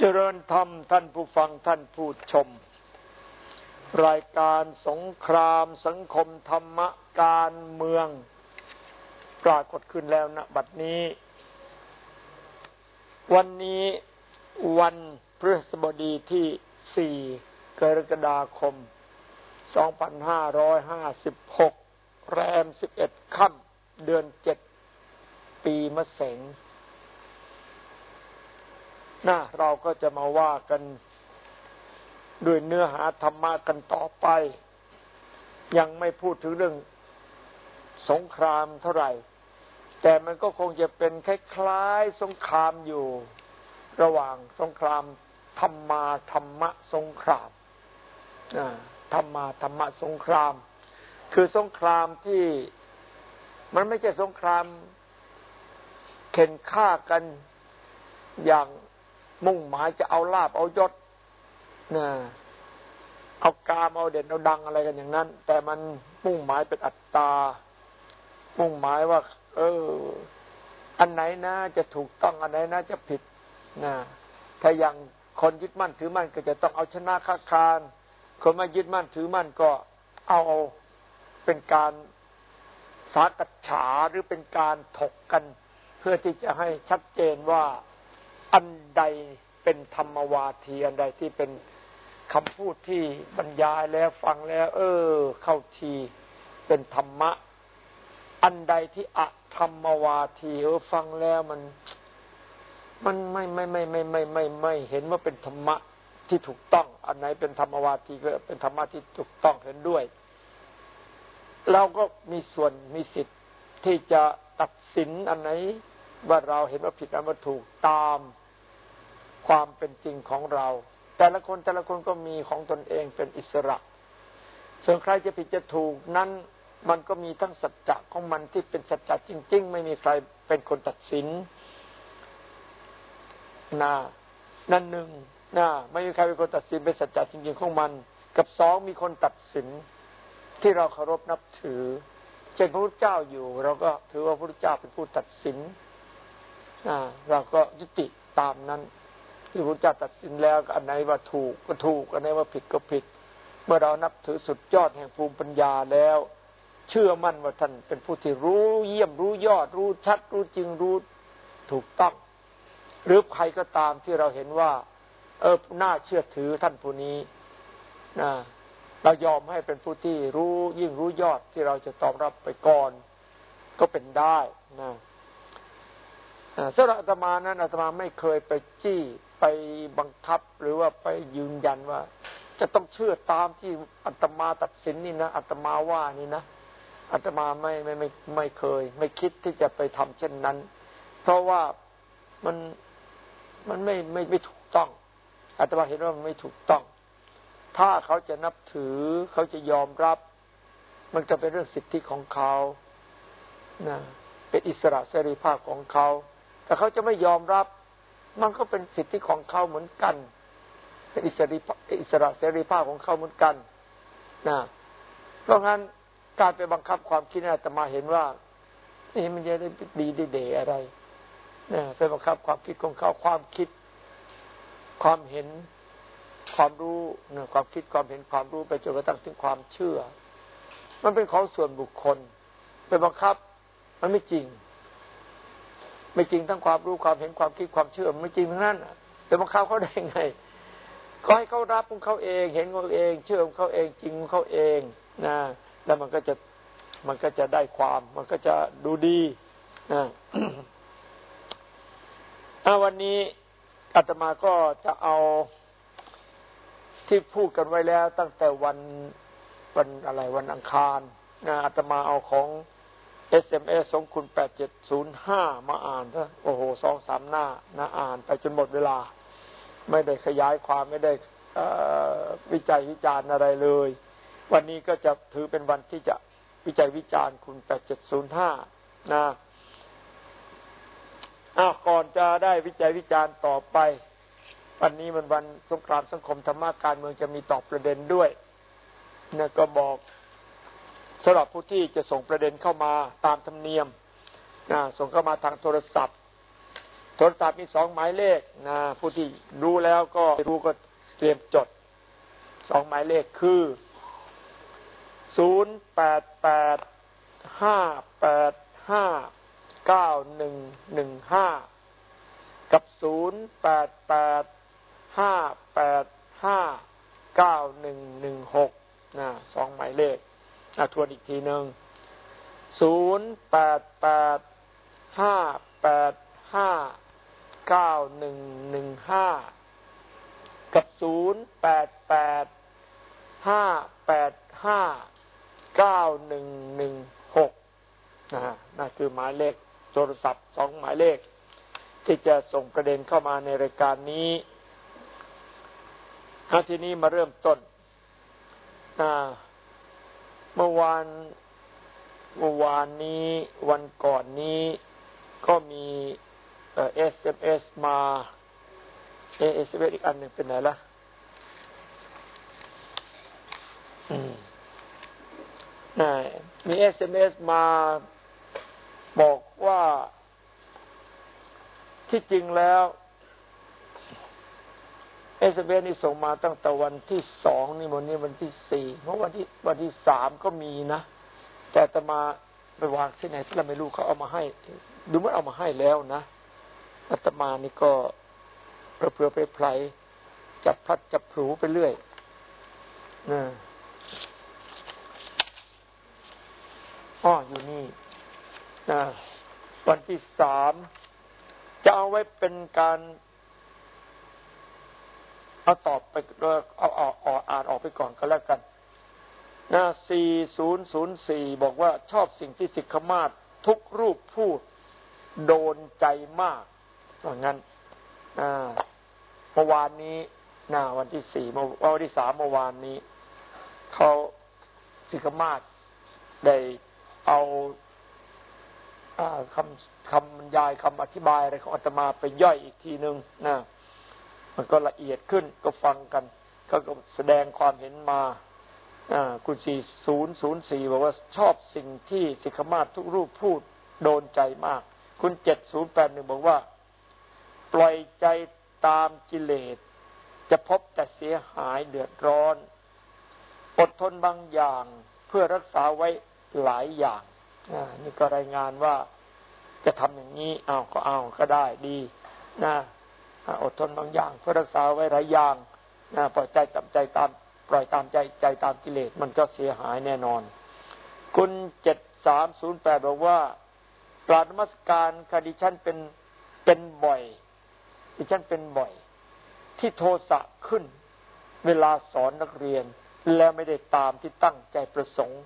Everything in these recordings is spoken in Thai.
เจริญธรรมท่านผู้ฟังท่านผู้ชม รายการสงครามสังคมธรรมการเมือง ปรากฏขึ้นแล้วนะบัดนี้ วันนี้วันพฤหัสบดีที่ 4 กรกฎาคม 2556 แรม 11 ค่ำเดือน 7 ปีมะเสง นะเราก็จะมาว่ากันด้วยเนื้อหาธรรมะกันต่อไป ยังไม่พูดถึงเรื่องสงครามเท่าไหร่ แต่มันก็คงจะเป็นคล้ายๆสงครามอยู่ ระหว่างสงครามธรรมาธรรมะสงครามธรรมาธรรมะสงคราม คือสงครามที่มันไม่ใช่สงคราม เข็นฆ่ากันอย่าง มุ่งหมายจะเอาลาบเอายศนะเอากามเอาเด่นเอาดังอะไรกันอย่างนั้น แต่มันมุ่งหมายเป็นอัตตา มุ่งหมายว่า เออ อันไหนนะจะถูกต้องอันไหนนะจะผิดนะถ้าอย่างคนยึดมั่นถือมั่นก็จะต้องเอาชนะค้าคารคนไม่ยึดมั่นถือมั่นก็เอาเป็นการสากัดฉาหรือเป็นการถกกัน เพื่อที่จะให้ชัดเจนว่า อันใดเป็นธรรมวาทีอันใดที่เป็นคำพูดที่บรรยายแล้วฟังแล้ว เออ เข้าทีเป็นธรรมะ อันใดที่อะธรรมวาทีเออฟังแล้วมัน มันไม่ไม่ไม่ไม่ไม่ไม่ไม่เห็นว่าเป็นธรรมะที่ถูกต้อง อันไหนเป็นธรรมวาทีก็เป็นธรรมะที่ถูกต้องเห็นด้วย เราก็มีส่วนมีสิทธิ์ที่จะตัดสินอันไหนว่าเราเห็นว่าผิดอันว่าถูกตาม ความเป็นจริงของเรา แต่ละคนแต่ละคนก็มีของตนเองเป็นอิสระ ส่วนใครจะผิดจะถูกนั้นมันก็มีทั้งสัจจะของมันที่เป็นสัจจะจริง ๆ ไม่มีใครเป็นคนตัดสินนะนั่นหนึ่งนะไม่มีใครเป็นคนตัดสินเป็นสัจจะจริง ๆ ของมัน กับสองมีคนตัดสินที่เราเคารพนับถือ เช่นพระพุทธเจ้าอยู่ เราก็ถือว่าพระพุทธเจ้าเป็นผู้ตัดสินเราก็ยุติตามนั้น ที่พระเจ้าตัดสินแล้วอันไหนว่าถูกก็ถูกอันไหนว่าผิดก็ผิด เมื่อเรานับถือสุดยอดแห่งภูมิปัญญาแล้ว เชื่อมั่นว่าท่านเป็นผู้ที่รู้เยี่ยมรู้ยอด รู้ชัด รู้จริงรู้ถูกต้อง หรือใครก็ตามที่เราเห็นว่า เออน่าเชื่อถือท่านผู้นี้นะเรายอมให้เป็นผู้ที่รู้ยิ่งรู้ยอดที่เราจะตอบรับไปก่อน ก็เป็นได้นะสำหรับอาตมานั้นอาตมาไม่เคยไปจี้ ไปบังคับหรือว่าไปยืนยันว่า จะต้องเชื่อตามที่อาตมาตัดสินนี่นะอาตมาว่านี่นะอาตมาไม่ไม่ไม่ไม่เคย ไม่คิดที่จะไปทำเช่นนั้น เพราะว่ามันมันไม่ไม่ไม่ถูกต้องอาตมาเห็นว่ามันไม่ถูกต้อง ถ้าเขาจะนับถือเขาจะยอมรับ มันจะเป็นเรื่องสิทธิของเขานะเป็นอิสระเสรีภาพของเขา แต่เขาจะไม่ยอมรับ มันก็เป็นสิทธิของเขาเหมือนกันเป็นอิสระอิสระเสรีภาพของเขาเหมือนกันนะเพราะงั้นการไปบังคับความคิดอาตมาเห็นว่า นี่มันจะได้ดีได้เดอะไรนะไปบังคับความคิดของเขาความคิด ความเห็นความรู้นะความคิดความเห็นความรู้ไปจนกระทั่งถึงความเชื่อ มันเป็นของส่วนบุคคล ไปบังคับ มันไม่จริง ไม่จริงทั้งความรู้ความเห็นความคิดความเชื่อไม่จริงทั้งนั้นแต่มาเข้าเขาได้ไง ก็ให้เขารับของเขาเอง เห็นของเขาเอง เชื่อของเขาเองจริงของเขาเองนะแล้วมันก็จะมันก็จะได้ความ มันก็จะดูดีนะวันนี้อาตมาก็จะเอาที่พูดกันไว้แล้ว ตั้งแต่วันวันอะไรวันอังคารนะอาตมาเอาของ SMS สองคุณแปดเจ็ดศูนย์ห้ามาอ่านซะโอ้โหสองสามหน้านะอ่านไปจนหมดเวลา ไม่ได้ขยายความไม่ได้วิจัยวิจารณ์อะไรเลย วันนี้ก็จะถือเป็นวันที่จะวิจัยวิจารณ์คุณแปดเจ็ดศูนย์ห้านะอ้าวก่อนจะได้วิจัยวิจารณ์ต่อไป วันนี้มันวันสงครามสังคมธรรมะการเมืองจะมีตอบประเด็นด้วยนะก็บอก สำหรับผู้ที่จะส่งประเด็นเข้ามาตามธรรมเนียมนะส่งเข้ามาทางโทรศัพท์ โทรศัพท์มีสองหมายเลขนะผู้ที่รู้แล้วก็รู้ก็เตรียมจดสองหมายเลขคือศูนย์แปดแปดห้าแปดห้าเก้าหนึ่งหนึ่งห้ากับศูนย์แปดแปดห้าแปดห้าเก้าหนึ่งหนึ่งหกนะสองหมายเลข อะทวนอีกทีหนึ่งศูนย์แปดแปดห้าแปดห้าเก้าหนึ่งหนึ่งห้ากับศูนย์แปดแปดห้าแปดห้าเก้าหนึ่งหนึ่งหกนะนั่นคือหมายเลขโทรศัพท์สองหมายเลข ที่จะส่งประเด็นเข้ามาในรายการนี้ทีนี้มาเริ่มต้น เมื่อวานเมื่อวานนี้วันก่อนนี้ก็มี SMS มา SMS อีกอันหนึ่งเป็นไหนล่ะน่ะมี SMS มาบอกว่าที่จริงแล้ว SMS นี่ส่งมาตั้งแต่วันที่สองนี่วันนี้วันที่สี่เมื่อวันที่วันที่สามก็มีนะ แต่ตมาไปวางที่ไหนที่เราไม่รู้เขาเอามาให้ดูมันเอามาให้แล้วนะอาตมานี่ก็เพื่อไปไพลจับพัดจับผูไปเรื่อยนะอ๋ออยู่นี่นะวันที่สามจะเอาไว้เป็นการ เอาตอบไปเอาเอาเอาอ่านออกไปก่อนก็แล้วกันนะสี่ศูนย์ศูนย์สี่บอกว่าชอบสิ่งที่สิกขมาศทุกรูปพูดโดนใจมากว่างั้นเมื่อวานนี้นะวันที่สี่เมื่อวันที่สามเมื่อวานนี้ เขาสิกขมาศได้เอาคำคำบรรยายคำอธิบายอะไรของอาตมาไปย่อยอีกทีหนึ่งนะ มันก็ละเอียดขึ้นก็ฟังกันเขาก็แสดงความเห็นมาคุณสี่ศูนย์ศูนย์สี่บอกว่าชอบสิ่งที่สิกขมาทุกรูปพูดโดนใจมาก คุณเจ็ดศูนย์แปดหนึ่งบอกว่า ปล่อยใจตามกิเลส จะพบแต่เสียหายเดือดร้อน อดทนบางอย่างเพื่อรักษาไว้หลายอย่างนี่ก็รายงานว่าจะทำอย่างนี้เอาก็เอาก็ได้ดีนะ อดทนบางอย่างเพื่อรักษาไว้หลายอย่างปล่อยใจตามใจตามปล่อยตามใจใจตามกิเลสมันก็เสียหายแน่นอน คุณเจ็ดสามศูนย์แปดบอกว่าปราดมัสการคดิฉันเป็นเป็นบ่อย ดิฉันเป็นบ่อย ที่โทสะขึ้น เวลาสอนนักเรียน แล้วไม่ได้ตามที่ตั้งใจประสงค์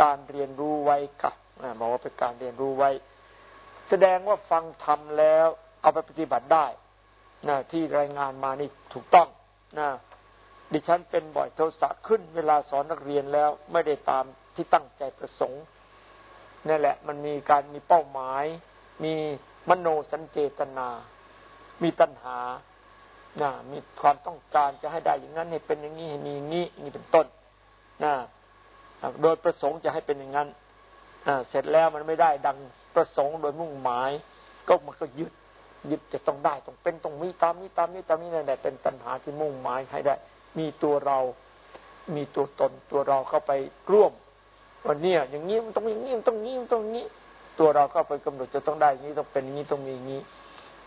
การเรียนรู้ไว้กับบอกว่าเป็นการเรียนรู้ไว้ แสดงว่าฟังทำแล้ว เอาไปปฏิบัติได้นะที่รายงานมานี่ถูกต้องนะดิฉันเป็นบ่อยโทสะขึ้น เวลาสอนนักเรียนแล้วไม่ได้ตามที่ตั้งใจประสงค์นี่แหละ มันมีการมีเป้าหมาย มีมโนสัญเจตนา มีตัณหานะมีความต้องการจะให้ได้อย่างนั้นให้เป็นอย่างนี้ให้มีอย่างนี้นี่เป็นต้นนะโดยประสงค์จะให้เป็นอย่างนั้นเสร็จแล้วมันไม่ได้ดัง ประสงค์โดยมุ่งหมาย ก็มันก็ยึดยึดจะต้องได้ต้องเป็นต้องมีตามนี้ตามนี้ตามนี้นั่นแหละเป็นปัญหาที่มุ่งหมายให้ได้ มีตัวเรา มีตัวตนตัวเราเข้าไปร่วมวันนี้อย่างนี้มันต้องอย่างนี้มันต้องนี้มันต้องนี้ ตัวเราเข้าไปกำหนดจะต้องได้อย่างนี้ต้องเป็นอย่างนี้ต้องมีอย่างนี้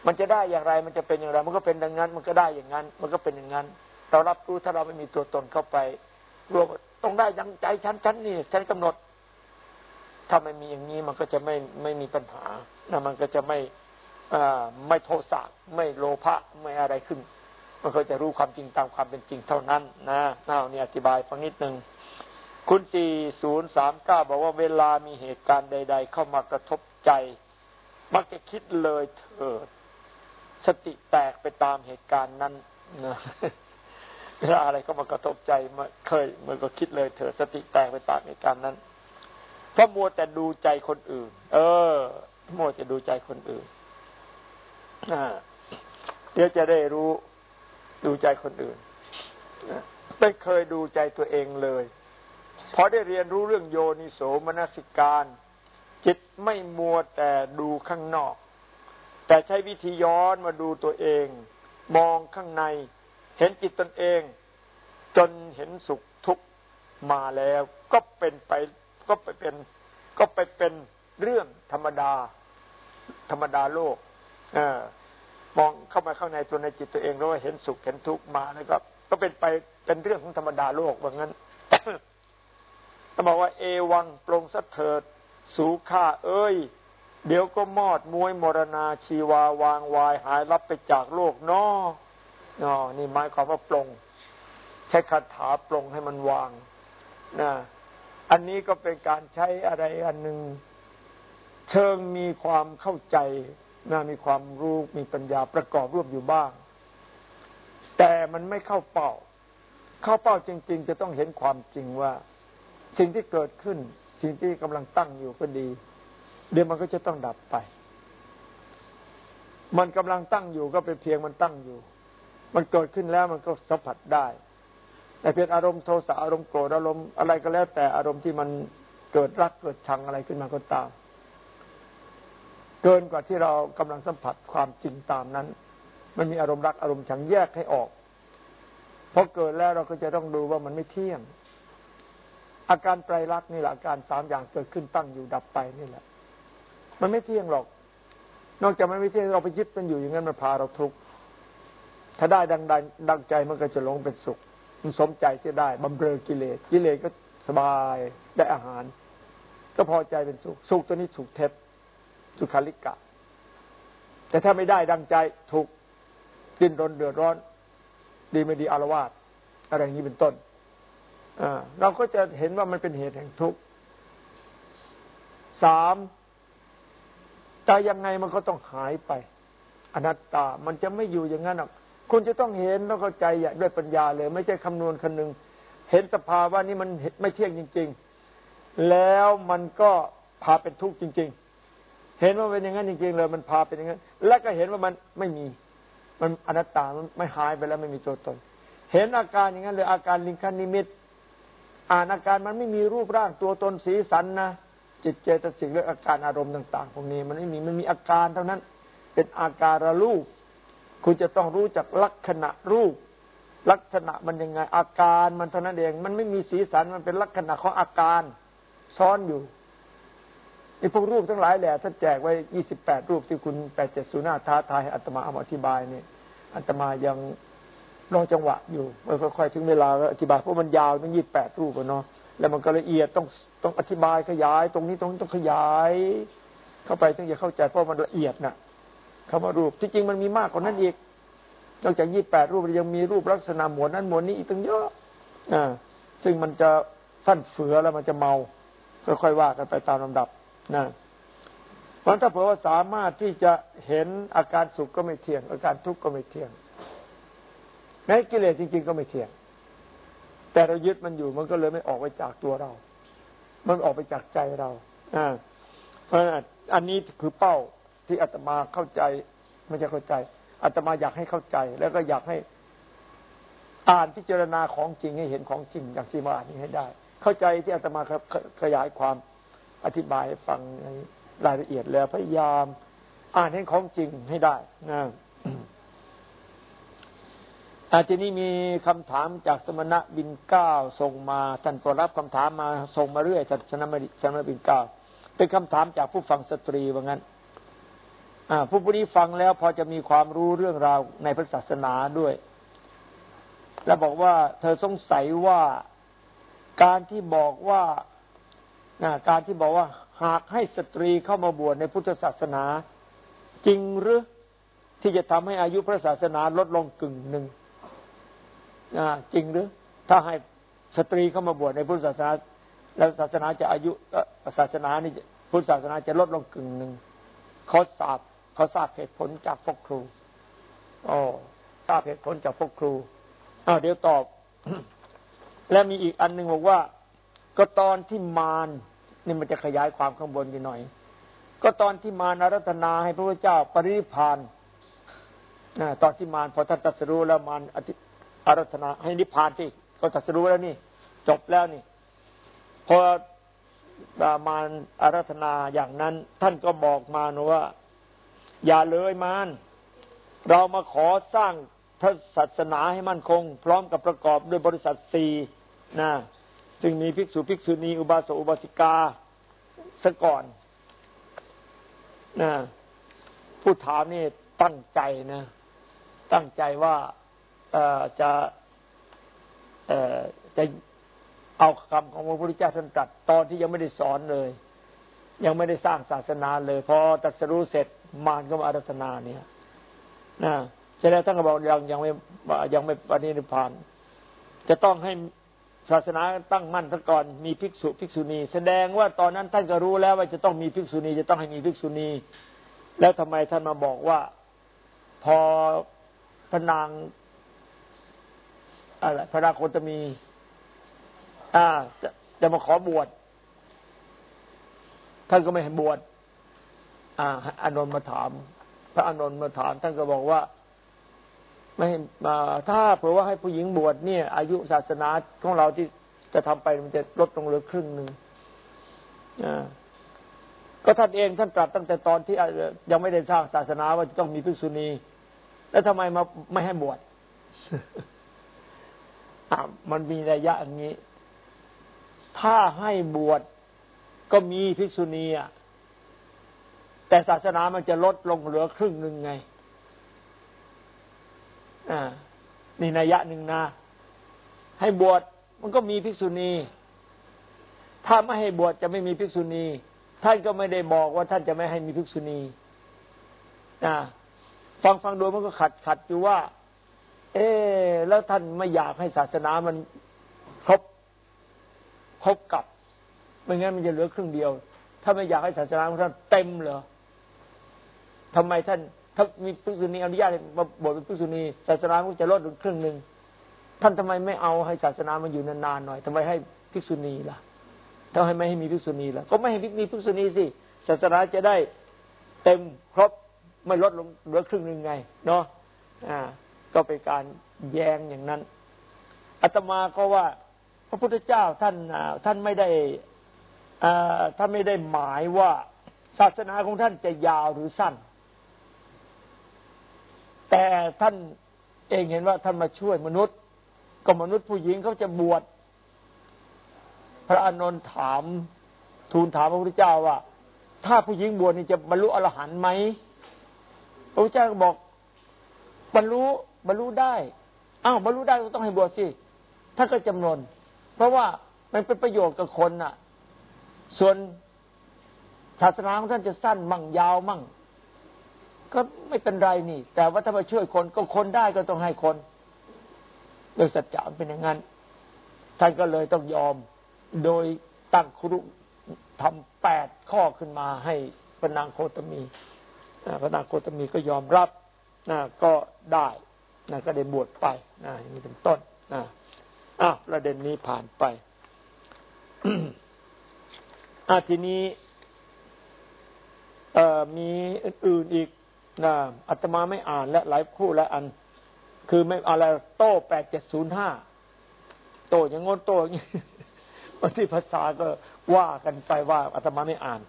มันจะได้อย่างไรมันจะเป็นอย่างไรมันก็เป็นดังนั้น มันก็ได้อย่างนั้น มันก็เป็นอย่างนั้น เรารับรู้ถ้าเราไม่มีตัวตนเข้าไปรวมต้องได้ดังใจฉันฉันนี่ฉันกำหนด ถ้าไม่มีอย่างนี้มันก็จะไม่ไม่มีปัญหานะมันก็จะไม่ไม่โทสะไม่โลภะไม่อะไรขึ้น มันก็จะรู้ความจริงตามความเป็นจริงเท่านั้น นะน่าเนี่ยอธิบายฟังนิดหนึ่งคุณสี่ศูนย์สามเก้าบอกว่าเวลามีเหตุการณ์ใด ๆ เข้ามากระทบใจ มักจะคิดเลยเถิดสติแตกไปตามเหตุการณ์นั้นนะเวลาอะไรก็มากระทบใจมาเคยมันก็คิดเลยเถิดสติแตกไปตามเหตุการณ์นั้น เพมัวแต่ดูใจคนอื่น เออ มัวจะดูใจคนอื่นเดี๋ยวจะได้รู้ดูใจคนอื่นไม่เคยดูใจตัวเองเลยพอได้เรียนรู้เรื่องโยนิโสมนสิการ จิตไม่มัวแต่ดูข้างนอก แต่ใช้วิธีย้อนมาดูตัวเอง มองข้างใน เห็นจิตตนเอง จนเห็นสุขทุกข์มาแล้ว ก็เป็นไป ก็ไปเป็น ก็ไปเป็นเรื่องธรรมดา ธรรมดาโลกอมองเข้ามาข้างในตัวในจิตตัวเองแล้วว่าเห็นสุขเห็นทุกข์มาแล้วก็ ก็เป็นไปเป็นเรื่องของธรรมดาโลกว่างั้นต้องบอกว่าเอวังปรงสัเถิด สูข้าเอ้ย เดี๋ยวก็มอดมวยมรณาชีวาวางวายหายรับไปจากโลกนอนอนี่หมายความว่าปรงใช้คาถาปรงให้มันวางนะ อันนี้ก็เป็นการใช้อะไรอันหนึ่งเชิงมีความเข้าใจนะมีความรู้มีปัญญาประกอบร่วมอยู่บ้าง แต่มันไม่เข้าเป้า เข้าเป้าจริง ๆ จะต้องเห็นความจริงว่า สิ่งที่เกิดขึ้น สิ่งที่กำลังตั้งอยู่ก็ดี เดี๋ยวมันก็จะต้องดับไป มันกำลังตั้งอยู่ก็เป็นเพียงมันตั้งอยู่ มันเกิดขึ้นแล้วมันก็สัมผัสได้ แต่เพียงอารมณ์โทสะอารมณ์โกรธอารมณ์อะไรก็แล้ว แต่อารมณ์ที่มันเกิดรักเกิดชังอะไรขึ้นมาก็ตาม เกินกว่าที่เรากำลังสัมผัสความจริงตามนั้น มันมีอารมณ์รักอารมณ์ชังแยกให้ออกพอเกิดแล้วเราก็จะต้องดูว่ามันไม่เที่ยง อาการไตรลักษณ์นี่แหละอาการสามอย่างเกิดขึ้นตั้งอยู่ดับไปนี่แหละ มันไม่เที่ยงหรอก นอกจากมันไม่เที่ยงเราไปยึดมันอยู่อย่างนั้นมันพาเราทุกข์ถ้าได้ดังดังดังใจมันก็จะหลงเป็นสุข มันสมใจที่ได้บำเรอกิเลสกิเลสก็สบายได้อาหาร ก็พอใจเป็นสุขสุขตัวนี้สุขเท็จสุขาริกะ แต่ถ้าไม่ได้ดังใจถูกดิ้นรนเดือดร้อน ดีไม่ดีอารวาสอะไรอย่างนี้เป็นต้นเราก็จะเห็นว่ามันเป็นเหตุแห่งทุกข์สามแต่ยังไงมันก็ต้องหายไป อนัตตา มันจะไม่อยู่อย่างนั้นหรอก คุณจะต้องเห็นแล้วเข้าใจอย่างด้วยปัญญาเลย ไม่ใช่คำนวณคันหนึ่งเห็นสภาวะนี้มันไม่เที่ยงจริง ๆ แล้วมันก็พาเป็นทุกข์จริง ๆ เห็นว่าเป็นอย่างนั้นจริง ๆ เลยมันพาเป็นอย่างนั้น แล้วก็เห็นว่ามันไม่มี มันอนัตตามันไม่หายไปแล้วไม่มีตัวตน เห็นอาการอย่างนั้นเลยอาการลิงคันนิมิต อ่านอาการมันไม่มีรูปร่างตัวตนสีสันนะจิตเจตสิกเรื่องอาการอารมณ์ต่าง ๆ พวกนี้ มันไม่มีมันมีอาการเท่านั้น เป็นอาการรูป คุณจะต้องรู้จักลักษณะรูป ลักษณะมันยังไง อาการมันเท่านั้นเอง มันไม่มีสีสันมันเป็นลักษณะของอาการซ้อนอยู่ไอ้พวกรูปทั้งหลายแหละท่านแจกไว้ยี่สิบแปดรูปที่คุณแปดเจ็ดศูนย์ท้าทายอัตมาเอาอธิบายเนี่ยอัตมายังรอจังหวะอยู่มื่อค่อยๆถึงเวลาก็อธิบายเพราะมันยาวต้องยี่สิบแปดรูปเนาะแล้วมันก็ละเอียดต้องต้องอธิบายขยาย ตรงนี้ตรงนี้ต้องขยาย เข้าไปถึงจะเข้าใจเพราะมันละเอียดน่ะ คำว่ารูปที่จริงมันมีมากกว่านั้นอีกนอกจากยี่แปดรูปยังมีรูปลักษณะหมวดนั้นหมวดนี้อีกตั้งเยอะอ่าซึ่งมันจะสั้นเฟือแล้วมันจะเมาค่อยๆว่ากันไปตามลำดับนะเพราะถ้าเผื่อว่าสามารถที่จะเห็นอาการสุขก็ไม่เที่ยง อาการทุกข์ก็ไม่เที่ยงแม้กิเลสจริง ๆ ก็ไม่เที่ยง แต่เรายึดมันอยู่มันก็เลยไม่ออกไปจากตัวเรา มันออกไปจากใจเราอ่าเพราะอันนี้คือเป้า ที่อาตมาเข้าใจไม่ใช่เข้าใจอาตมาอยากให้เข้าใจ แล้วก็อยากให้อ่านพิจารณาของจริงให้เห็นของจริงอย่างที่มาอ่านนี้ให้ได้ เข้าใจที่อาตมาขยายความอธิบายฟังในรายละเอียดแล้วพยายาม อ่านให้ของจริงให้ได้นะอาทีนี้มีคำถามจากสมณะบินเก้าส่งมาท่านก็รับคำถามมาส่งมาเรื่อยจากสมณะบินเก้าเป็นคำถามจากผู้ฟังสตรีว่างั้น ผู้ผู้นี้ฟังแล้วพอจะมีความรู้เรื่องราวในพระศาสนาด้วย แล้วบอกว่า เธอสงสัยว่าการที่บอกว่าการที่บอกว่า หากให้สตรีเข้ามาบวชในพุทธศาสนา จริงหรือที่จะทำให้อายุพระศาสนาลดลงกึ่งหนึ่งจริงหรือ ถ้าให้สตรีเข้ามาบวชในพุทธศาสนา แล้วศาสนาจะอายุศาสนานี่พุทธศาสนาจะลดลงกึ่งหนึ่งเขาทราบ เขาทราบเหตุผลจากพวกครูอ๋อทราบเหตุผลจากพวกครูอ้าวเดี๋ยวตอบ และมีอีกอันหนึ่งบอกว่า ก็ตอนที่มารนี่มันจะขยายความข้างบนกันหน่อย ก็ตอนที่มารอารัตนาให้พระพุทธเจ้าปรินิพานนะตอนที่มารพอท่านตรัสรู้แล้วมารอารัตนาให้นิพพานที่ก็ตรัสรู้แล้วนี่ จบแล้วนี่ พอมารอารัธนาอย่างนั้น ท่านก็บอกมาว่า อย่าเลยมารเรามาขอสร้างพระศาสนาให้มั่นคง พร้อมกับประกอบด้วยบริษัทสี่นะจึงมีภิกษุภิกษุณีอุบาสกอุบาสิกาซะก่อนนะผู้ถามนี่ตั้งใจนะ ตั้งใจว่าจะจะเอาคำของพระพุทธเจ้าท่านตรัสตอนที่ยังไม่ได้สอนเลย ยังไม่ได้สร้างศาสนาเลยพอตัดสรู้เสร็จมารก็มาอารัธนาเนี่ยนะแสดงท่านก็บอกยังยังไม่ยังไม่ปฏินิพพาน จะต้องให้ศาสนาตั้งมั่นซะก่อนมีภิกษุภิกษุณี แสดงว่าตอนนั้นท่านก็รู้แล้วว่าจะต้องมีภิกษุณี จะต้องให้มีภิกษุณี แล้วทำไมท่านมาบอกว่า พอพระนางอะไรพระนาคตมี อ่าจะจะมาขอบวช ท่านก็ไม่ให้บวชอาอานนท์มาถาม พระอานนท์มาถาม ท่านก็บอกว่า ไม่ถ้าเผื่อว่าให้ผู้หญิงบวชเนี่ย อายุศาสนาของเราที่จะทำไปมันจะลดลงเหลือครึ่งหนึ่งก็ท่านเองท่านตรัสตั้งแต่ตอนที่ยังไม่ได้สร้างศาสนาว่าจะต้องมีภิกษุณี แล้วทำไมมาไม่ให้บวชมันมีระยะอย่างนี้ ถ้าให้บวช ก็มีภิกษุณีอะแต่ศาสนามันจะลดลงเหลือครึ่งหนึ่งไง อ่า นี่นัยยะหนึ่งนะ ให้บวชมันก็มีภิกษุณี ถ้าไม่ให้บวชจะไม่มีภิกษุณี ท่านก็ไม่ได้บอกว่าท่านจะไม่ให้มีภิกษุณีนะฟังฟังดูมันก็ขัดขัดอยู่ว่า เออแล้วท่านไม่อยากให้ศาสนามันครบครบกับ ไม่งั้นมันจะเหลือครึ่งเดียว ถ้าไม่อยากให้ศาสนาของท่านเต็มเหรอทำไมท่าน ถ้ามีภิกษุณีอนุญาตมาบวชเป็นภิกษุณีศาสนาก็จะลดลงครึ่งหนึ่งท่านทำไมไม่เอาให้ศาสนามันอยู่นานๆหน่อยทำไมให้ภิกษุณีล่ะทำไมไม่ให้มีภิกษุณีล่ะ ก็ไม่ให้มีภิกษุณีสิศาสนาจะได้เต็มครบไม่ลดลงเหลือครึ่งหนึ่งไง เนาะอ่า ก็เป็นการแย้งอย่างนั้นอาตมาก็ว่า พระพุทธเจ้าท่านท่านไม่ได้ ท่าไม่ได้หมายว่าศาสนาของท่านจะยาวหรือสั้น แต่ท่านเองเห็นว่าท่านมาช่วยมนุษย์ ก็มนุษย์ผู้หญิงเขาจะบวช พระอานนท์ถามทูลถามพระพุทธเจ้าว่า ถ้าผู้หญิงบวชนี่จะบรรลุอรหันต์ไหมพระพุทธเจ้าก็บอกบรรลุบรรลุได้อ้าวบรรลุได้ก็ต้องให้บวชสิท่านก็จำนวน เพราะว่ามันเป็นประโยชน์กับคนน่ะ ส่วนศาสนาของท่านจะสั้นมั่งยาวมั่ง ก็ไม่เป็นไรนี่ แต่ว่าถ้ามาช่วยคนก็คนได้ก็ต้องให้คนโดยสัจจะเป็นอย่างนั้นท่านก็เลยต้องยอมโดยตั้งครุทำแปดข้อขึ้นมาให้พนางโคตมีพนางโคตมีก็ยอมรับนะก็ได้นะก็ได้บวชไปนะอย่างนี้เป็นต้นนะอะประเด็นนี้ผ่านไป อะทีนี้มีอื่นๆอีกนะอาตมาไม่อ่านและหลายคู่และอัน คือไม่อะไรโต้แปดเจ็ดศูนย์ห้าโต้ยังงนโต้อย่างนี้บางทีภาษาก็ว่ากันไปว่าอาตมาไม่อ่าน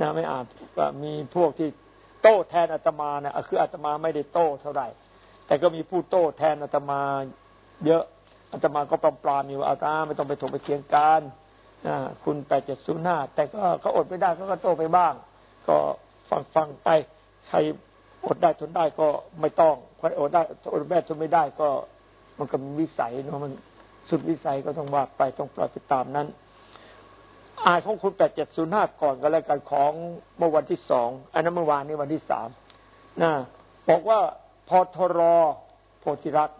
นะไม่อ่านมีพวกที่โต้แทนอาตมาเนี่ยคืออาตมาไม่ได้โต้เท่าไหร่แต่ก็มีผู้โต้แทนอาตมาเยอะอาตมาก็ปลอมปลามีว่าอาตมาไม่ต้องไปถกไปเทียงกัน คุณแปดเจ็ดศูนย์ห้าแต่ก็เขาอดไม่ได้เขาก็โตไปบ้าง ก็ฟังฟังไป ใครอดได้ทนได้ก็ไม่ต้องใครอดได้อดแม่ทนไม่ได้ก็ มันก็มีวิสัยเนาะมันสุดวิสัยก็ต้องว่าไปต้องปล่อยไปตามนั้นอ่านของคุณแปดเจ็ดศูนย์ห้าก่อนก็แล้วกันของเมื่อวันที่สองอันนั้นเมื่อวานนี้วันที่สามนะบอกว่าพอทรอโพธิรัก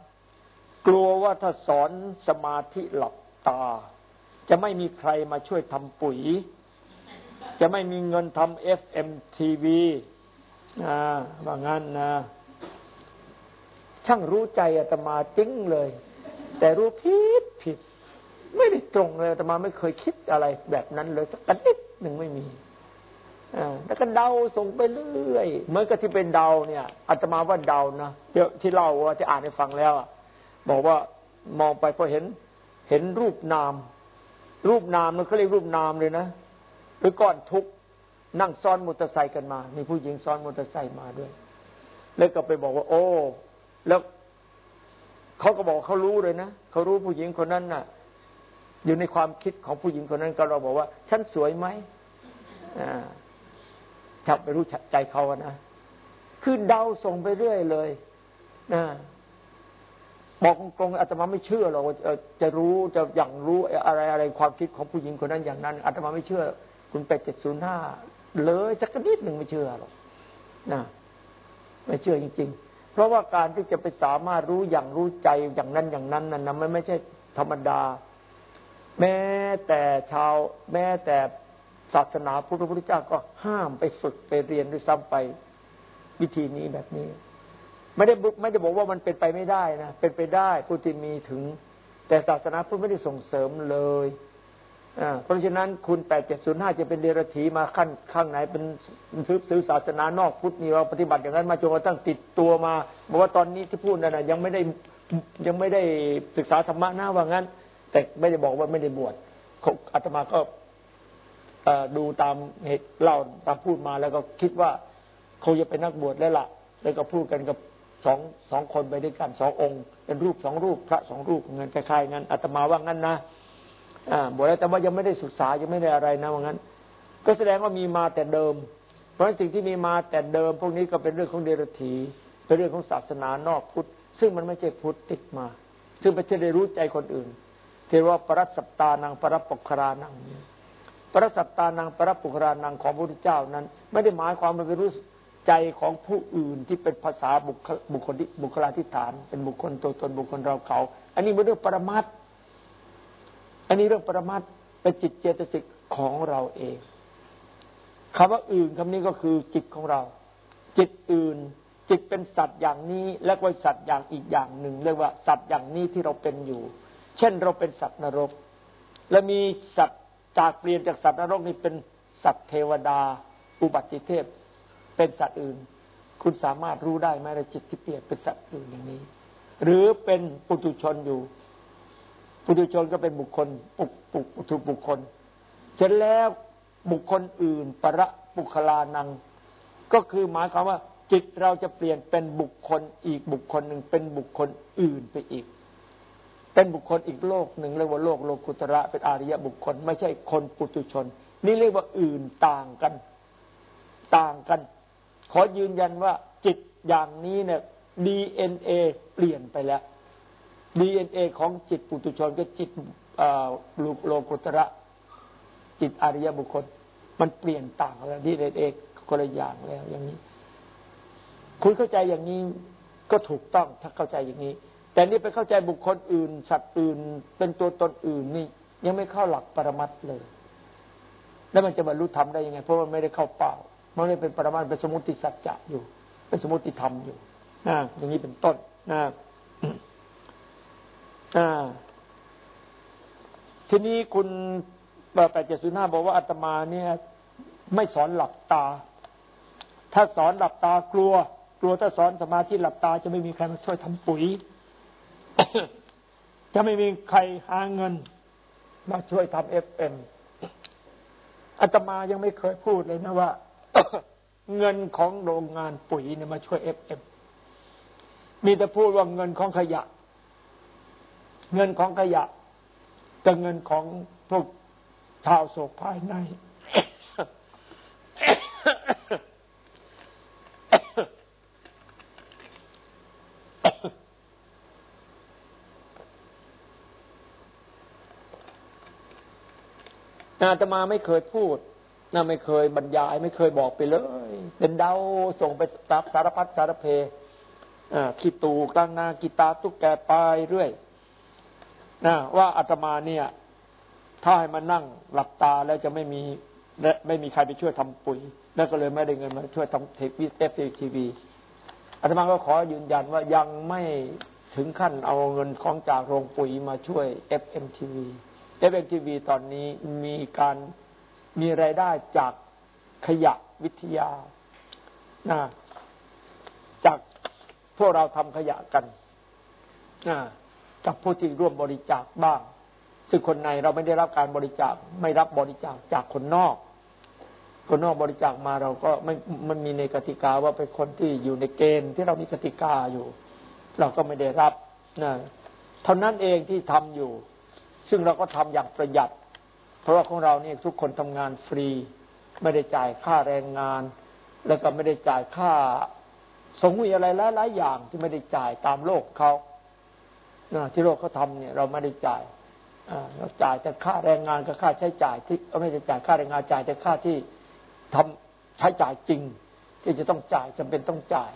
กลัวว่าถ้าสอนสมาธิหลับตา จะไม่มีใครมาช่วยทำปุ๋ย จะไม่มีเงินทำเอฟเอ็มทีวีนะว่างั้นนะช่างรู้ใจอาตมาจริงเลย แต่รู้ผิดผิด ไม่ได้ตรงเลยอาตมาไม่เคยคิดอะไรแบบนั้นเลยสักนิดหนึ่งไม่มีอแล้วก็เดาส่งไปเรื่อยเหมือนกับที่เป็นเดาเนี่ยอาตมาว่าเดานะเดี๋ยวที่เล่าว่าจะอ่านให้ฟังแล้วบอกว่ามองไปพอเห็น เห็นรูปนาม รูปนามมันเขาเรียกรูปนามเลยนะหรือก้อนทุกนั่งซ้อนมอเตอร์ไซค์กันมา มีผู้หญิงซ้อนมอเตอร์ไซค์มาด้วย แล้วก็ไปบอกว่า โอ้ แล้วเขาก็บอกเขารู้เลยนะเขารู้ผู้หญิงคนนั้นน่ะ อยู่ในความคิดของผู้หญิงคนนั้นก็เราบอกว่า ฉันสวยไหมอ่าถ้าไปรู้ใจเขาอะนะคือเดาส่งไปเรื่อยเลยนะ บอกตรงๆอาตมาไม่เชื่อหรอกว่าจะรู้จะอย่างรู้อะไรอะไรความคิดของผู้หญิงคนนั้นอย่างนั้นอาตมาไม่เชื่อ คุณแปดเจ็ดศูนย์ห้าเลยสักนิดหนึ่งไม่เชื่อหรอกนะไม่เชื่อจริง ๆ เพราะว่าการที่จะไปสามารถรู้อย่างรู้ใจอย่างนั้นอย่างนั้นนั้นนะมันไม่ใช่ธรรมดา แม้แต่ชาว แม้แต่ศาสนาพุทธพุทธเจ้าก็ห้ามไปฝึกไปเรียนด้วยซ้ำไป วิธีนี้แบบนี้ ไม่ได้ไม่ได้บอกว่ามันเป็นไปไม่ได้นะเป็นไปได้ผู้ที่มีถึง แต่ศาสนาพุทธไม่ได้ส่งเสริมเลยเพราะฉะนั้นคุณแปดเจ็ดศูนย์ห้าจะเป็นเดรัจฉีมาขั้นข้างไหนเป็นซื้อศาสนานอกพุทธนี่เราปฏิบัติอย่างนั้นมาจนกระทั่งติดตัวมาบอกว่าตอนนี้ที่พูดนั่นนะยังไม่ได้ยังไม่ได้ศึกษาธรรมะนะว่างั้น แต่ไม่ได้บอกว่าไม่ได้บวชอาตมาก็ดูตามเหตุเล่าตามพูดมาแล้วก็คิดว่าคงจะเป็นนักบวชแล้วล่ะ แล้วก็พูดกันกับ สองสองคนไปด้วยกันสององค์ เป็นรูปสองรูป พระสองรูปเงินคล้ายๆงั้นอาตมาว่างั้นนะอ่าบวชแล้วแต่ว่ายังไม่ได้ศึกษายังไม่ได้อะไรนะว่างั้น ก็แสดงว่ามีมาแต่เดิม เพราะสิ่งที่มีมาแต่เดิม พวกนี้ก็เป็นเรื่องของเดรัจฉีเป็นเรื่องของศาสนานอกพุทธ ซึ่งมันไม่ใช่พุทธติดมา ซึ่งไม่ใช่ได้รู้ใจคนอื่นเทว่าปรัสสัตานังปรัปกครานังปรัสสัตานังปรัปกครานังของพระพุทธเจ้านั้น ไม่ได้หมายความว่าไปรู้ ใจของผู้อื่นที่เป็นภาษาบุคบุคคลที่บุคลาธิฐาน เป็นบุคคลตัวตนบุคคลเราเขา อันนี้เป็นเรื่องปรมัตอันนี้เรื่องปรมัตเป็นจิตเจตสิกของเราเองคำว่าอื่นคำนี้ก็คือจิตของเรา จิตอื่น จิตเป็นสัตว์อย่างนี้และก็สัตว์อย่างอีกอย่างหนึ่งเรียกว่าสัตว์อย่างนี้ที่เราเป็นอยู่ เช่นเราเป็นสัตว์นรก และมีสัตว์จากเปลี่ยนจากสัตว์นรกนี่เป็นสัตว์เทวดา อุบัติเทพ เป็นสัตว์อื่น คุณสามารถรู้ได้ไหมในจิตที่เปลี่ยนเป็นสัตว์อื่นอย่างนี้ หรือเป็นปุถุชนอยู่ ปุถุชนก็เป็นบุคคลปุกปุกถุบุคคลเสร็จแล้วบุคคลอื่น ประบุคลานัง ก็คือหมายความว่า จิตเราจะเปลี่ยนเป็นบุคคลอีกบุคคลหนึ่งเป็นบุคคลอื่นไปอีก เป็นบุคคลอีกโลกหนึ่งเรียกว่าโลกโลกุตระเป็นอาริยบุคคล ไม่ใช่คนปุถุชน นี่เรียกว่าอื่นต่างกัน ต่างกัน อยืนยันว่าจิตอย่างนี้เนี่ยดีเอเปลี่ยนไปแล้วดีเอของจิตปุถุชนก็จิตลูกโลกุตระ จิตอริยบุคคล มันเปลี่ยนต่างแล้วดีเอ็นเอคนละอย่างแล้วอย่างนี้ คุณเข้าใจอย่างนี้ก็ถูกต้องถ้าเข้าใจอย่างนี้ แต่นี่ไปเข้าใจบุคคลอื่น สัตว์อื่น เป็นตัวตนอื่นนี่ ยังไม่เข้าหลักปรมัตเลย แล้วมันจะบรรลุธรรมได้ยังไง เพราะมันไม่ได้เข้าเป้า มันเลยเป็นปรมาณเป็นสมุติสัจจะอยู่ เป็นสมุติธรรมอยู่นะอย่างนี้เป็นต้นนะทีนี้คุณแปดเจ็ดศูนย์ห้าบอกว่าอาตมาเนี่ย ไม่สอนหลับตา ถ้าสอนหลับตากลัว กลัวถ้าสอนสมาธิหลับตาจะไม่มีใครมาช่วยทำปุ๋ย จะไม่มีใครหาเงิน มาช่วยทำ FM อาตมายังไม่เคยพูดเลยนะว่า เงินของโรงงานปุ๋ยเนี่ยมาช่วย FM มีแต่พูดว่าเงินของขยะ เงินของขยะแต่เงินของพวกชาวอโศกภายในอาตมาไม่เคยพูด น่าไม่เคยบรรยาย ไม่เคยบอกไปเลย เป็นเดาส่งไปตับสารพัดสารเพขีตูกลางนากีตาตุ๊กแกไปเรื่อยนะว่าอาตมาเนี่ย ถ้าให้มานั่งหลับตาแล้วจะไม่มีและไม่มีใครไปช่วยทำปุ๋ย แล้วก็เลยไม่ได้เงินมาช่วยทำเทปเอฟทีวีอาตมาก็ขอยืนยันว่ายังไม่ถึงขั้นเอาเงินของจากโรงปุ๋ยมาช่วย FMTV FMTV ตอนนี้มีการ มีรายได้จากขยะวิทยานะจากพวกเราทำขยะกันนะกับผู้ที่ร่วมบริจาคบ้าง ซึ่งคนในเราไม่ได้รับการบริจาค ไม่รับบริจาคจากคนนอก คนนอกบริจาคมาเราก็ไม่มันมีในกติกาว่าเป็นคนที่อยู่ในเกณฑ์ที่เรามีกติกาอยู่ เราก็ไม่ได้รับนะเท่านั้นเองที่ทำอยู่ ซึ่งเราก็ทำอย่างประหยัด เพราะว่าของเราเนี่ยทุกคนทำงานฟรี ไม่ได้จ่ายค่าแรงงาน แล้วก็ไม่ได้จ่ายค่าสงมีอะไรหลายๆอย่างที่ไม่ได้จ่ายตามโลกเขาที่โลกเขาทำเนี่ย เราไม่ได้จ่ายเราจ่ายแต่ค่าแรงงานกับค่าใช้จ่ายที่ไม่ได้จ่ายค่าแรงงานจ่ายแต่ค่าที่ทำใช้จ่ายจริง ที่จะต้องจ่ายจำเป็นต้องจ่าย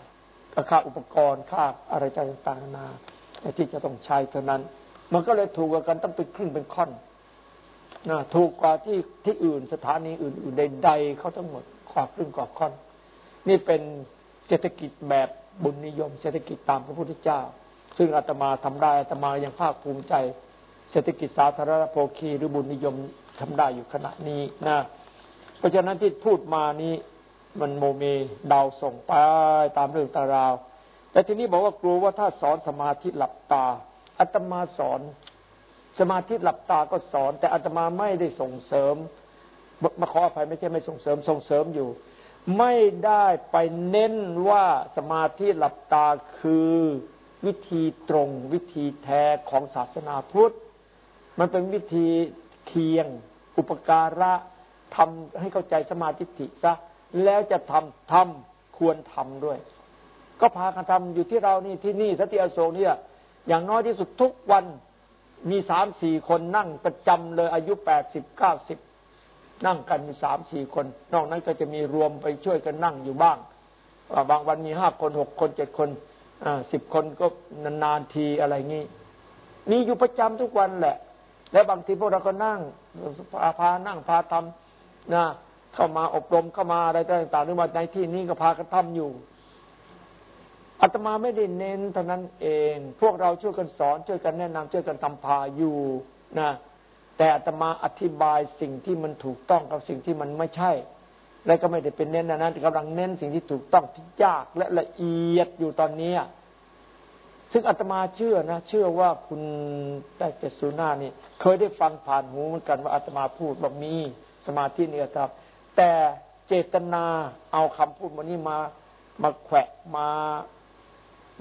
กับค่าอุปกรณ์ค่าอะไรต่างๆนานาที่จะต้องใช้เท่านั้น มันก็เลยถูกกันต้องเป็นครึ่งเป็นค่อน นะถูกกว่าที่ที่อื่นสถานีอื่นๆใดๆเขาทั้งหมดกว่าครึ่งกว่าค่อน นี่เป็นเศรษฐกิจแบบบุญนิยม เศรษฐกิจตามพระพุทธเจ้า ซึ่งอาตมาทำได้อาตมายังภาคภูมิใจ เศรษฐกิจสาธารณโภคีหรือบุญนิยมทำได้อยู่ขณะนี้นะเพราะฉะนั้นที่พูดมานี้มันโมเมเดาส่งไปตามเรื่องตามราว แต่ทีนี้บอกว่ากลัวว่าถ้าสอนสมาธิหลับตาอาตมาสอน สมาธิหลับตาก็สอน แต่อาตมาไม่ได้ส่งเสริมมาขออภัยไม่ใช่ไม่ส่งเสริมส่งเสริมอยู่ ไม่ได้ไปเน้นว่าสมาธิหลับตาคือวิธีตรงวิธีแท้ของศาสนาพุทธ มันเป็นวิธีเคียง อุปการะทำให้เข้าใจสมาธิิซะแล้วจะทำทำควรทำด้วย ก็พากันทำอยู่ที่เรานี่ที่นี่สติอโศกเนี่ยอย่างน้อยที่สุดทุกวัน มีสามสี่คนนั่งประจำเลยอายุแปดสิบเก้าสิบนั่งกันมีสามสี่คน นอกนั้นก็จะมีรวมไปช่วยกันนั่งอยู่บ้าง บางวันมีห้าคนหกคนเจ็ดคนสิบคนก็นานๆทีอะไรงี้ มีอยู่ประจำทุกวันแหละ แล้วบางทีพวกเราก็นั่งพาพานั่งพาทำนะเข้ามาอบรมเข้ามาอะไรต่างๆหรือว่าในที่นี้ก็พากันทำอยู่ อาตมาไม่ได้เน้นเท่านั้นเอง พวกเราช่วยกันสอน ช่วยกันแนะนำช่วยกันทำพาอยู่นะแต่อาตมาอธิบายสิ่งที่มันถูกต้องกับสิ่งที่มันไม่ใช่ และก็ไม่ได้เป็นเน้นนะนั้นกำลังเน้นสิ่งที่ถูกต้องที่ยากและละเอียดอยู่ตอนนี้ซึ่งอาตมาเชื่อนะ เชื่อว่าคุณได้เจสุนานี่ เคยได้ฟังผ่านหูเหมือนกันว่าอาตมาพูดว่ามีสมาธิเนี่ยครับ แต่เจตนาเอาคำพูดวันนี้มา มาแขวะมา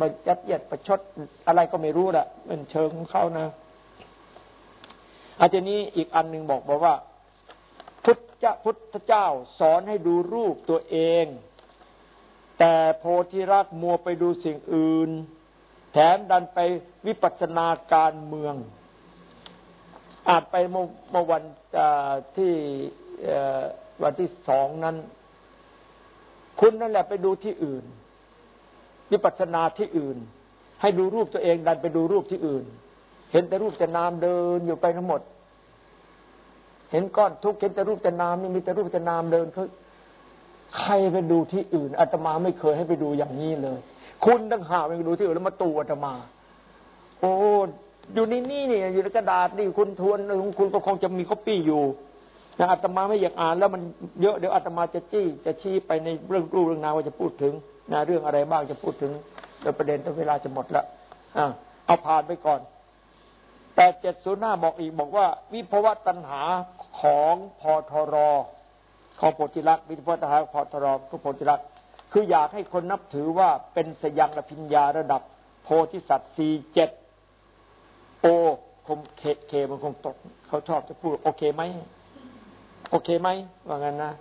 มายัดเยียดประชดอะไรก็ไม่รู้แหละเป็นเชิงของเขานะอาจารย์นี้อีกอันหนึ่งบอกบอกว่า พุทธพุทธเจ้าสอนให้ดูรูปตัวเอง แต่โพธิรักมัวไปดูสิ่งอื่น แถมดันไปวิปัสสนาการเมือง อาจไปเมื่อวันที่วันที่สองนั้น คุณนั่นแหละไปดูที่อื่น วิปัสสนาที่อื่น ให้ดูรูปตัวเองดันไปดูรูปที่อื่น เห็นแต่รูปแต่นามเดินอยู่ไปทั้งหมด เห็นก้อนทุกเห็นแต่รูปแต่นามนี่มีแต่รูปแต่นามเดินเขาใครไปดูที่อื่นอาตมาไม่เคยให้ไปดูอย่างนี้เลย คุณตั้งหาไปดูที่อื่นแล้วมาตูอาตมา โอ้อยู่ในนี่นี่อยู่ในกระดาษนี่คุณทวนคุณก็คงจะมีคอปี้อยู่นะอาตมาไม่อยากอ่านแล้วมันเยอะเดี๋ยวอาตมาจะจี้จะชี้ไปในเรื่องรูปเรื่องนามว่าจะพูดถึง นะเรื่องอะไรบ้างจะพูดถึงโดยประเด็นแต่เวลาจะหมดละอ่าเอาผ่านไปก่อนแปดเจ็ดศูนย์ห้าบอกอีกบอกว่า วิภวตัณหาของพอทรของโพธิลักษ์วิภวตัณหาพอทรขอโพธิลักษ์คืออยากให้คนนับถือว่าเป็นสยังอภิญญาระดับ โพธิสัตว์สี่เจ็ดโอคมเคเคมันคงตก เขาชอบจะพูด โอเคไหมโอเคไหมว่างั้นนะ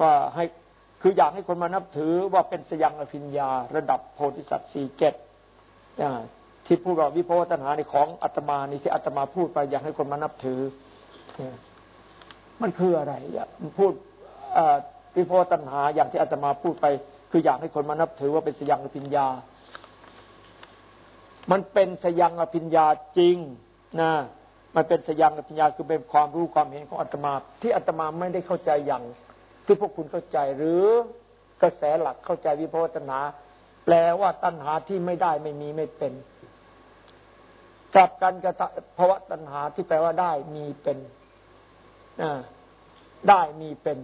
ว่าให้ คืออยากให้คนมานับถือว่าเป็นสยังอภิญญา ระดับโพธิสัตว์สี่เจ็ดที่พูดว่าวิโพตัญหาในของอาตมานี่ที่อาตมาพูดไปอยากให้คนมานับถือ มันคืออะไรอยากพูดวิโพตัญหาอย่างที่อาตมาพูดไป คืออยากให้คนมานับถือว่าเป็นสยังอภิญญา มันเป็นสยังอภิญญาจริงนะมันเป็นสยังอภิญญาคือเป็นความรู้ความเห็นของอาตมา ที่อาตมาไม่ได้เข้าใจอย่าง ที่พวกคุณเข้าใจหรือกระแสหลักเข้าใจวิภวตัณหาแปลว่าตัณหาที่ไม่ได้ไม่มีไม่เป็นกลับกันกับภาวะตัณหาที่แปลว่าได้มีเป็นได้มีเป็น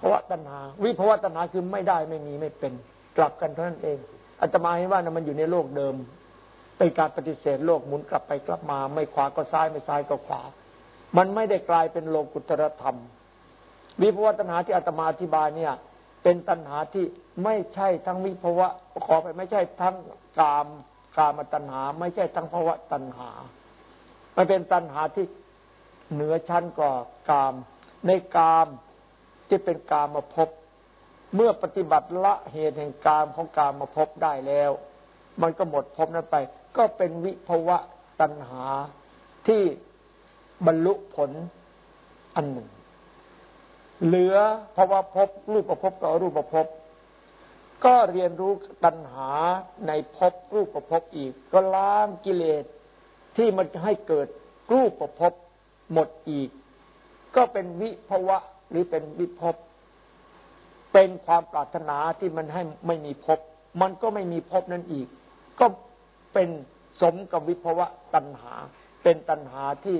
ภาวะตัณหา วิภาวะตัณหาคือไม่ได้ไม่มีไม่เป็น กลับกันเท่านั้นเองอาตมาเห็นว่านะมันอยู่ในโลกเดิมเป็นการปฏิเสธโลกหมุนกลับไปกลับมา ไม่ขวาก็ซ้ายไม่ซ้ายก็ขวา มันไม่ได้กลายเป็นโลกุตรธรรม วิภวตัณหาที่อาตมาอธิบายเนี่ย เป็นตัณหาที่ไม่ใช่ทั้งวิภวะขอไปไม่ใช่ทั้งกามกามตัณหา ไม่ใช่ทั้งภวะตัณหา มันเป็นตัณหาที่เหนือชั้นกว่ากาม ในกามที่เป็นกามมาพบเมื่อปฏิบัติละเหตุแห่งกามของกามมาพบได้แล้ว มันก็หมดพบนั้นไป ก็เป็นวิภวะตัณหาที่บรรลุผลอันหนึ่ง เหลือภาวะพบรูปประพบกับรูปประพบก็เรียนรู้ตัณหาในภพรูปประพบอีก ก็ล้างกิเลสที่มันให้เกิดรูปประพบหมดอีก ก็เป็นวิภวะหรือเป็นวิภพเป็นความปรารถนาที่มันให้ไม่มีภพมันก็ไม่มีภพนั้นอีก ก็เป็นสมกับวิภวะตัณหา เป็นตัณหาที่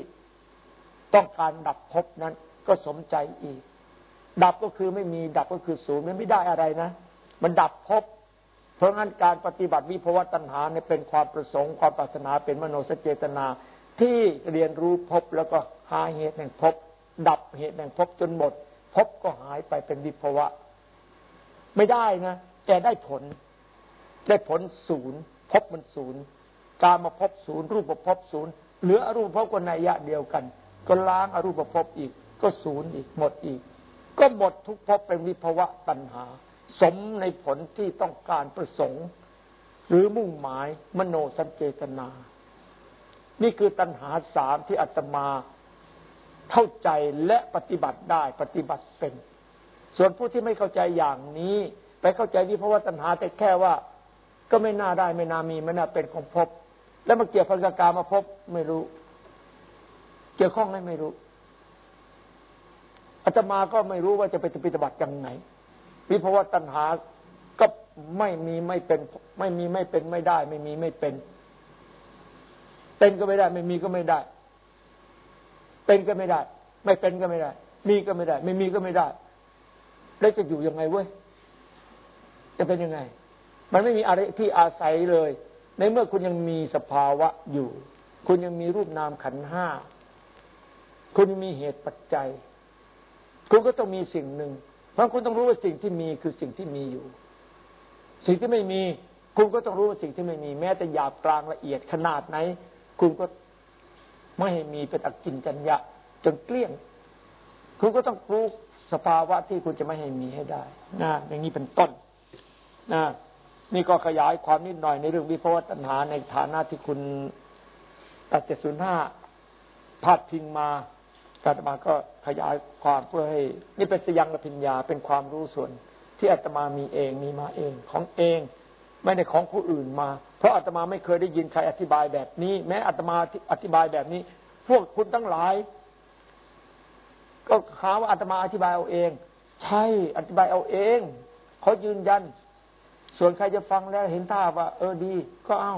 ต้องการดับภพนั้นก็สมใจอีก ดับก็คือไม่มีดับก็คือศูนย์มันไม่ได้อะไรนะ มันดับภพเพราะงั้นการปฏิบัติวิภวตัณหาเนี่ยเป็นความประสงค์ความปรารถนาเป็นมโนสเจตนา ที่เรียนรู้ภพแล้วก็หาเหตุแห่งภพดับเหตุแห่งภพจนหมดภพก็หายไปเป็นวิภวะ ไม่ได้นะแต่ได้ผล ได้ผลศูนย์ภพมันศูนย์การมาพบศูนย์รูปภพบศูนย์เหลืออรูปภพก็นัยยะเดียวกัน ก็ล้างอรูปภพอีก ก็ศูนย์อีกหมดอีก ก็หมดทุกภพเป็นวิภวะตัณหา สมในผลที่ต้องการประสงค์ หรือมุ่งหมายมโนสัญเจตนา นี่คือตัณหาสามที่อาตมาเข้าใจและปฏิบัติได้ปฏิบัติเป็น ส่วนผู้ที่ไม่เข้าใจอย่างนี้ ไปเข้าใจวิภวะตัณหาแต่แค่ว่า ก็ไม่น่าได้ไม่น่ามีไม่น่าเป็นของพบ แล้วมาเกี่ยวพันกามาพบไม่รู้ เกี่ยวข้องไหมไม่รู้ อาตมาก็ไม่รู้ว่าจะไปปฏิบัติยังไงวิภาวะตัณหาก็ไม่มีไม่เป็น ไม่มีไม่เป็นไม่ได้ ไม่มีไม่เป็น เป็นก็ไม่ได้ ไม่มีก็ไม่ได้ เป็นก็ไม่ได้ ไม่เป็นก็ไม่ได้ มีก็ไม่ได้ ไม่มีก็ไม่ได้แล้วจะอยู่ยังไงเว้ยจะเป็นยังไง มันไม่มีอะไรที่อาศัยเลย ในเมื่อคุณยังมีสภาวะอยู่ คุณยังมีรูปนามขันห้า คุณมีเหตุปัจจัย คุณก็ต้องมีสิ่งหนึ่งเพราะคุณต้องรู้ว่าสิ่งที่มีคือสิ่งที่มีอยู่ สิ่งที่ไม่มี คุณก็ต้องรู้ว่าสิ่งที่ไม่มี แม้แต่หยาบกลางละเอียดขนาดไหน คุณก็ไม่ให้มีเป็นอกินจัญญะจนเกลี้ยง คุณก็ต้องรู้สภาวะที่คุณจะไม่ให้มีให้ได้นะอย่างนี้เป็นต้นนะนี่ก็ขยายความนิดหน่อยในเรื่องวิภวตัณหาในฐานะที่คุณตัดเจ็ดศูนย์ห้าพาดพิงมา อาตมาก็ขยายความเพื่อให้นี่เป็นสยังละพิญญาเป็นความรู้ส่วน ที่อาตมามีเองมีมาเองของเอง ไม่ได้ของผู้อื่นมา เพราะอาตมาไม่เคยได้ยินใครอธิบายแบบนี้ แม้อาตมาอธิบายแบบนี้ พวกคุณทั้งหลาย ก็หาว่าอาตมาอธิบายเอาเอง ใช่อธิบายเอาเองเขายืนยัน ส่วนใครจะฟังแล้วเห็นท่าว่า เออดี ก็เอา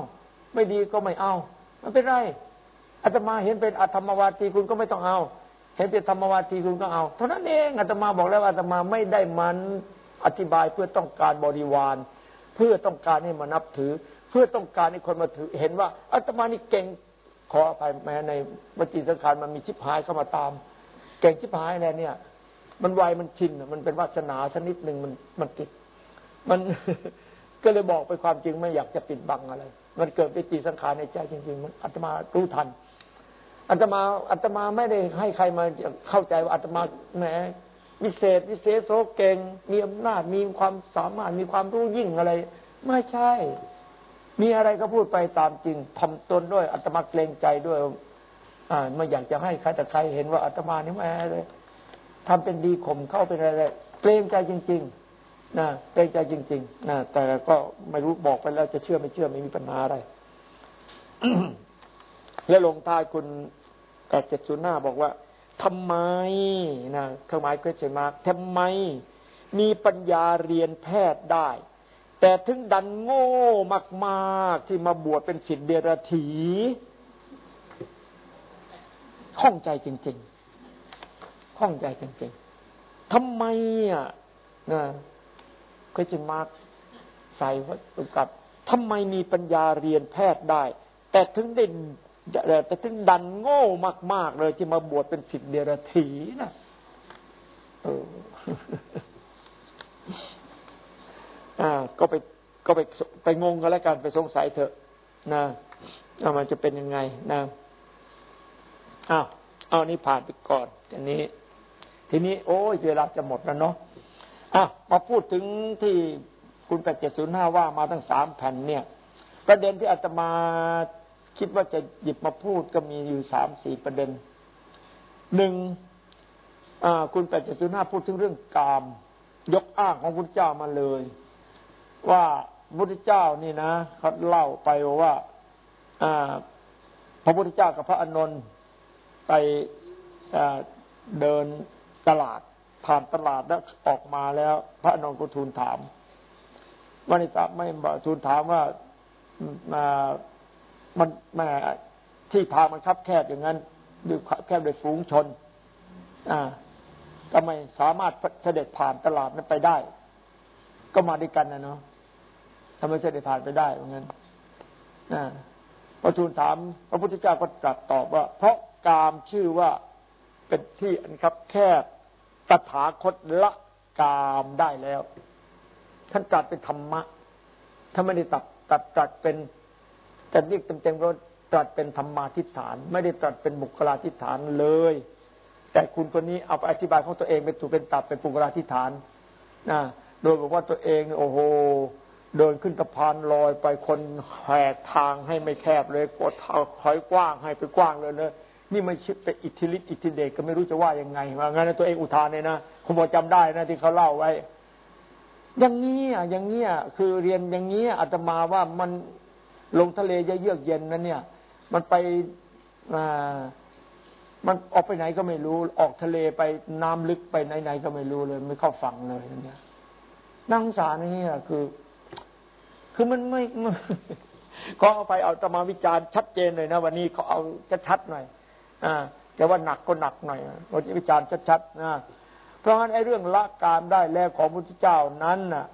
ไม่ดีก็ไม่เอา มันเป็นไรอาตมาเห็นเป็นอธรรมวาทีคุณก็ไม่ต้องเอา เห็นเป็นธรรมวาทีคุณก็เอา เท่านั้นเองอาตมาบอกแล้วอาตมาไม่ได้มันอธิบายเพื่อต้องการบริวาร เพื่อต้องการให้มานับถือ เพื่อต้องการให้คนมาถือ เห็นว่าอาตมานี่เก่งขออภัยแม้ในวจีสังขารมันมีชิบหายเข้ามาตาม เก่งชิบหายแล้วเนี่ย มันไวมันชินมันเป็นวาสนาชนิดหนึ่งมันมันติด มันก็เลยบอกไปความจริงไม่อยากจะปิดบังอะไร มันเกิดเป็นจิตสังขารในใจจริง ๆ มันอาตมารู้ทัน อาตมาอาตมาไม่ได้ให้ใครมาเข้าใจว่าอาตมาแหมวิเศษวิเศษโสเก่งมีอำนาจมีความสามารถมีความรู้ยิ่งอะไร ไม่ใช่ มีอะไรก็พูดไปตามจริงทำตนด้วยอาตมาเกรงใจด้วย อ่าไม่อยากจะให้ใครแต่ใครเห็นว่าอาตมานี่แหมเลยทำเป็นดีข่มเข้าเป็นอะไรเกรงใจจริง ๆนะเกรงใจจริงๆนะแต่ก็ไม่รู้บอกไปแล้วจะเชื่อไม่เชื่อไม่มีปัญหาอะไรแล้วลงท้ายคุณ แปดเจ็ดศูนย์หน้าบอกว่าทำไมนะเครื่องหมายเกิดเฉยมาทำไม มีปัญญาเรียนแพทย์ได้ แต่ถึงดันโง่มากๆที่มาบวชเป็นศิษย์เดรถีห้องใจจริงๆห้องใจจริง ๆทำไมอะนะก็จะมาใส่ว่ากับทำไมมีปัญญาเรียนแพทย์ได้ แต่ถึงได้ แต่ถึงดันโง่มาก ๆ เลยที่มาบวชเป็นศิษย์เดรัจฉีนะเอออ่า ก็ไปก็ไปไปงงกันแล้วกันไปสงสัยเถอะ นะว่ามันจะเป็นยังไงนะอ้าวเอานี่ผ่านไปก่อนอันนี้ ทีนี้ โอ้ยเวลาจะหมดแล้วเนาะอะมาพูดถึงที่คุณแปดเจ็ดศูนย์ห้าว่ามาตั้งสามแผ่นเนี่ย ประเด็นที่อาตมา คิดว่าจะหยิบมาพูดก็มีอยู่สามสี่ประเด็นหนึ่งคุณแปดเจ็ดศูนย์ห้าพูดถึงเรื่องกาม ยกอ้างของพระเจ้ามาเลย ว่าพระพุทธเจ้านี่นะเขาเล่าไปว่าพระพุทธเจ้ากับพระอานนท์ไปเดินตลาดผ่านตลาดแล้วออกมาแล้ว พระอานนท์ก็ทูลถามวันนี้ตาไม่ทูลถามว่า มันแม่ที่ทางมันคับแคบอย่างนั้นด้วยแคบด้วยฝูงชน อ่าทำไมสามารถเสด็จผ่านตลาดนั้นไปได้ ก็มาด้วยกันนะเนาะทำไมเสด็จผ่านไปได้เหมือนกันอ่าพระทูลถาม พระพุทธเจ้าก็ตรัสตอบว่า เพราะกามชื่อว่าเป็นที่อันคับ แคบตถาคตละกามได้แล้ว ท่านตรัสเป็นธรรมะถ้าไม่ได้ตัดตัดตรัสเป็น แต่เรียกเต็มๆว่าตรัสเป็นธรรมาทิฏฐาน ไม่ได้ตรัสเป็นบุคลาทิฏฐานเลย แต่คุณคนนี้เอาไปอธิบายของตัวเองเป็นถูกเป็นตัดเป็นบุคลาทิฏฐานนะโดยบอกว่าตัวเองโอ้โหเดินขึ้นสะพานลอยไปคนแหกทางให้ไม่แคบเลยกดถอยกว้างให้ไปกว้างเลยเนะนี่ไม่ชิดเป็นอิทธิฤทธิอิทธิเดชก็ไม่รู้จะว่ายังไงว่างั้นตัวเองอุทานเลยนะคุณบอกจำได้นะที่เขาเล่าไว้ อย่างนี้อะอย่างนี้อะคือเรียนอย่างนี้อาตมาว่ามัน ลงทะเลเยือกเย็นนั่นเนี่ย มันไปมันออกไปไหนก็ไม่รู้ ออกทะเลไปน้ำลึกไปไหนๆก็ไม่รู้เลย ไม่เข้าฝั่งเลยเนี่ยนั่งสารนี่คือ คือมันไม่ก็เอาไปเอาตมาวิจารณ์ชัดเจนเลยนะวันนี้เขาเอาชัดๆหน่อย อ่าแต่ว่าหนักก็หนักหน่อยเราจะวิจารณ์ชัดๆนะเพราะฉะนั้นไอ้เรื่องละการได้แล้วของพระพุทธเจ้านั้นน่ะ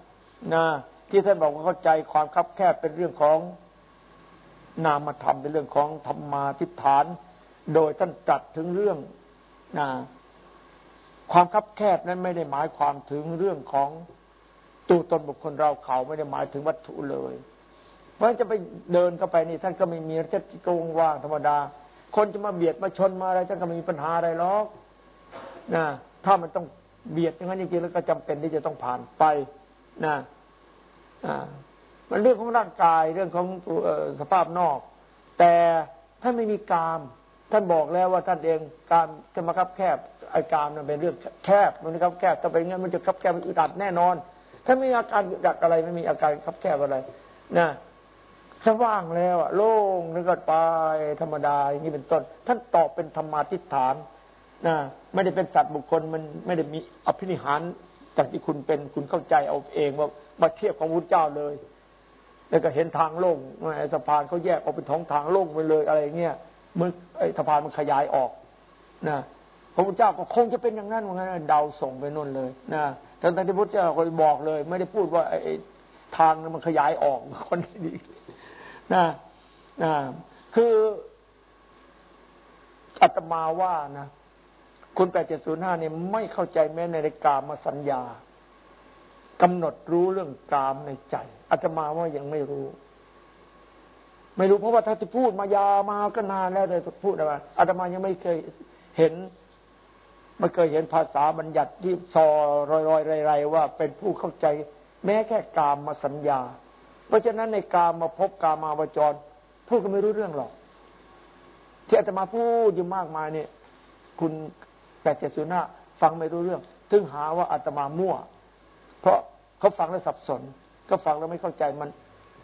นะที่ท่านบอกว่าเข้าใจความคับแคบเป็นเรื่องของ นามธรรมเป็นเรื่องของธรรมาทิฏฐาน โดยท่านตรัสถึงเรื่องนะความคับแคบนั้นไม่ได้หมายความถึงเรื่องของตัวตนบุคคลเราเขาไม่ได้หมายถึงวัตถุเลย เพราะจะไปเดินเข้าไปนี่ท่านก็ไม่มีแค่โกงว่างธรรมดา คนจะมาเบียดมาชนมาอะไรท่านก็ไม่มีปัญหาอะไรหรอกนะถ้ามันต้องเบียดอย่างนั้นจริงๆแล้วก็จำเป็นที่จะต้องผ่านไปนะอ่า มันเรื่องของร่างกายเรื่องของสภาพนอก แต่ท่านไม่มีกาม ท่านบอกแล้วว่าท่านเองการจะมาคับแคบไอ้กามมันเป็นเรื่องแคบมันคับแคบถ้าเป็นงั้นมันจะคับแคบอึดอัดแน่นอนถ้าไม่มีอาการอึดอัดอะไรไม่มีอาการคับแคบอะไรนะสว่างแล้วอะโล่งนึกไปธรรมดาอย่างนี้เป็นต้น ท่านตอบเป็นธรรมาทิฏฐานนะไม่ได้เป็นสัตว์บุคคลมันไม่ได้มีอภินิหารจากที่คุณเป็นคุณเข้าใจเอาเองว่ามาเทียบของพระเจ้าเลย แล้วก็เห็นทางโล่งสะพานเขาแยกออกเป็นท้องทางโล่งไปเลยอะไรเงี้ยมันไอ้สะพานมันขยายออกนะพระพุทธเจ้าก็คงจะเป็นอย่างนั้นเหมือนกันเดาส่งไปนู่นเลยนะแต่ที่พระพุทธเจ้าเคยบอกเลย ไม่ได้พูดว่าไอ้ทางมันขยายออกคนนี้นะนะคืออาตมาว่านะคุณแปดเจ็ดศูนย์ห้าเนี่ยไม่เข้าใจแม้ในกามาสัญญา กำหนดรู้เรื่องกามในใจอาตมาว่ายังไม่รู้ ไม่รู้เพราะว่าถ้าที่พูดมายามาก็นานแล้วแต่พูดอะไรอาตมายังไม่เคยเห็นไม่เคยเห็นภาษาบัญญัติที่ซอรอยรอยไรๆว่าเป็นผู้เข้าใจ แม้แค่กามมาสัญญา เพราะฉะนั้นในกามมาพบกามมาวจร พูดก็ไม่รู้เรื่องหรอก ที่อาตมาพูดอยู่มากมายเนี่ย คุณแปดเจ็ดศูนย์ห้าฟังไม่รู้เรื่อง ถึงหาว่าอาตมามั่ว เพราะเขาฟังแล้วสับสน ก็ฟังแล้วไม่เข้าใจมัน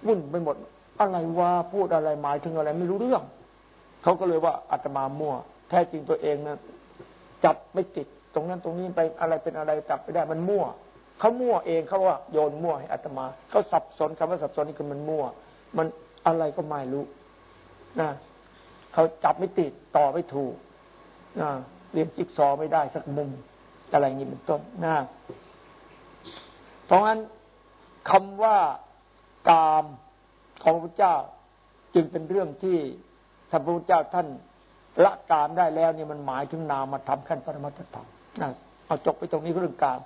วุ่นไปหมด อะไรว่าพูดอะไรหมายถึงอะไรไม่รู้เรื่อง เขาก็เลยว่าอาตมามั่ว แท้จริงตัวเองนะจับไม่ติดตรงนั้นตรงนี้ไปอะไรเป็นอะไรจับไม่ได้มันมั่วเขามั่วเองเขาว่าโยนมั่วให้อาตมาเขาสับสนคำว่าสับสนนี่คือมันมั่ว มันอะไรก็ไม่รู้นะเขาจับไม่ติดต่อไม่ถูกนะเรียนจิ๊กซอไม่ได้สักมุมอะไรอย่างนี้เป็นต้นนะ เพราะงั้นคำว่ากามของพระเจ้าจึงเป็นเรื่องที่ท่านพระพุทธเจ้าท่านละกามได้แล้วเนี่ยมันหมายถึงนามธรรมขั้นปรมัตถธรรมนะเอาจบไปตรงนี้เรื่องการ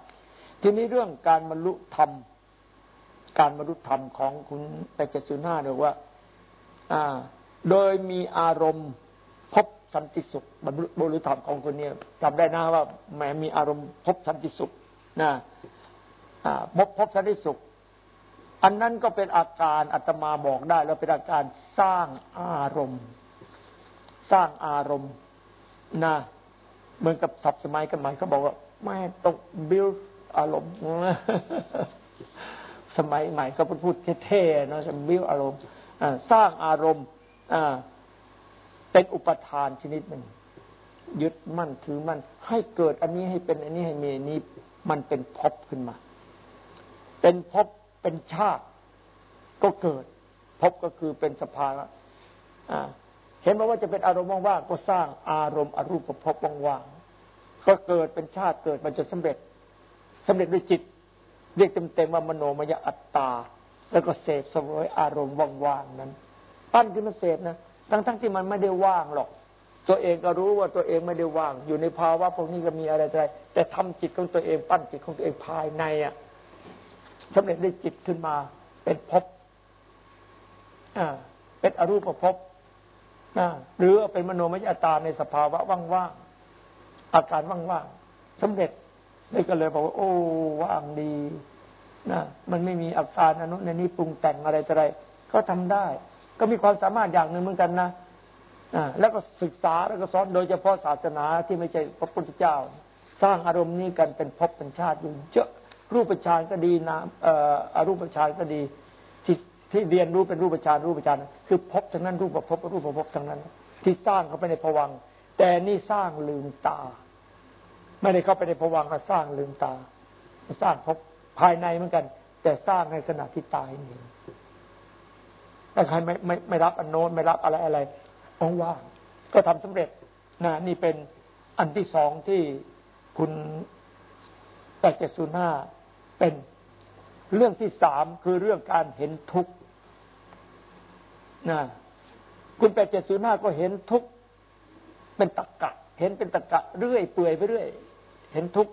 ทีนี้เรื่องการบรรลุธรรม การบรรลุธรรมของคุณแปดเจ็ดศูนย์ห้าเรียกว่า อ่า โดยมีอารมณ์พบสันติสุขบรรลุบรรลุธรรมของคนนี้จำได้นะว่าแม้มีอารมณ์พบสันติสุขนะ พบพบสันติสุข อันนั้นก็เป็นอาการอัตมาบอกได้ แล้วเป็นอาการสร้างอารมณ์สร้างอารมณ์นะเหมือนกับสับสมัยกันใหม่เขาบอกว่าไม่ต้องบิวอารมณ์สมัยใหม่ก็พูดเท่ๆเนาะบิวอารมณ์สร้างอารมณ์เป็นอุปทานชนิดหนึ่งยึดมั่นถือมั่นให้เกิดอันนี้ให้เป็นอันนี้ให้มีอันนี้ มันเป็นภพขึ้นมา เป็นภพเป็นชาติ ก็เกิดภพก็คือเป็นสภาวะเห็นไหมว่าจะเป็นอารมณ์ว่างๆก็สร้างอารมณ์อรูปภพว่างๆก็เกิดเป็นชาติเกิดมันจะสำเร็จสำเร็จด้วยจิต เรียกเต็มๆว่ามโนมยอัตตา แล้วก็เสพสวยอารมณ์ว่างๆนั้น ปั้นที่มันเสพนะทั้งๆที่มันไม่ได้ว่างหรอกตัวเองก็รู้ว่าตัวเองไม่ได้ว่าง อยู่ในภาวะพวกนี้ก็มีอะไรอะไรแต่ทำจิตของตัวเองปั้นจิตของตัวเองภายในอะ สำเร็จได้จิตขึ้นมา เป็นภพเป็นอรูปภพหรือเป็นมโนมยตาในสภาวะว่างๆอาการว่างๆสำเร็จนี่ก็เลยบอกว่า โอ้ว่างดีนะมันไม่มีอาการอนุในนี้ปรุงแต่งอะไรอะไรก็ทำได้ ก็มีความสามารถอย่างหนึ่งเหมือนกันนะแล้วก็ศึกษาแล้วก็สอนโดยเฉพาะศาสนาที่ไม่ใช่พระพุทธเจ้า สร้างอารมณ์นี้กันเป็นภพเป็นชาติอยู่เยอะ รูปฌานก็ดีนะอารูปฌานก็ดีที่ที่เรียนรู้เป็นรูปฌานรูปฌานคือภพทั้งนั้นรูปภพรูปภพทั้งนั้น ที่สร้างเข้าไปในภวังแต่นี่สร้างลืมตา ไม่ได้เข้าไปในภวังก็สร้างลืมตา สร้างภพภายในเหมือนกัน แต่สร้างในขณะที่ตายนี่แต่ใครไม่ไม่ไม่รับอนโนนไม่รับอะไรอะไรว่างก็ทำสำเร็จนะนี่เป็นอันที่สองที่คุณแปดเจ็ดศูนย์ห้า เป็น เรื่องที่สามคือเรื่องการเห็นทุกข์นะคุณแปดเจ็ดศูนย์ห้าก็เห็นทุกข์เป็นตะกะเห็นเป็นตะกะเรื่อยเปื่อยไปเรื่อย เห็นทุกข์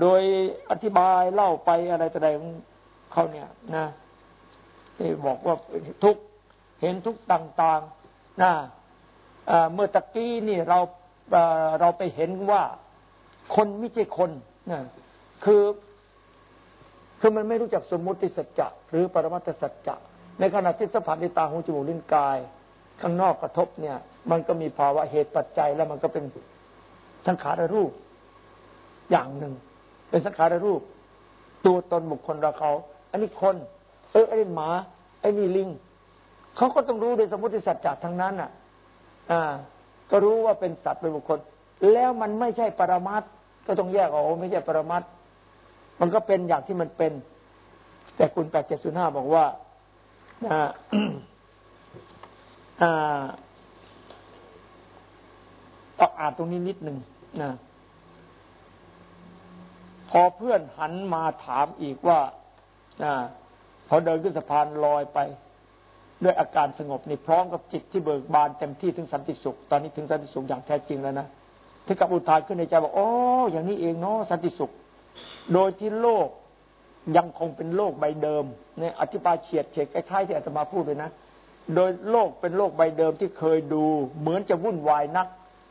โดยอธิบายเล่าไปอะไรต่างเขาเนี่ย นะที่บอกว่าทุกเห็นทุกต่างๆนะเมื่อตะกี้นี่เราเราไปเห็นว่าคนไม่ใช่คนนะคือ คือมันไม่รู้จักสมมติสัจจะหรือปรมัตถสัจจะในขณะที่สัมผัสในตาหูจมูกลิ้นกาย ข้างนอกกระทบเนี่ย มันก็มีภาวะเหตุปัจจัย แล้วมันก็เป็นสังขารรูป อย่างหนึ่ง เป็นสังขารรูป ตัวตนบุคคลเราเขา อันนี้คน เออไอ้หมาไอ้นี่ลิงเขาก็ต้องรู้โดยสมมติสัจจะทั้งนั้นอะ อ่า ก็รู้ว่าเป็นสัตว์เป็นบุคคล แล้วมันไม่ใช่ปรมัตก็ต้องแยกออกไม่ใช่ปรมัต มันก็เป็นอย่างที่มันเป็น แต่คุณแปดเจ็ดศูนย์ห้าบอกว่าอา่าต้องอ่านตรงนี้นิดหนึ่งนะพอเพื่อนหันมาถามอีกว่าอ่าพอเดินขึ้นสะพานลอยไป ด้วยอาการสงบนี่พร้อมกับจิตที่เบิกบานเต็มที่ถึงสันติสุข ตอนนี้ถึงสันติสุขอย่างแท้จริงแล้วนะถึงกับอุทานขึ้นในใจบอกโอ้อย่างนี้เองเนาะสันติสุข โดยที่โลกยังคงเป็นโลกใบเดิมเนี่ยอธิบายเฉียดเฉกคล้ายๆที่อาตมาพูดเลยนะ โดยโลกเป็นโลกใบเดิมที่เคยดู เหมือนจะวุ่นวายนัก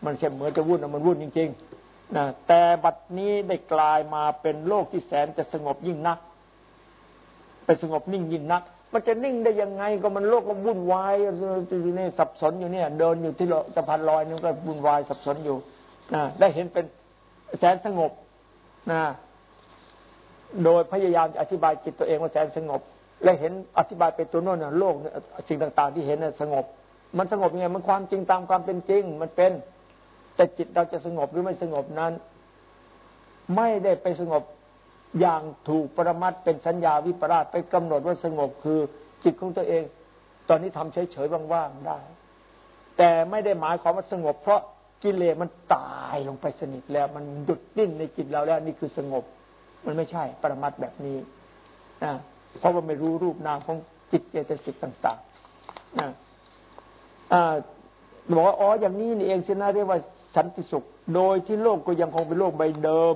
มันใช่เหมือนจะวุ่นนะมันวุ่นจริงๆนะแต่บัดนี้ได้กลายมาเป็นโลกที่แสนจะสงบยิ่งนักเป็นสงบนิ่งยิ่งนัก มันจะนิ่งได้ยังไงก็มันโลกก็วุ่นวายอยู่นี่สับสนอยู่เนี่ย เดินอยู่ที่สะพานลอยนี่ก็วุ่นวายสับสนอยู่นะได้เห็นเป็นแสนสงบนะ โดยพยายามอธิบายจิตตัวเองว่าแสนสงบ และเห็นอธิบายเป็นตัวโน้นโลกสิ่งต่าง ๆ ที่เห็นสงบ มันสงบยังไงมันความจริงตามความเป็นจริง มันเป็นแต่จิตเราจะสงบหรือไม่สงบนั้น ไม่ได้ไปสงบอย่างถูกประมัดเป็นสัญญาวิปราชไปกำหนดว่าสงบคือจิตของตัวเอง ตอนนี้ทำเฉยๆว่างๆได้ แต่ไม่ได้หมายความว่าสงบ เพราะกิเลสมันตายลงไปสนิทแล้ว มันหยุดดิ้นในจิตเราแล้ว นี่คือสงบ มันไม่ใช่ปรมัดแบบนี้นะเพราะว่าไม่รู้รูปนามของจิตเจตสิกต่างๆนะบอกว่าอ๋ออย่างนี้นี่เองสินะเรียกว่าสันติสุข โดยที่โลกก็ยังคงเป็นโลกใบเดิม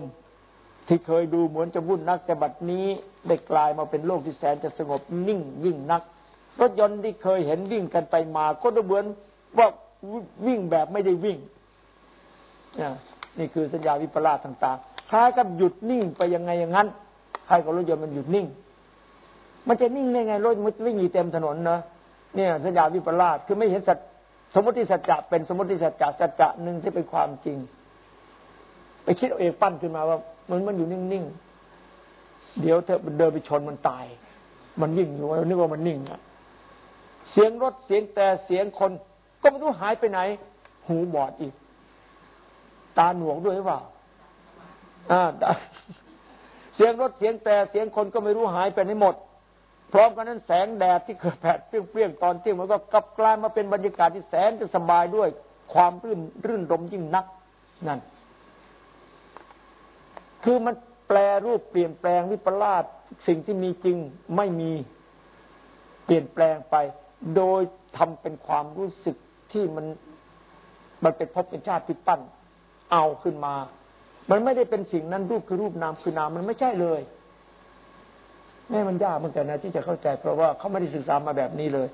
ที่เคยดูเหมือนจะวุ่นนัก แต่บัดนี้ได้กลายมาเป็นโลกที่แสนจะสงบนิ่งยิ่งนัก รถยนต์ที่เคยเห็นวิ่งกันไปมา ก็ดูเหมือนว่าวิ่งแบบไม่ได้วิ่งนี่คือสัญญาวิปลาสต่างๆ คล้ายกับหยุดนิ่งไปยังไงอย่างนั้น ใคล้ายกับรถยนต์มันหยุดนิ่ง มันจะนิ่งได้ไงรถมันวิ่งอยู่เต็มถนนเนะเนี่ยสัญญาวิปลาสคือไม่เห็นสัจสมมติสัจจะเป็นสมมติสัจจะสัจจะหนึ่งที่เป็นความจริง ไปคิดเอาเองปั้นขึ้นมาว่ามันมันอยู่นิ่งๆเดี๋ยวเธอเดินไปชนมันตาย มันยิ่งอยู่นึกว่ามันนิ่งอะเสียงรถเสียงแต่เสียงคน ก็ไม่รู้หายไปไหน หูบอดอีก ตาหนวกด้วยหรือเปล่า อ่าเสียงรถเสียงแต่เสียงคนก็ไม่รู้หายไปไหนหมด พร้อมกันนั้นแสงแดดที่เกิดแผดเปรี้ยงๆตอนเที่ยงมันก็กลับกลายมาเป็นบรรยากาศที่แสนจะสบายด้วย ความรื่นรื่นรมยิ่งนักนั่น คือมันแปลรูปเปลี่ยนแปลงวิปลาสสิ่งที่มีจริงไม่มีเปลี่ยนแปลงไป โดยทำเป็นความรู้สึกที่มัน มันเป็นพบเป็นชาติที่ปั้น เอาขึ้นมา มันไม่ได้เป็นสิ่งนั้นรูปคือรูปนามคือนามมันไม่ใช่เลยแม่มันยากเหมือนกันนะที่จะเข้าใจ เพราะว่าเขาไม่ได้ศึกษามาแบบนี้เลย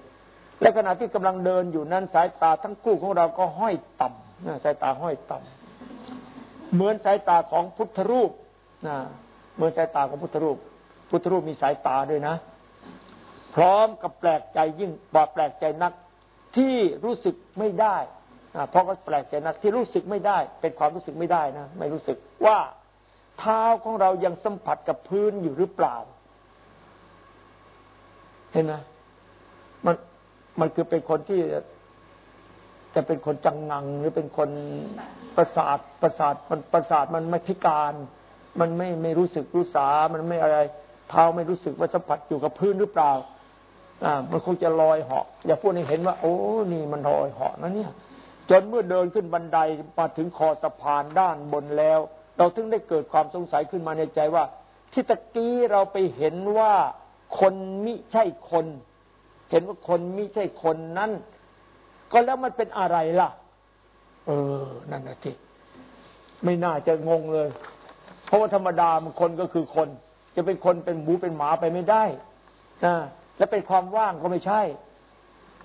และขณะที่กำลังเดินอยู่นั้นสายตาทั้งคู่ของเราก็ห้อยต่ำนะสายตาห้อยต่ำเหมือนสายตาของพุทธรูปนะเหมือนสายตาของพุทธรูป พุทธรูปมีสายตาด้วยนะ พร้อมกับแปลกใจยิ่งบาแปลกใจนักที่รู้สึกไม่ได้ พราะก็แปลกใจนักที่รู้สึกไม่ได้ เป็นความรู้สึกไม่ได้นะไม่รู้สึกว่าเท้าของเรายังสัมผัสกับพื้นอยู่หรือเปล่า เห็นไหมมันมันคือเป็นคนที่จะเป็นคนจังงัง หรือเป็นคนประสาทประสาทมันประสาทมันไม่พิการ มันไม่ไม่รู้สึกรู้สา มันไม่อะไร เท้าไม่รู้สึกว่าสัมผัสอยู่กับพื้นหรือเปล่า อ่า มันคงจะลอยเหาะอย่าพูดให้เห็นว่า โอ้นี่มันลอยเหาะนะเนี่ย จนเมื่อเดินขึ้นบันไดมาถึงคอสะพานด้านบนแล้ว เราถึงได้เกิดความสงสัยขึ้นมาในใจว่า ที่ตะกี้เราไปเห็นว่าคนมิใช่คน เห็นว่าคนมิใช่คนนั้น ก็แล้วมันเป็นอะไรล่ะ เออ นั่นนะทีไม่น่าจะงงเลย เพราะว่าธรรมดามันคนก็คือคน จะเป็นคนเป็นหมูเป็นหมาไปไม่ได้นะและเป็นความว่างก็ไม่ใช่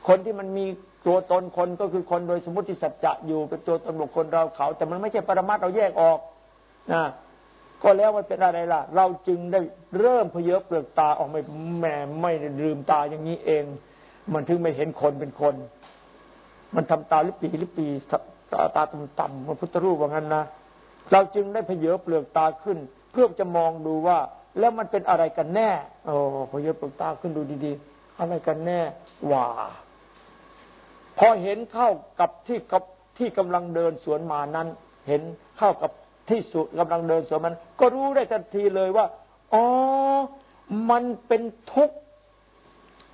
คนที่มันมี ตัวตนคนก็คือคนโดยสมมติสัจจะอยู่เป็นตัวตนบุคคลเราเขา แต่มันไม่ใช่ปรมัตเราแยกออกนะก็แล้วมันเป็นอะไรล่ะ เราจึงได้เริ่มเพเยอะเปลือกตาออกไม่แหมไม่ลืมตาอย่างนี้เอง มันถึงไม่เห็นคนเป็นคน มันทำตาลิปีลิปีตาตาต่ำๆมันพุทธรูปว่างั้นนะเราจึงได้เพเยอะเปลือกตาขึ้น เพื่อจะมองดูว่า แล้วมันเป็นอะไรกันแน่ โอ้เพเยอะเปลือกตาขึ้นดูดี ๆ อะไรกันแน่ว่า พอเห็นเข้ากับที่กับที่กำลังเดินสวนมานั้น เห็นเข้ากับที่สุดกำลังเดินสวนมัน ก็รู้ได้ทันทีเลยว่าอ๋อมันเป็นทุกข์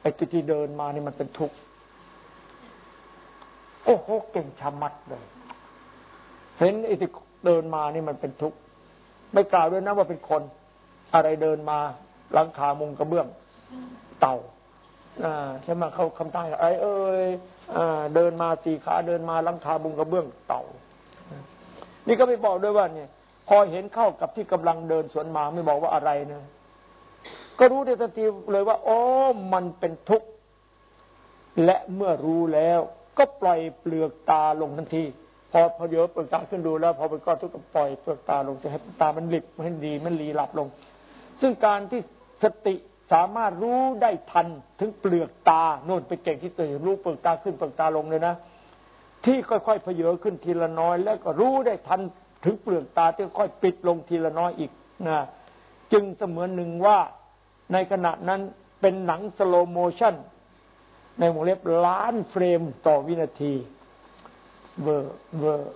ไอ้ที่เดินมานี่มันเป็นทุกข์โอ้โหเก่งชามัดเลย เห็นไอ้ที่เดินมานี่มันเป็นทุกข์ไม่กล่าวด้วยนะว่าเป็นคน อะไรเดินมาหลังคามุงกระเบื้อง เต่า ใช่ไหมเขาคำใต้ไอ้เอ้ยเดินมาสี่ขาเดินมาลังคามุงกระเบื้องเต่า นี่ก็ไม่บอกด้วยว่าเนี่ย พอเห็นเข้ากับที่กำลังเดินสวนมาไม่บอกว่าอะไรนะก็รู้ได้ทันทีเลยว่าโอ้มันเป็นทุกข์และเมื่อรู้แล้ว ก็ปล่อยเปลือกตาลงทันที พอพอเยอะเปลือกตาขึ้นดูแล้ว พอเป็นก้อนทุกข์ก็ปล่อยเปลือกตาลงจะให้ตามันหลิบให้ดีมันรีหลับลง ซึ่งการที่สติ สามารถรู้ได้ทันถึงเปลือกตาโน่นไปเก่งที่ตื่นรู้เปลือกตาขึ้นเปลือกตาลงเลยนะ ที่ค่อยๆเผยอขึ้นทีละน้อย แล้วก็รู้ได้ทันถึงเปลือกตาที่ค่อยปิดลงทีละน้อยอีกนะจึงเสมือนหนึ่งว่าในขณะนั้นเป็นหนัง slow motion ในวงเล็บล้าน frame ต่อวินาทีเบอร์เบอร์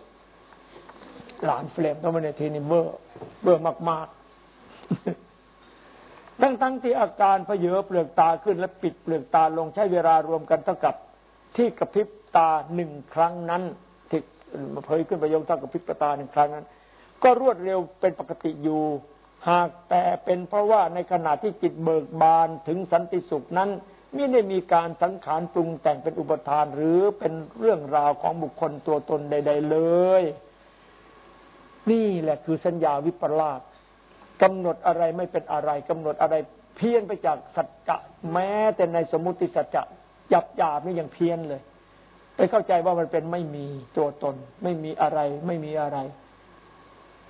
ล้าน frame ต่อวินาทีนี่เบอร์เบอร์มาก ๆ ทั้งทั้งที่อาการเผยอเปลือกตาขึ้นและปิดเปลือกตาลงใช้เวลารวมกันเท่ากับที่กระพริบตาหนึ่งครั้งนั้นที่เผยขึ้นประโยคเท่ากับพริบตาหนึ่งครั้งนั้น ก็รวดเร็วเป็นปกติอยู่ หากแต่เป็นเพราะว่าในขณะที่จิตเบิกบานถึงสันติสุขนั้นไม่ได้มีการสังขารปรุงแต่งเป็นอุปทานหรือเป็นเรื่องราวของบุคคลตัวตนใด ๆ เลย นี่แหละคือสัญญาวิปลาส กำหนดอะไรไม่เป็นอะไรกำหนดอะไรเพี้ยนไปจากสัจจะแม้แต่ในสมมุติสัจจะหยับหยาบนี่ยังเพี้ยนเลย ไปเข้าใจว่ามันเป็นไม่มีตัวตน ไม่มีอะไร ไม่มีอะไร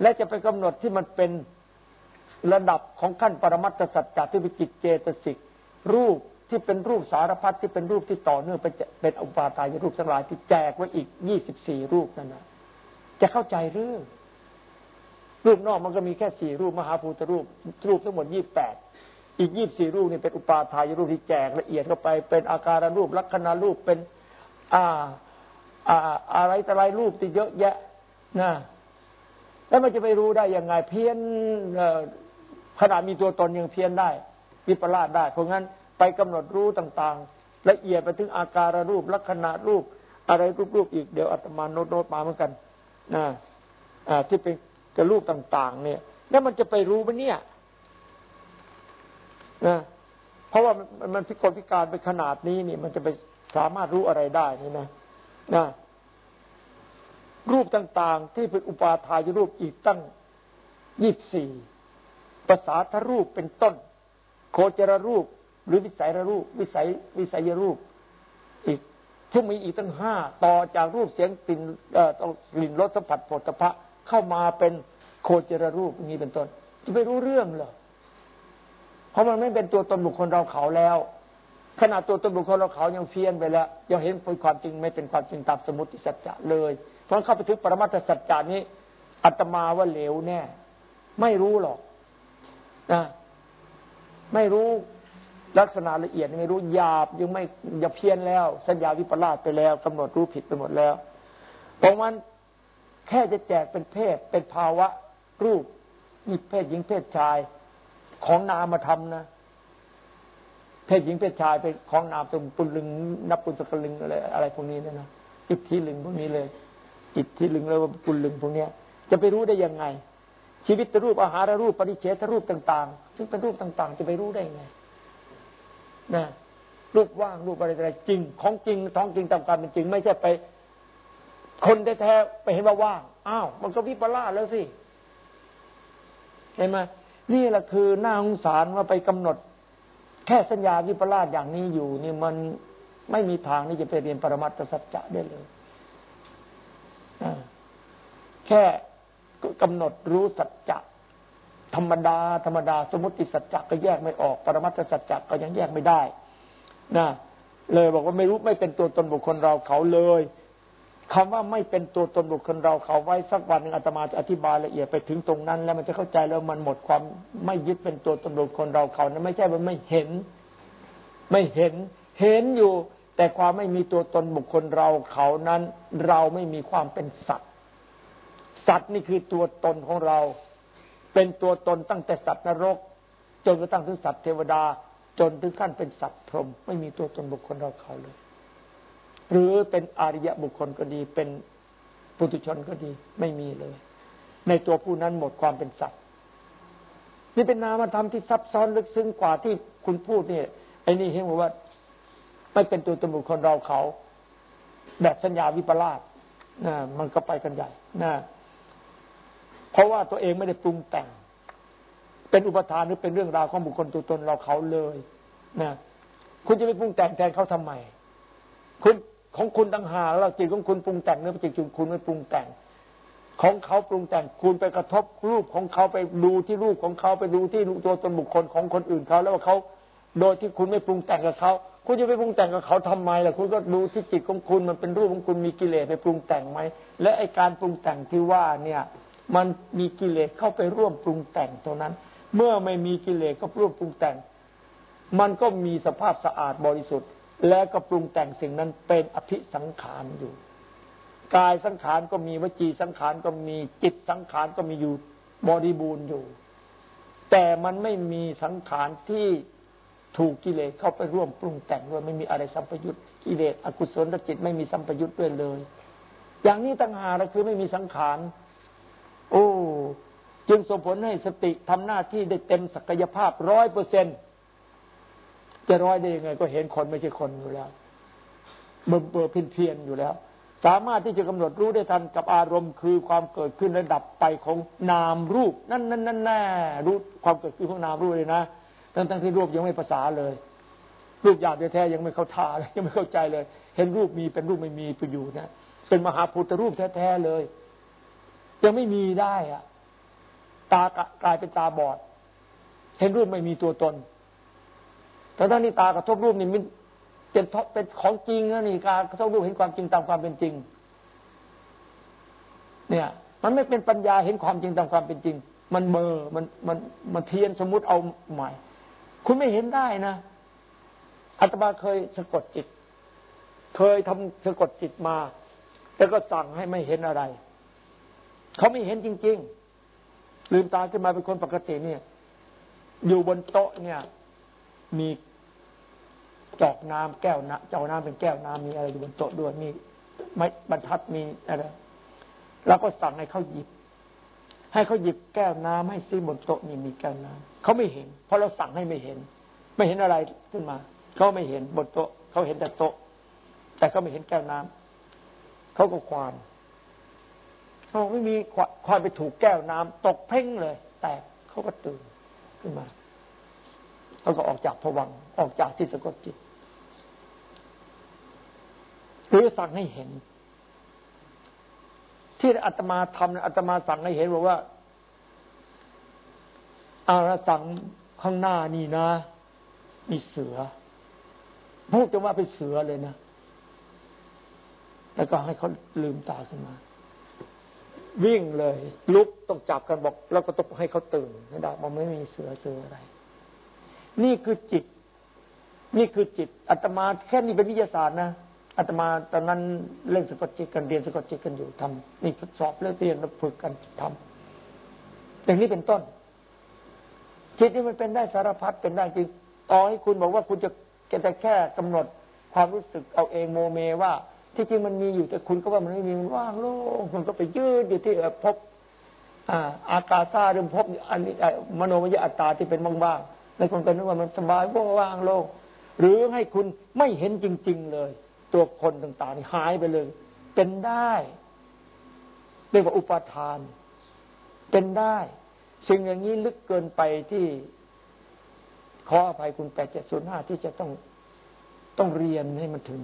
และจะไปกำหนดที่มันเป็นระดับของขั้นปรมัตถสัจจะที่เป็นจิตเจตสิกรูปที่เป็นรูปสารพัดที่เป็นรูปที่ต่อเนื่องเป็นเป็นอุปาทายรูปทั้งหลายที่แจกไว้อีกยี่สิบสี่รูปนั่นนะจะเข้าใจเรื่อง รูปนอกมันก็มีแค่สี่รูปมหาภูตรูป รูปทั้งหมดยี่แปดอีกยี่สี่รูปนี่เป็นอุปาทายรูปที่แจกละเอียดเข้าไป เป็นอาการรูปลักษณะรูปเป็น อ่า อ่า อะไรแต่ไรรูปที่เยอะแยะนะแล้วมันจะไปรู้ได้ยังไง เพี้ยนขนาดมีตัวตนยังเพี้ยนได้วิปลาสได้ เพราะงั้นไปกำหนดรู้ต่างๆ ละเอียดไปถึงอาการรูปลักษณะรูป อะไรรูปๆอีกเดี๋ยวอาตมาโน้ตๆมาเหมือนกันนะอ่าที่เป็น กับรูปต่าง ๆ เนี่ย แล้วมันจะไปรู้ไหมเนี่ยนะเพราะว่ามันมันพิกลพิการไปขนาดนี้นี่ มันจะไปสามารถรู้อะไรได้นี่นะนะรูปต่าง ๆ ที่เป็นอุปาทายรูปอีกตั้งยี่บสี่ภาษาทรูปเป็นต้น โคจรรูป หรือวิสัยรูป วิสัยวิสัยรูป อีกที่มีอีกตั้งห้าต่อจากรูปเสียงกลิ่นเอ่อกลิ่นรสสัมผัสผลตภะ เข้ามาเป็นโคจรรูปนี้เป็นต้น จะไปรู้เรื่องเหรอเพราะมันไม่เป็นตัวตนบุคคลเราเขาแล้ว ขนาดตัวตนบุคคลเราเขายังเพี้ยนไปแล้ว ยังเห็นเป็นความจริงไม่เป็นความจริงตามสมมติสัจจะเลย เพราะเข้าไปถึงปรมัตถสัจจานี้อัตมาว่าเหลวแน่ ไม่รู้หรอกนะไม่รู้ลักษณะละเอียดไม่รู้หยาบยังไม่ย่าเพี้ยนแล้ว สัญญาวิปลาสไปแล้วกำหนดรู้ผิดไปหมดแล้วเพราะมัน แค่จะแจกเป็นเพศเป็นภาวะรูปมีเพศหญิงเพศชายของนามธรรมนะเพศหญิงเพศชายเป็นของนามสมปุลึง นับปุสกลึงอะไรอะไรพวกนี้นะนะอิทธิลึงพวกนี้เลย อิทธิลึงแล้วปุลึงพวกเนี้ย จะไปรู้ได้ยังไง ชีวิตรูปอาหารรูปปริเฉทรูปต่าง ๆ ซึ่งเป็นรูปต่าง ๆ จะไปรู้ได้ยังไงนะรูปว่างรูปอะไรอะไรจริง ของจริงท้องจริงตามการเป็นจริง ไม่ใช่ไป คนแท้ๆไปเห็นว่าว่าง อ้าว มันก็วิปลาสแล้วสิเห็นไหมนี่แหละคือหน้าสงสารว่าไปกำหนด แค่สัญญาวิปลาสอย่างนี้อยู่นี่มันไม่มีทางที่จะไปเรียนปรมัตถสัจจะได้เลยแค่กำหนดรู้สัจจะธรรมดา ธรรมดา สมมติสัจจะก็แยกไม่ออก ปรมัตถสัจจะก็ยังแยกไม่ได้นะเลยบอกว่าไม่รู้ไม่เป็นตัวตนบุคคลเราเขาเลย คำว่าไม่เป็นตัวตนบุคคลเราเขาไว้สักวันหนึ่งอาตมาจะอธิบายละเอียดไปถึงตรงนั้น แล้วมันจะเข้าใจแล้วมันหมดความไม่ยึดเป็นตัวตนบุคคลเราเขานั้นไม่ใช่ว่าไม่เห็น ไม่เห็น เห็นอยู่ แต่ความไม่มีตัวตนบุคคลเราเขานั้น เราไม่มีความเป็นสัตว์ สัตว์นี่คือตัวตนของเรา เป็นตัวตนตั้งแต่สัตว์นรก จนกระทั่งถึงสัตว์เทวดา จนถึงขั้นเป็นสัตว์พรหมไม่มีตัวตนบุคคลเราเขาเลย หรือเป็นอริยบุคคลก็ดี เป็นปุถุชนก็ดี ไม่มีเลย ในตัวผู้นั้นหมดความเป็นสัตว์นี่เป็นนามธรรมที่ซับซ้อนลึกซึ้งกว่าที่คุณพูดเนี่ยไอ้นี่เห็นว่าไม่เป็นตัวตนบุคคลเราเขา แบบสัญญาวิปลาสนะมันก็ไปกันใหญ่นะเพราะว่าตัวเองไม่ได้ปรุงแต่ง เป็นอุปทานหรือเป็นเรื่องราวของบุคคลตัวตนเราเขาเลยนะคุณจะไปปรุงแต่งแทนเขาทำไม คุณ ของคุณต่างหากแล้วจิตของคุณปรุงแต่งเนื้อจิตของคุณไม่ปรุงแต่ง ของเขาปรุงแต่งคุณไปกระทบรูปของเขาไปดูที่รูปของเขาไปดูที่ตัวตนบุคคลของคนอื่นเขาแล้วว่าเขาโดยที่คุณไม่ปรุงแต่งกับเขาคุณจะไปปรุงแต่งกับเขาทำไมล่ะคุณก็ดูที่จิตของคุณมันเป็นรูปของคุณมีกิเลสไปปรุงแต่งไหมและไอการปรุงแต่งที่ว่าเนี่ย มันมีกิเลสเข้าไปร่วมปรุงแต่งตัวนั้น เมื่อไม่มีกิเลสก็ร่วมปรุงแต่ง มันก็มีสภาพสะอาดบริสุทธิ์ แล้วก็ปรุงแต่งสิ่งนั้นเป็นอภิสังขารอยู่ กายสังขารก็มีวจีสังขารก็มีจิตสังขารก็มีอยู่บริบูรณ์อยู่ แต่มันไม่มีสังขารที่ถูกกิเลสเข้าไปร่วมปรุงแต่งด้วยไม่มีอะไรสัมปยุตกิเลสอกุศลจิตไม่มีสัมปยุตด้วยเลย อย่างนี้ต่างหากคือไม่มีสังขารโอ้จึงส่งผลให้สติทำหน้าที่ได้เต็มศักยภาพร้อยเปอร์เซ็นต์ จะร้อยได้ยังไง ก็เห็นคนไม่ใช่คนอยู่แล้วเบอร์เบอร์เพี้ยนเพียนอยู่แล้ว สามารถที่จะกำหนดรู้ได้ทันกับอารมณ์คือความเกิดขึ้นและดับไปของนามรูป นั่นนั่นนั่นแน่รู้ความเกิดขึ้นของนามรูปเลยนะทั้งทั้งที่รูปยังไม่ภาษาเลย รูปหยาบแท้ๆยังไม่เข้าท่าเลยยังไม่เข้าใจเลย เห็นรูปมีเป็นรูปไม่มีไปอยู่นะเป็นมหาพุทธรูปแท้ๆเลย ยังไม่มีได้อะตากลายเป็นตาบอด เห็นรูปไม่มีตัวตน แต่ถ้านี่ตากระทบรูปนี่มันเป็นเป็นของจริงนะนี่การกระทบรูปเห็นความจริงตามความเป็นจริง เนี่ย มันไม่เป็นปัญญาเห็นความจริงตามความเป็นจริง มันเมอมันมันมันเทียนสมมุติเอาใหม่ คุณไม่เห็นได้นะอาตมาเคยสะกดจิต เคยทำสะกดจิตมา แล้วก็สั่งให้ไม่เห็นอะไร เขาไม่เห็นจริง ๆ ลืมตาขึ้นมาเป็นคนปกติเนี่ย อยู่บนโต๊ะเนี่ย มี จอกน้ำแก้วน้ำเจ้าน้ำเป็นแก้วน้ำมีอะไรอยู่บนโต๊ะด้วยมีไม้บรรทัดมีอะไรแล้วก็สั่งให้เขาหยิบ ให้เขาหยิบแก้วน้ำให้ซีบนโต๊ะนี่มีแก้วน้ำเขาไม่เห็น เพราะเราสั่งให้ไม่เห็น ไม่เห็นอะไรขึ้นมาเขาไม่เห็นบนโต๊ะเขาเห็นแต่โต๊ะ แต่เขาไม่เห็นแก้วน้ำเขาก็ควานเขาไม่มีควานไปถูกแก้วน้ำตกเพ่งเลย แต่เขาก็ตื่นขึ้นมาเขาก็ออกจากผวังออกจากที่สะกดจิต หรือสั่งให้เห็น ที่อาตมาทำอาตมาสั่งให้เห็นบอกว่าอารสั่งข้างหน้านี่นะ มีเสือ พูดจะว่าเป็นเสือเลยนะ แล้วก็ให้เขาลืมตาขึ้นมา วิ่งเลย ลุกต้องจับกันบอก แล้วก็ต้องให้เขาตื่นนะดามันไม่มีเสือเสืออะไร นี่คือจิต นี่คือจิตอาตมาแค่นี้เป็นวิทยาศาสตร์นะ อาตมาตอนนั้นเล่นสกอตจิตกันเรียนสกอตจิตกันอยู่ทำนี่ทดสอบเรื่องเรียนแล้วฝึกกันทำอย่างนี้เป็นต้น จิตนี่มันเป็นได้สารพัดเป็นได้จริงต่อให้คุณบอกว่าคุณจะแต่แค่กำหนดความรู้สึกเอาเองโมเมว่า ที่จริงมันมีอยู่แต่คุณก็ว่ามันไม่มีมันว่างโล่งคุณก็ไปยืดอยู่ที่พบอากาซาหรือพบอันนี้มโนมยอัตตาที่เป็นบ้างๆในคนก็นึกว่ามันสบายว่างโล่งหรือให้คุณไม่เห็นจริง ๆ เลย ตัวคนต่างๆหายไปเลย เป็นได้เรียกว่าอุปทาน เป็นได้สิ่งอย่างนี้ลึกเกินไปที่ขออภัยคุณแปดเจ็ดศูนย์ห้าที่จะต้องต้องเรียนให้มันถึง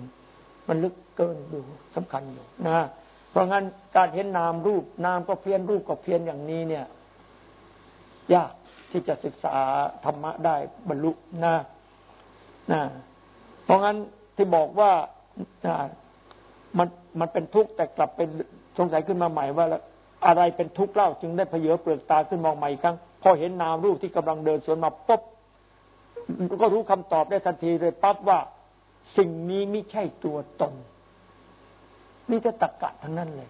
มันลึกเกินอยู่สำคัญอยู่นะเพราะงั้นการเห็นนามรูปนามก็เพี้ยนรูปก็เพี้ยนอย่างนี้เนี่ย ยากที่จะศึกษาธรรมะได้บรรลุนะนะเพราะงั้นที่บอกว่า มันมันเป็นทุกข์แต่กลับเป็นสงสัยขึ้นมาใหม่ว่าอะไรเป็นทุกข์เล่าจึงได้เพเยอเปลือกตาขึ้นมองใหม่อีกครั้ง พอเห็นนามรูปที่กำลังเดินสวนมาปุ๊บก็รู้คำตอบได้ทันทีเลยปั๊บว่าสิ่งนี้ไม่ใช่ตัวตนนี่จะตะกะทั้งนั้นเลย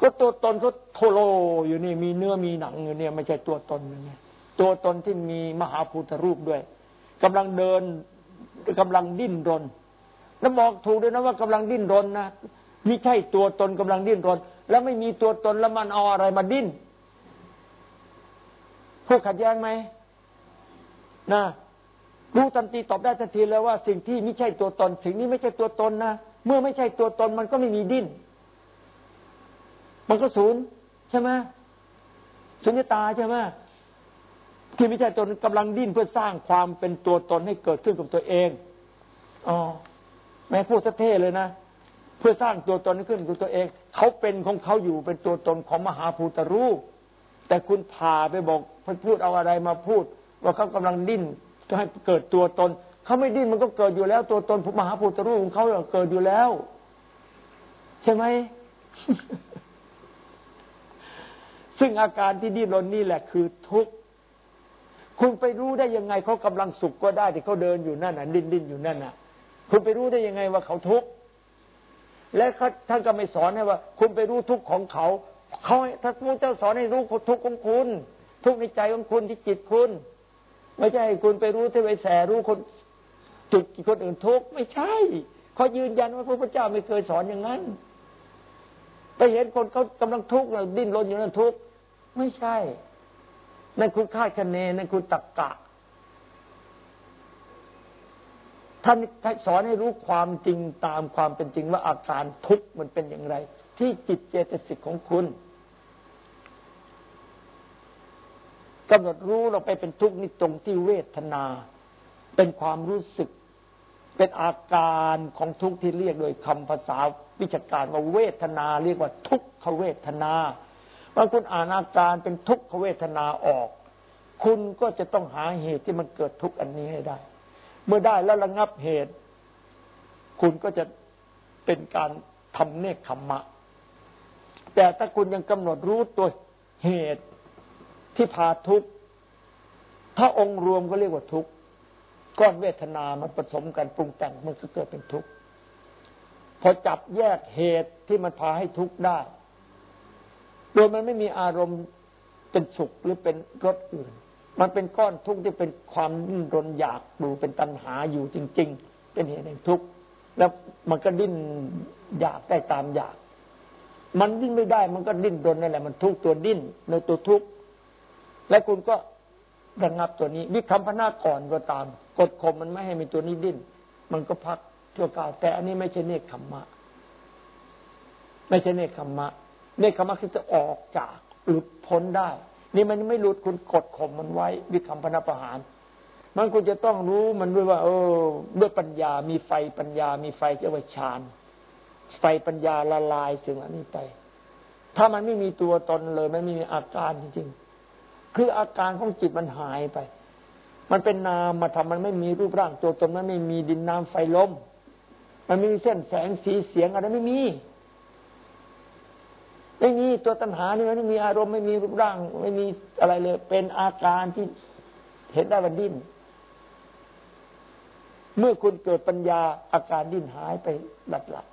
ก็ตัวตนก็โทโลอยู่นี่มีเนื้อมีหนังอยู่เนี่ยไม่ใช่ตัวตนเนี่ยตัวตนที่มีมหาพุทธรูปด้วยกำลังเดินกำลังดิ้นรน แล้วบอกถูกด้วยนะว่ากำลังดิ้นรนนะไม่ใช่ตัวตนกำลังดิ้นรน แล้วไม่มีตัวตนแล้วมันเอาอะไรมาดิ้นพวกขัดแย้งไหมนะรู้ทันทีตอบได้ทันทีเลยว่า สิ่งที่ไม่ใช่ตัวตน สิ่งนี้ไม่ใช่ตัวตนนะเมื่อไม่ใช่ตัวตนมันก็ไม่มีดิ้น มันก็ศูนย์ใช่ไหมสุญญตาใช่ไหมที่ไม่ใช่ตนกำลังดิ้นเพื่อสร้างความเป็นตัวตนให้เกิดขึ้นกับตัวเองอ๋อ แม้พูดสเท่เลยนะ เพื่อสร้างตัวตนขึ้นกับตัวเอง เขาเป็นของเขาอยู่เป็นตัวตนของมหาภูตรูป แต่คุณพาไปบอกพูดเอาอะไรมาพูด ว่าเขากำลังดิ้นจะให้เกิดตัวตน เขาไม่ดิ้นมันก็เกิดอยู่แล้ว ตัวตนมหาภูตรูปของเขาเกิดอยู่แล้ว ใช่ไหมซึ่งอาการที่ดิ้นรนนี่แหละคือทุกข์คุณไปรู้ได้ยังไงเขากำลังสุขก็ได้ที่เขาเดินอยู่นั่นน่ะ ดิ้นดิ้นอยู่นั่นน่ะ คุณไปรู้ได้ยังไงว่าเขาทุกข์และท่านก็ไม่สอนให้ว่า คุณไปรู้ทุกข์ของเขาเขาถ้าพระเจ้าสอนให้รู้ทุกข์ของคุณ ทุกข์ในใจของคุณที่จิตคุณ ไม่ใช่คุณไปรู้ที่ไปแสรู้คนจุดคนอื่นทุกข์ไม่ใช่เขายืนยันว่าพระพุทธเจ้าไม่เคยสอนอย่างนั้นไปเห็นคนเขากำลังทุกข์ดิ้นรนอยู่นั่นทุกข์ไม่ใช่นั่นคุณคาดคะเนนั่นคุณตักกะ ท่านสอนให้รู้ความจริงตามความเป็นจริงว่าอาการทุกข์มันเป็นอย่างไร ที่จิตเจตสิกของคุณกำหนดรู้เราไปเป็นทุกข์นี่ตรงที่เวทนา เป็นความรู้สึก เป็นอาการของทุกข์ที่เรียกโดยคำภาษาวิชาการว่าเวทนา เรียกว่าทุกขเวทนาบางคุณอ่านอาการเป็นทุกขเวทนาออก คุณก็จะต้องหาเหตุที่มันเกิดทุกข์อันนี้ให้ได้ เมื่อได้แล้วระงับเหตุ คุณก็จะเป็นการทำเนคขมมะ แต่ถ้าคุณยังกำหนดรู้ตัวเหตุที่พาทุกข์ ถ้าองค์รวมก็เรียกว่าทุกข์ ก้อนเวทนามันผสมกันปรุงแต่งมันก็เกิดเป็นทุกข์ พอจับแยกเหตุที่มันพาให้ทุกข์ได้ โดยมันไม่มีอารมณ์เป็นสุขหรือเป็นรสอื่น มันเป็นก้อนทุกข์ที่เป็นความดิ้นรนอยากดูเป็นตัณหาอยู่จริง ๆ เป็นเหตุแห่งทุกข์แล้วมันก็ดิ้นอยากได้ตามอยาก มันดิ้นไม่ได้ มันก็ดิ้นรนนั่นแหละ มันทุกข์ตัวดิ้นในตัวทุกข์และคุณก็ระงับตัวนี้วิคัมพนาก่อนก็ตาม กดข่มมันไม่ให้มีตัวนี้ดิ้น มันก็พักชั่วคราวแต่อันนี้ไม่ใช่เนคขมมะ ไม่ใช่เนคขมมะ เนคขมมะคือจะออกจากหลุดพ้นได้ นี่มันไม่หลุดคุณกดข่มมันไว้วิคัมพนประหาร มันคุณจะต้องรู้มันด้วยว่า เออด้วยปัญญามีไฟปัญญา มีไฟเจ้าวิชานไฟปัญญาละลายสิ่งอันนี้ไป ถ้ามันไม่มีตัวตนเลยมันไม่มีอาการจริงๆ คืออาการของจิตมันหายไป มันเป็นนามมาทำมันไม่มีรูปร่างตัวตนมันไม่มีดินน้ำไฟลมมันไม่มีเส้นแสงสีเสียงอะไรไม่มี ไม่มีตัวตัณหาเนี่มันไม่มีอารมณ์ไม่มีรูปร่าง ไม่มีอะไรเลย เป็นอาการที่เห็นได้ว่าดิ้น เมื่อคุณเกิดปัญญาอาการดิ้นหายไปหลับหลับ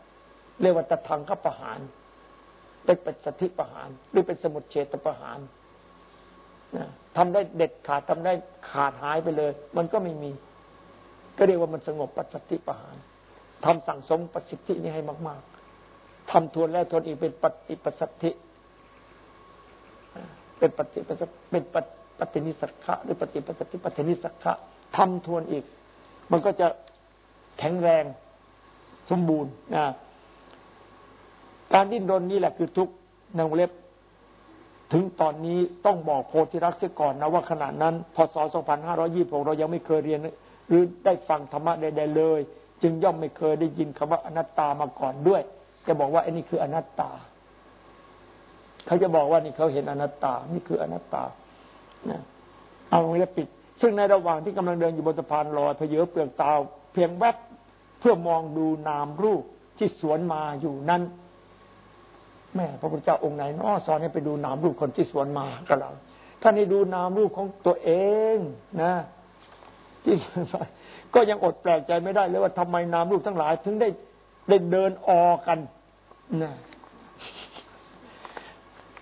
เรียกว่าตะทังขประหารเป็นปัจจิประหาร หรือเป็นสมุดเฉตประหารทำได้เด็ดขาดทำได้ขาดหายไปเลย มันก็ไม่มี ก็เรียกว่ามันสงบปัจจิประหารทำสั่งสมปัจจิตินี้ให้มากๆ ทำทวนแล้วทวนอีกเป็นปฏิปสสติเป็นปฏิปัสเป็นปฏินิสักขะหรือปฏิปสสติปฏินิสักขะทำทวนอีก มันก็จะแข็งแรงสมบูรณ์นะการดิ้นรนนี่แหละคือทุกนางเล็บ ถึงตอนนี้ต้องบอกโพธิรักษ์เสียก่อนนะว่าขณะนั้นพศ 2526 เรายังไม่เคยเรียน หรือได้ฟังธรรมะใดๆเลย จึงย่อมไม่เคยได้ยินคำว่าอนัตตามาก่อนด้วย จะบอกว่าไอ้นี่คืออนัตตา เขาจะบอกว่านี่เขาเห็นอนัตตา นี่คืออนัตตานะเอาตรงนี้ปิด ซึ่งในระหว่างที่กำลังเดินอยู่บนสะพานลอยเพเยอเปลือกตา เพียงแวบเพื่อมองดูนามรูปที่สวนมาอยู่นั้นแม่พระพุทธเจ้าองค์ไหนน้อสอนให้ไปดูนามรูปคนที่สวนมากับเราท่านให้ดูนามรูปของตัวเองนะที่ก็ยังอดแปลกใจไม่ได้เลยว่าทำไมนามรูปทั้งหลาย ถึงได้ ได้เดินออกันนะ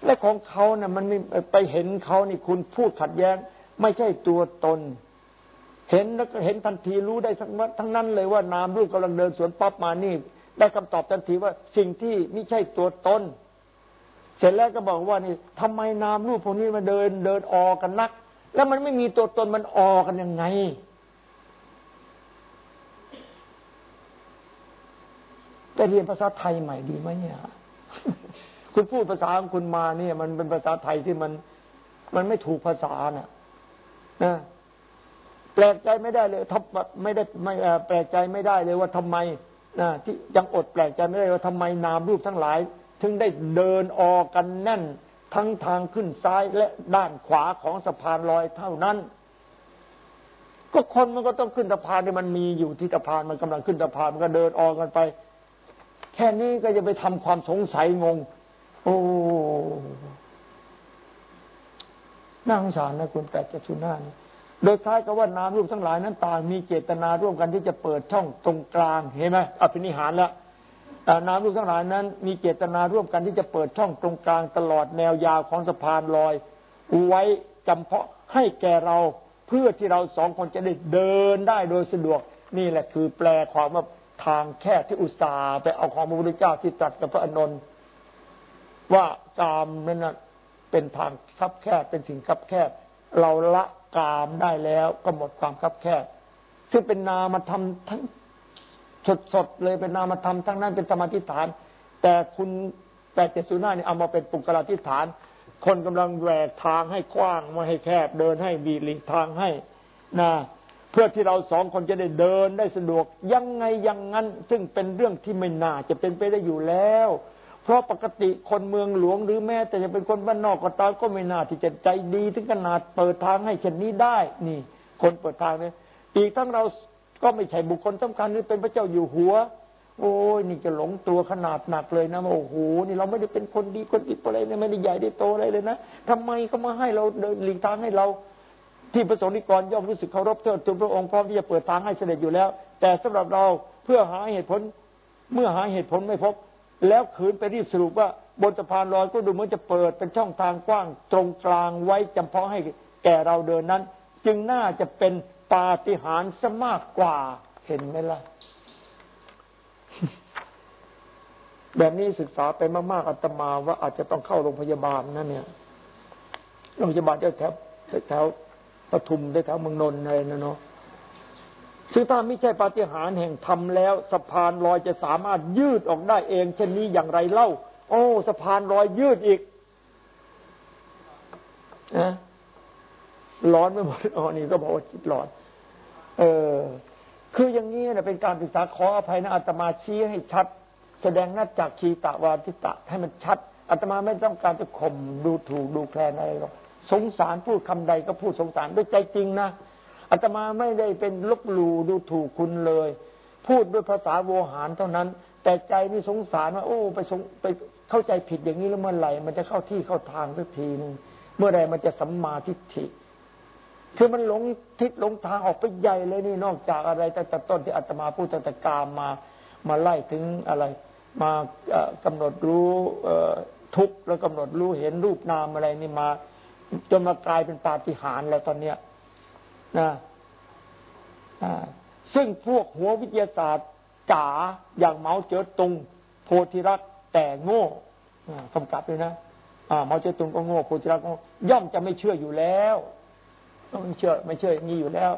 และของเขาเนะ่ะ มันไม่ไปเห็นเขานี่คุณพูดขัดแย้ง ไม่ใช่ตัวตน เห็นแล้วก็เห็นทันทีรู้ได้ทั้งทั้งนั้นเลยว่านามรูปกำลังเดินสวนปั๊บมานี่ ได้คำตอบทันทีว่าสิ่งที่ไม่ใช่ตัวตนเสร็จแล้วก็บอกว่านี่ทำไมนามรูปพวกนี้มาเดินเดินออกกันนัก แล้วมันไม่มีตัวตนมันออกกันยังไง แต่เรียนภาษาไทยใหม่ดีไหมเนี่ย คุณพูดภาษาของคุณมาเนี่ย มันเป็นภาษาไทยที่มัน มันไม่ถูกภาษาน่ะนะแปลกใจไม่ได้เลยทับไม่ได้ไม่แปลกใจไม่ได้เลยว่าทำไมนะที่ยังอดแปลกใจไม่ได้ว่าทำไมนามรูปทั้งหลาย ถึงได้เดินออกกันแน่น ทั้งทางขึ้นซ้ายและด้านขวาของสะพานลอยเท่านั้น ก็คนมันก็ต้องขึ้นสะพานที่มันมีอยู่ที่สะพานมันกำลังขึ้นสะพานมันก็เดินออกกันไป ค่นี้ก็จะไปทำความสงสัยงง โอ้น่าสงสารนะคุณแปดจะชุน่านี่โดยท้ายก็ว่านามรูปทั้งหลายนั้นต่างมีเจตนาร่วมกันที่จะเปิดช่องตรงกลางเห็นไหมอภินิหารแล้วนามรูปทั้งหลายนั้น มีเจตนาร่วมกันที่จะเปิดช่องตรงกลางตลอดแนวยาวของสะพานลอย ไว้จำเพาะให้แก่เราเพื่อที่เราสองคนจะได้เดินได้โดยสะดวกนี่แหละคือแปลความว่า ทางแคบที่อุตส่าห์ไปเอาของพระพุทธเจ้าที่ตรัสกับพระอนนท์ว่ากามนั้นเป็นทางคับแคบเป็นสิ่งคับแคบ เราละกามได้แล้วก็หมดความคับแคบ ซึ่งเป็นนามธรรมทั้งสดๆเลยเป็นนามธรรมทั้งนั้นเป็นสมาธิฐาน แต่คุณแปดเจ็ดศูนย์ห้านี่เอามาเป็นปุกราธิฐาน คนกำลังแหวกทางให้กว้างมาให้แคบเดินให้บีหลีกทางให้นะ เพื่อที่เราสองคนจะได้เดินได้สะดวกยังไงยังงั้น ซึ่งเป็นเรื่องที่ไม่น่าจะเป็นไปได้อยู่แล้ว เพราะปกติคนเมืองหลวงหรือแม้แต่จะเป็นคนบ้านนอกก็ตามก็ไม่น่าที่จะใจดีถึงขนาดเปิดทางให้เช่นนี้ได้ นี่ คนเปิดทางเนี่ยอีกทั้งเราก็ไม่ใช่บุคคลสำคัญหรือเป็นพระเจ้าอยู่หัว โอ้ยนี่จะหลงตัวขนาดหนักเลยนะโอ้โหนี่เราไม่ได้เป็นคนดีคนอิอะไรเนี่ยไม่ได้ใหญ่ได้โตอะไรเลยนะทำไมเขามาให้เราเดินหลีกทางให้เรา ที่ประสงค์นิกรย่อมรู้สึกเคารพเทิดทูนพระองค์พร้อมที่จะเปิดทางให้เสด็จอยู่แล้ว แต่สำหรับเราเพื่อหาเหตุผลเมื่อหาเหตุผลไม่พบ แล้วขืนไปรีบสรุปว่าบนสะพานลอยก็ดูเหมือนจะเปิดเป็นช่องทางกว้าง ตรงกลางไว้จำเพาะให้แก่เราเดินนั้น จึงน่าจะเป็นปาฏิหาริย์ซะมากกว่าเห็นไหมล่ะ แบบนี้ศึกษาไปมากๆอาตมาว่าอาจจะต้องเข้าโรงพยาบาลนั่นเนี่ยโรงพยาบาลแถวแถว ปทุมได้แถวเมืองนนท์อะไรนะเนาะซึ่งถ้าไม่ใช่ปาฏิหาริย์แห่งธรรมแล้วสะพานลอยจะสามารถยืดออกได้เอง เช่นนี้อย่างไรเล่า โอ้สะพานลอยยืดอีกนะร้อนไม่หมดอ๋อนี่ก็บอกว่าจิตร้อน เออ คืออย่างนี้นะเป็นการศึกษาขออภัยนะอาตมาชี้ให้ชัด แสดงนัดจากคีตะวาทิตะ ให้มันชัดอาตมาไม่ต้องการจะข่มดูถูกดูแคลนอะไรหรอก สงสารพูดคำใดก็พูดสงสารด้วยใจจริงนะอาตมาไม่ได้เป็นลบหลู่ดูถูกคุณเลย พูดด้วยภาษาโวหารเท่านั้น แต่ใจนี่สงสารว่าโอ้ไปสงไปเข้าใจผิดอย่างนี้แล้วเมื่อไหร่มันจะเข้าที่เข้าทางสักทีหนึ่งเมื่อไหร่มันจะสัมมาทิฏฐิคือมันหลงทิศหลงทางออกไปใหญ่เลยนี่นอกจากอะไรแต่ต้นที่อาตมาพูดตั้งแต่กามมามาไล่ถึงอะไร มากำหนดรู้ทุกข์แล้วกำหนดรู้เห็นรูปนามอะไรนี่มา จนมากลายเป็นปาฏิหาริย์แล้วตอนเนี้ยนะซึ่งพวกหัววิทยาศาสตร์จ๋าอย่างเมาเจ๋อตุง โพธิรักแต่โง่กำกับเลยนะเมาเจ๋อตุงก็โง่โพธิรักก็ย่อมจะไม่เชื่ออยู่แล้วต้องเชื่อ ไม่เชื่ออย่างนี้อยู่แล้ว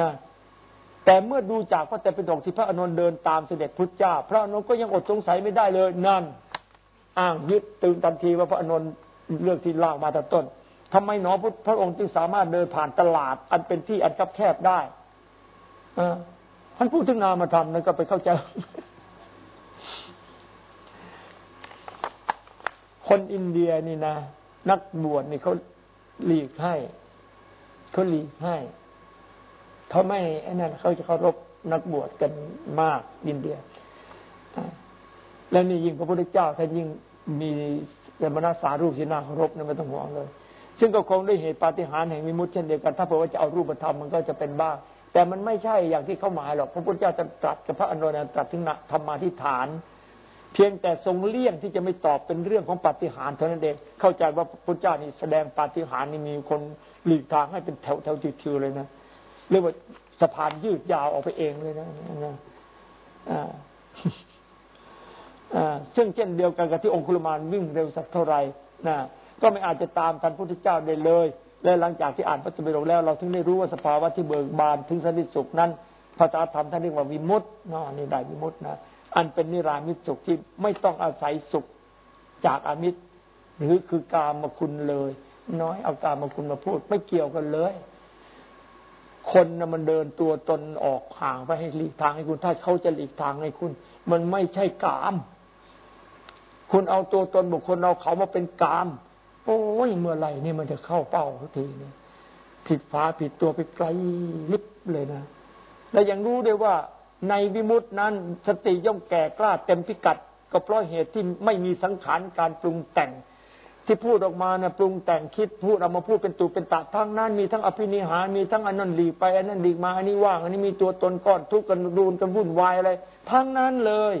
นะแต่เมื่อดูจากพระแต่เป็นดกที่พระอนุนเดินตามเสด็จพุทธเจ้า พระอนุนก็ยังอดสงสัยไม่ได้เลยนั่น อ้างยึดตื่นทันทีว่าพระอนุนเรื่องที่เล่ามาแต่ต้น ทำไมหนอพระองค์จึงสามารถเดินผ่านตลาด อันเป็นที่อันคับแคบได้ท่านพูดถึงนามธรรมนั่นก็ไปเข้าใจ คนอินเดียนี่นะนักบวชนี่เขาหลีกให้เขาหลีกให้เขาไม่ไอ้นั่นเขาจะเคารพนักบวชกันมากอินเดียแล้วนี่ยิ่งพระพุทธเจ้าท่านยิ่งมีสมณสารูปที่น่าเคารพนี่ไม่ต้องห่วงเลย ซึ่งก็คงได้เหตุปาฏิหาริย์แห่งมิมุติเช่นเดียวกัน ถ้าเผื่อว่าจะเอารูปธรรมมันก็จะเป็นบ้าง แต่มันไม่ใช่อย่างที่เขาหมายหรอกพระพุทธเจ้าตรัสกับพระอนุนตรัสถึงธรรมาทิฏฐาน เพียงแต่ทรงเลี่ยงที่จะไม่ตอบเป็นเรื่องของปาฏิหาริย์เท่านั้นเองเข้าใจว่าพระพุทธเจ้านี่แสดงปาฏิหาริย์นี่มีคนหลีกทางให้เป็นแถวแถวทิวๆเลยนะเรียกว่าสะพานยืดยาวออกไปเองเลยนะอ่าอ่าซึ่งเช่นเดียวกันกับที่องคุลมานวิ่งเร็วสักเท่าไหร่นะ ก็ไม่อาจจะตามท่านพุทธเจ้าได้เลย และหลังจากที่อ่านพระธรรมปิฎกแล้ว เราถึงได้รู้ว่าสภาวะที่เบิกบานถึงสันติสุขนั้นภาษาธรรมท่านเรียกว่าวิมุตต์นนี่ได้วิมุตต์นะอันเป็นนิรามิตสุขที่ไม่ต้องอาศัยสุขจากอมิตร หรือคือกามมาคุณเลย น้อยเอากามมาคุณมาพูด ไม่เกี่ยวกันเลย คนนะมันเดินตัวตนออกห่างไปให้หลีกทางให้คุณถ้าเขาจะหลีกทางให้คุณ มันไม่ใช่กาม คุณเอาตัวตนบุคคลเอาเขามาเป็นกาม โอ้ยเมื่อไหร่นี่มันจะเข้าเป้าทุกทีเนี่ยผิดฟ้าผิดตัวไปไกลลิบเลยนะ และยังรู้ด้วยว่าในวิมุตินั้นสติย่อมแก่กล้าเต็มพิกัด ก็เพราะเหตุที่ไม่มีสังขารการปรุงแต่ง ที่พูดออกมาเนี่ยปรุงแต่งคิดพูดเอามาพูดเป็นตูเป็นตะทั้งนั้นมีทั้งอภินิหารมีทั้งอันนั้นหลีไปอันนั้นหลีมาอันนี้ว่าง อันนี้มีตัวตนก้อนทุกข์กันดูนกันวุ่นวายอะไร ทั้งนั้นเลย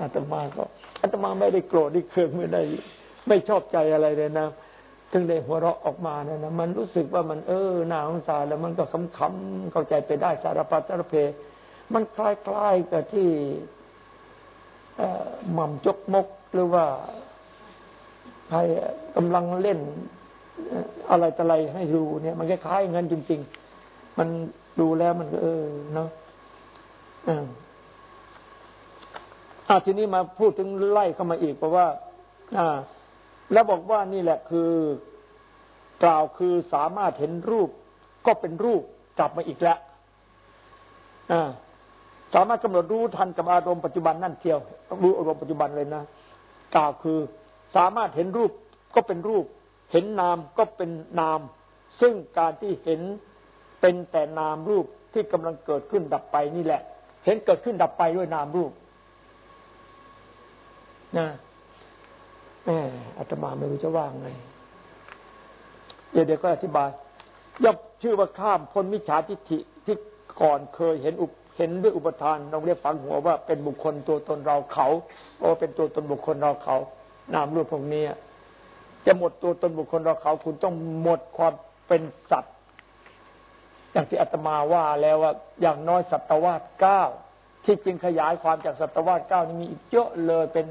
อาตมาก็ อาตมาไม่ได้โกรธที่เคืองไม่ได้ ไม่ชอบใจอะไรเลยนะถึงได้หัวเราะออกมาเนี่ยนะมันรู้สึกว่ามันเออหนาสงสารแล้วมันก็คำๆเข้าใจไปได้สารพัดสารเพ มันคล้ายๆกับที่หม่ำจกมกหรือว่าใครกำลังเล่นอะไรต่อะไรให้ดูเนี่ย มันคล้ายๆเงินจริง ๆ มันดูแล้วมันเออเนาะ อาทีนี้มาพูดถึงไล่เข้ามาอีกเพราะว่า อ่า แล้วบอกว่านี่แหละคือกล่าวคือสามารถเห็นรูป ก็เป็นรูปกลับมาอีกแล้วอ่าสามารถกำหนดรู้ทันกับอารมณ์ปัจจุบันนั่นเที่ยว รู้อารมณ์ปัจจุบันเลยนะกล่าวคือสามารถเห็นรูปก็เป็นรูป เห็นนามก็เป็นนาม ซึ่งการที่เห็นเป็นแต่นามรูปที่กำลังเกิดขึ้นดับไปนี่แหละ เห็นเกิดขึ้นดับไปด้วยนามรูป นะแหมอาตมาไม่รู้จะว่าไง เดี๋ยวเดี๋ยวก็อธิบายย่อมชื่อว่าข้ามพ้นมิจฉาทิฏฐิที่ก่อนเคยเห็นอุเห็นด้วยอุปทานเราเรียกฝังหัวว่าเป็นบุคคลตัวตนเราเขาเพราะเป็นตัวตนบุคคลเราเขา นามรูปพวกนี้จะหมดตัวตนบุคคลเราเขา คุณต้องหมดความเป็นสัตว์ อย่างที่อาตมาว่าแล้วว่า อย่างน้อยสัตวาสเก้าที่จริงขยายความจากสัตวาสเก้านี่มีอีกเยอะเลยเป็น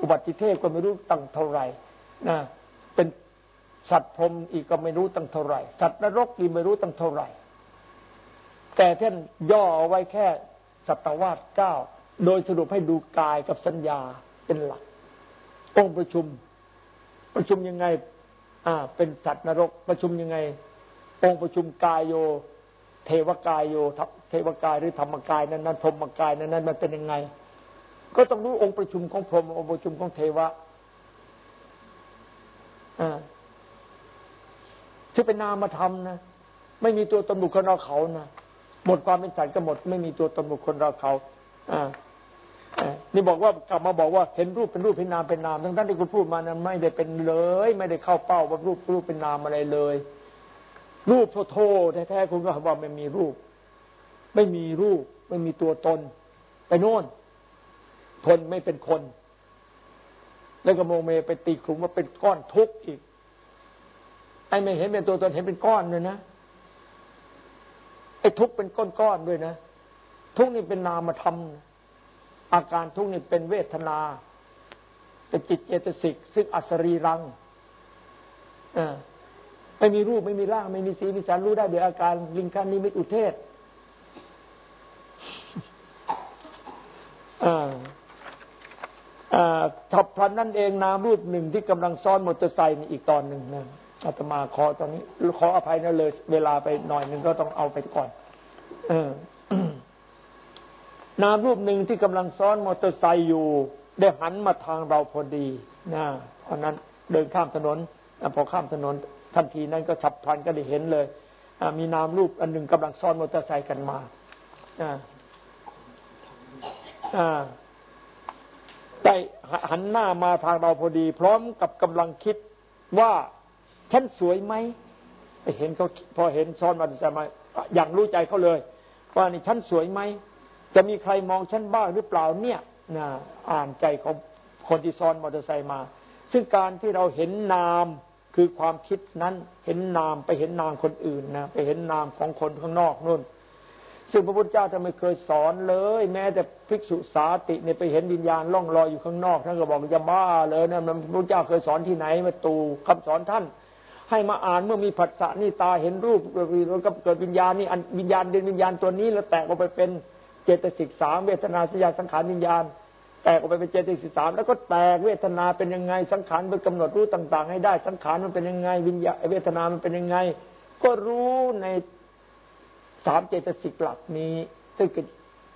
อุบัติเทพก็ไม่รู้ตั้งเท่าไหร่นะเป็นสัตว์พรมอีกก็ไม่รู้ตั้งเท่าไหร่ สัตว์นรกอีกไม่รู้ตั้งเท่าไหร่ แต่ท่านย่อเอาไว้แค่สัตวาสเก้าโดยสรุปให้ดูกายกับสัญญาเป็นหลัก องค์ประชุม ประชุมยังไง อ่า เป็นสัตว์นรก ประชุมยังไง องค์ประชุมกายโย เทวกายโยเทวกายหรือธรรมกายนั้นนั้นพรหมกายนั้นนั้นมันเป็นยังไง ก็ต้องรู้องค์ประชุมของพรหมองค์ประชุมของเทวะอ่าที่เป็นนามธรรมนะไม่มีตัวตนบุคคลเราเขานะหมดความเป็นสัตว์ก็หมด ไม่มีตัวตนบุคคลเราเขาอ่านี่บอกว่ากลับมาบอกว่าเห็นรูปเป็นรูปเห็นนามเป็นนามทั้งท่านที่คุณพูดมานั้นไม่ได้เป็นเลย ไม่ได้เข้าเป้าว่ารูปรูปเป็นนามอะไรเลย รูปโทษแท้ๆคุณก็บอกไม่มีรูป ไม่มีรูป ไม่มีตัวตน ไปโน่น ทนไม่เป็นคน แล้วก็โมเมไปตีกลุ่มว่าเป็นก้อนทุกข์อีก ไอ้ไม่เห็นเป็นตัวตนเห็นเป็นก้อนเลยนะไอ้ทุกข์เป็นก้อนๆด้วยนะ ทุกข์นี่เป็นนามธรรมอาการทุกข์นี่เป็นเวทนา เป็นจิตเจตสิก ซึ่งอสรีรังอไม่มีรูปไม่มีร่าง ไม่มีสีมีสันรู้ได้โดยอาการลิงคานิมิตอุเทศอ่า ฉับพลันนั่นเองนามรูปหนึ่งที่กำลังซ้อนมอเตอร์ไซค์อีกตอนหนึ่งนะอาตมาขอตอนนี้ขออภัยนะเลย เวลาไปหน่อยหนึ่งก็ต้องเอาไปก่อน เออนามรูปหนึ่งที่กำลังซ้อนมอเตอร์ไซค์อยู่ ได้หันมาทางเราพอดีนะเพราะนั้นเดินข้ามถนนพอข้ามถนนทันทีนั้นก็ฉับพลันก็ได้เห็นเลยมีนามรูปอันหนึ่งกำลังซ้อนมอเตอร์ไซค์กันมาอ่าอ่า ได้หันหน้ามาทางเราพอดี พร้อมกับกำลังคิดว่าฉันสวยไหมไเห็นเขาพอเห็นซ้อนมาจะมาอย่างรู้ใจเขาเลย ว่านี่ฉันสวยไหมจะมีใครมองฉันบ้างหรือเปล่าเนี่ยนะอ่านใจของคนที่ซ้อนมอเตอร์ไซค์มา ซึ่งการที่เราเห็นนามคือความคิดนั้นเห็นนามไปเห็นนามคนอื่นนะไปเห็นนามของคนข้างนอกนู่น ซึ่งพระพุทธเจ้าท่านไม่เคยสอนเลย แม้แต่ภิกษุสาติเนี่ยไปเห็นวิญญาณล่องลอยอยู่ข้างนอกท่านก็บอกจะบ้าเลยนะพระพุทธเจ้าเคยสอนที่ไหนมาตูคำสอนท่าน ให้มาอ่านเมื่อมีผัสสะนี่ตาเห็นรูปแล้วก็เกิดวิญญาณนี่อันวิญญาณเดินวิญญาณตัวนี้แล้วแตกออกไปเป็นเจตสิกสามเวทนาสัญญาสังขารวิญญาณ แตกออกไปเป็นเจตสิกสามแล้วก็แตกเวทนาเป็นยังไงสังขารไปกำหนดรู้ต่าง ๆ ให้ได้สังขารมันเป็นยังไงวิญญาณเวทนามันเป็นยังไง ก็รู้ใน สามเจตสิกหลักนี้ ซึ่ง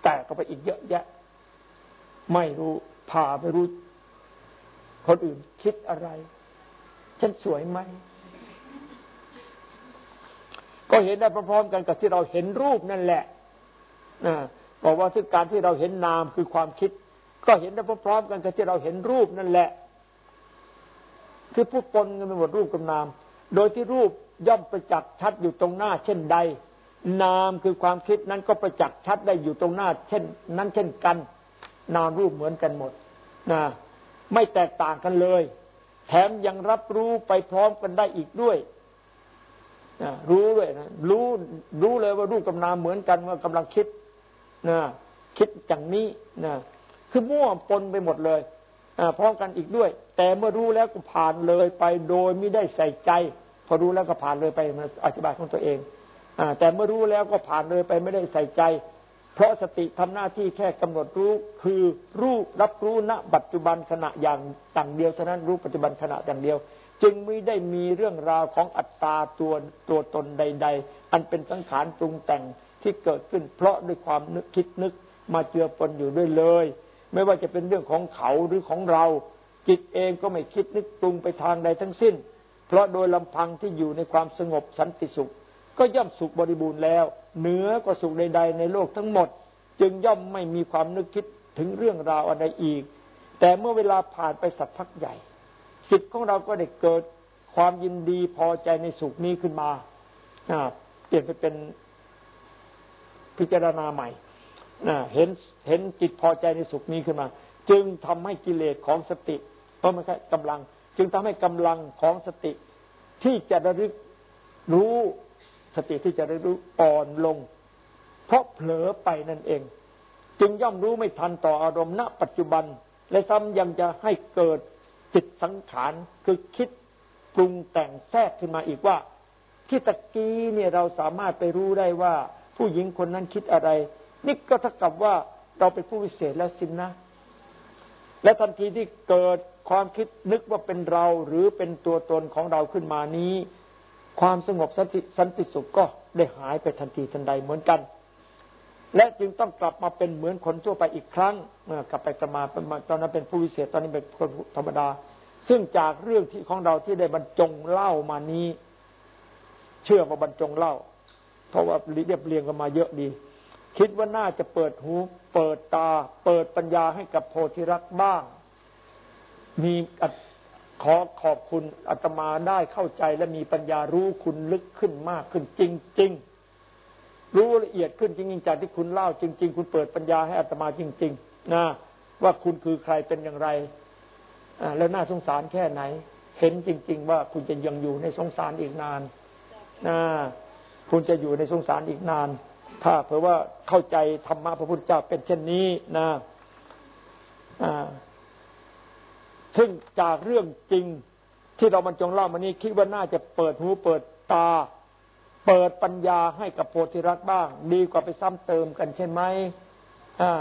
แตกออกไปอีกเยอะแยะ ไม่รู้พาไปรู้ คนอื่นคิดอะไร ฉันสวยไหม ก็เห็นได้พร้อมๆกันกับที่เราเห็นรูปนั่นแหละนะบอกว่าซึ่งการที่เราเห็นนามคือความคิด ก็เห็นได้พร้อมๆกันกับที่เราเห็นรูปนั่นแหละ คือพูดปนกันไปหมดรูปกับนาม โดยที่รูปย่อมประจักษ์ชัดอยู่ตรงหน้าเช่นใด นามคือความคิดนั้นก็ประจักษ์ชัดได้อยู่ตรงหน้า เช่น นั้นเช่นกัน นามรูปเหมือนกันหมดนะไม่แตกต่างกันเลย แถมยังรับรู้ไปพร้อมกันได้อีกด้วยนะรู้ด้วยนะรู้รู้เลยว่ารูปกับนามเหมือนกันว่ากำลังคิดนะคิดอย่างนี้นะคือมั่วปนไปหมดเลยพร้อมกันอีกด้วย แต่เมื่อรู้แล้วก็ผ่านเลยไปโดยไม่ได้ใส่ใจ พอรู้แล้วก็ผ่านเลยไปมาอธิบายของตัวเอง แต่เมื่อรู้แล้วก็ผ่านเลยไปไม่ได้ใส่ใจ เพราะสติทำหน้าที่แค่กำหนดรู้คือรู้รับรู้ณปัจจุบันขณะอย่างต่างเดียวเท่านั้นรู้ปัจจุบันขณะอย่างเดียว จึงไม่ได้มีเรื่องราวของอัตตาตัวตัวตนใด ๆ อันเป็นสังขารปรุงแต่งที่เกิดขึ้น เพราะด้วยความนึกคิดนึกมาเจือปนอยู่ด้วยเลย ไม่ว่าจะเป็นเรื่องของเขาหรือของเรา จิตเองก็ไม่คิดนึกปรุงไปทางใดทั้งสิ้น เพราะโดยลำพังที่อยู่ในความสงบสันติสุข ก็ย่อมสุขบริบูรณ์แล้ว เหนือกว่าสุขใด ๆ ในโลกทั้งหมด จึงย่อมไม่มีความนึกคิดถึงเรื่องราวอะไรอีก แต่เมื่อเวลาผ่านไปสักพักใหญ่จิตของเราก็ได้เกิดความยินดีพอใจในสุขนี้ขึ้นมาเปลี่ยนไปเป็นพิจารณาใหม่เห็นเห็นจิตพอใจในสุขนี้ขึ้นมา จึงทำให้กิเลสของสติเพราะมันแค่กำลัง จึงทำให้กำลังของสติที่จะระลึกรู้ สติที่จะได้รู้อ่อนลง เพราะเผลอไปนั่นเอง จึงย่อมรู้ไม่ทันต่ออารมณ์ณ ปัจจุบัน และซ้ำยังจะให้เกิดจิตสังขารคือคิดปรุงแต่งแทรกขึ้นมาอีกว่า ที่ตะกี้เนี่ยเราสามารถไปรู้ได้ว่า ผู้หญิงคนนั้นคิดอะไร นี่ก็เท่ากับว่าเราเป็นผู้วิเศษแล้วสินนะ และทันทีที่เกิดความคิดนึกว่าเป็นเราหรือเป็นตัวตนของเราขึ้นมานี้ ความสงบสันติสุขก็ได้หายไปทันทีทันใดเหมือนกัน และจึงต้องกลับมาเป็นเหมือนคนทั่วไปอีกครั้งเมื่อกลับไปกลับมาตอนนั้นเป็นผู้วิเศษตอนนี้เป็นคนธรรมดา ซึ่งจากเรื่องที่ของเราที่ได้บรรจงเล่ามานี้ เชื่อมาบรรจงเล่า เพราะว่าเรียบเรียงกันมาเยอะดี คิดว่าน่าจะเปิดหู เปิดตา เปิดปัญญาให้กับโพธิรักบ้าง มี ขอขอบคุณอาตมาได้เข้าใจและมีปัญญารู้คุณลึกขึ้นมากขึ้นจริง ๆ รู้ละเอียดขึ้นจริงๆจากที่คุณเล่าจริง ๆ คุณเปิดปัญญาให้อาตมาจริง ๆ นะว่าคุณคือใครเป็นอย่างไรแล้วน่าสงสารแค่ไหน เห็นจริง ๆ ว่าคุณจะยังอยู่ในสงสารอีกนานนะคุณจะอยู่ในสงสารอีกนาน ถ้าเผื่อว่าเข้าใจธรรมะพระพุทธเจ้าเป็นเช่นนี้นะอ่า ซึ่งจากเรื่องจริงที่เราบรรจงเล่ามานี้คิดว่าน่าจะเปิดหูเปิดตา เปิดปัญญาให้กับโพธิรักบ้าง ดีกว่าไปซ้ำเติมกันใช่ไหมอ่า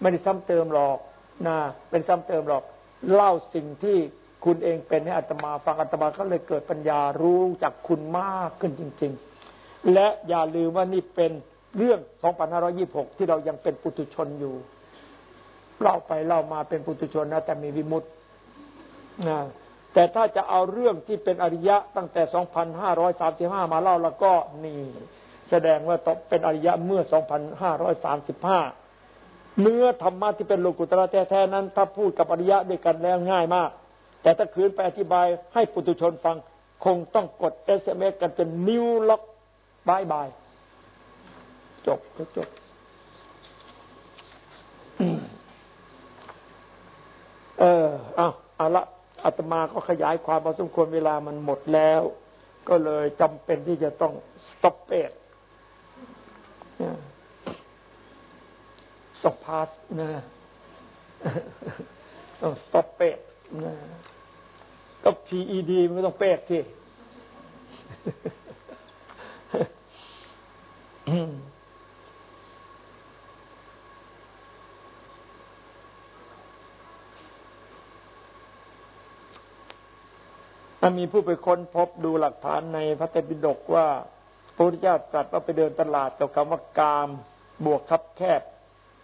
ไม่ได้ซ้ำเติมหรอกนะเป็นซ้ำเติมหรอก เล่าสิ่งที่คุณเองเป็นให้อัตมาฟังอัตมาก็เลยเกิดปัญญารู้จากคุณมากขึ้นจริง ๆ และอย่าลืมว่านี่เป็นเรื่อง 2526 ที่เรายังเป็นปุถุชนอยู่ เล่าไปเล่ามาเป็นปุถุชนนะแต่มีวิมุตติ นะแต่ถ้าจะเอาเรื่องที่เป็นอริยะตั้งแต่ 2,535 มาเล่าแล้วก็นี่ แสดงว่าเป็นอริยะเมื่อ 2,535 เนื้อธรรมะที่เป็นโลกุตระแท้ๆนั้น ถ้าพูดกับอริยะด้วยกันแล้วง่ายมาก แต่ถ้าคืนไปอธิบายให้ปุถุชนฟัง คงต้องกด SMS กันจนนิ้วล็อก bye bye จบก็จบเอออ้าเอาละ อาตมาก็ขยายความพอสมควรเวลามันหมดแล้ว ก็เลยจำเป็นที่จะต้องสต็อปเปดสต็อปพาสนะต้องสต็อปเปดนะก็ PED ไมันก็ต้องเปดที่ ถ้ามีผู้ไปค้นพบดูหลักฐานในพระเตปิฎกว่าพระพุทธเจ้าตรัสว่าไปเดินตลาดกับคำว่ากามบวกคับแคบ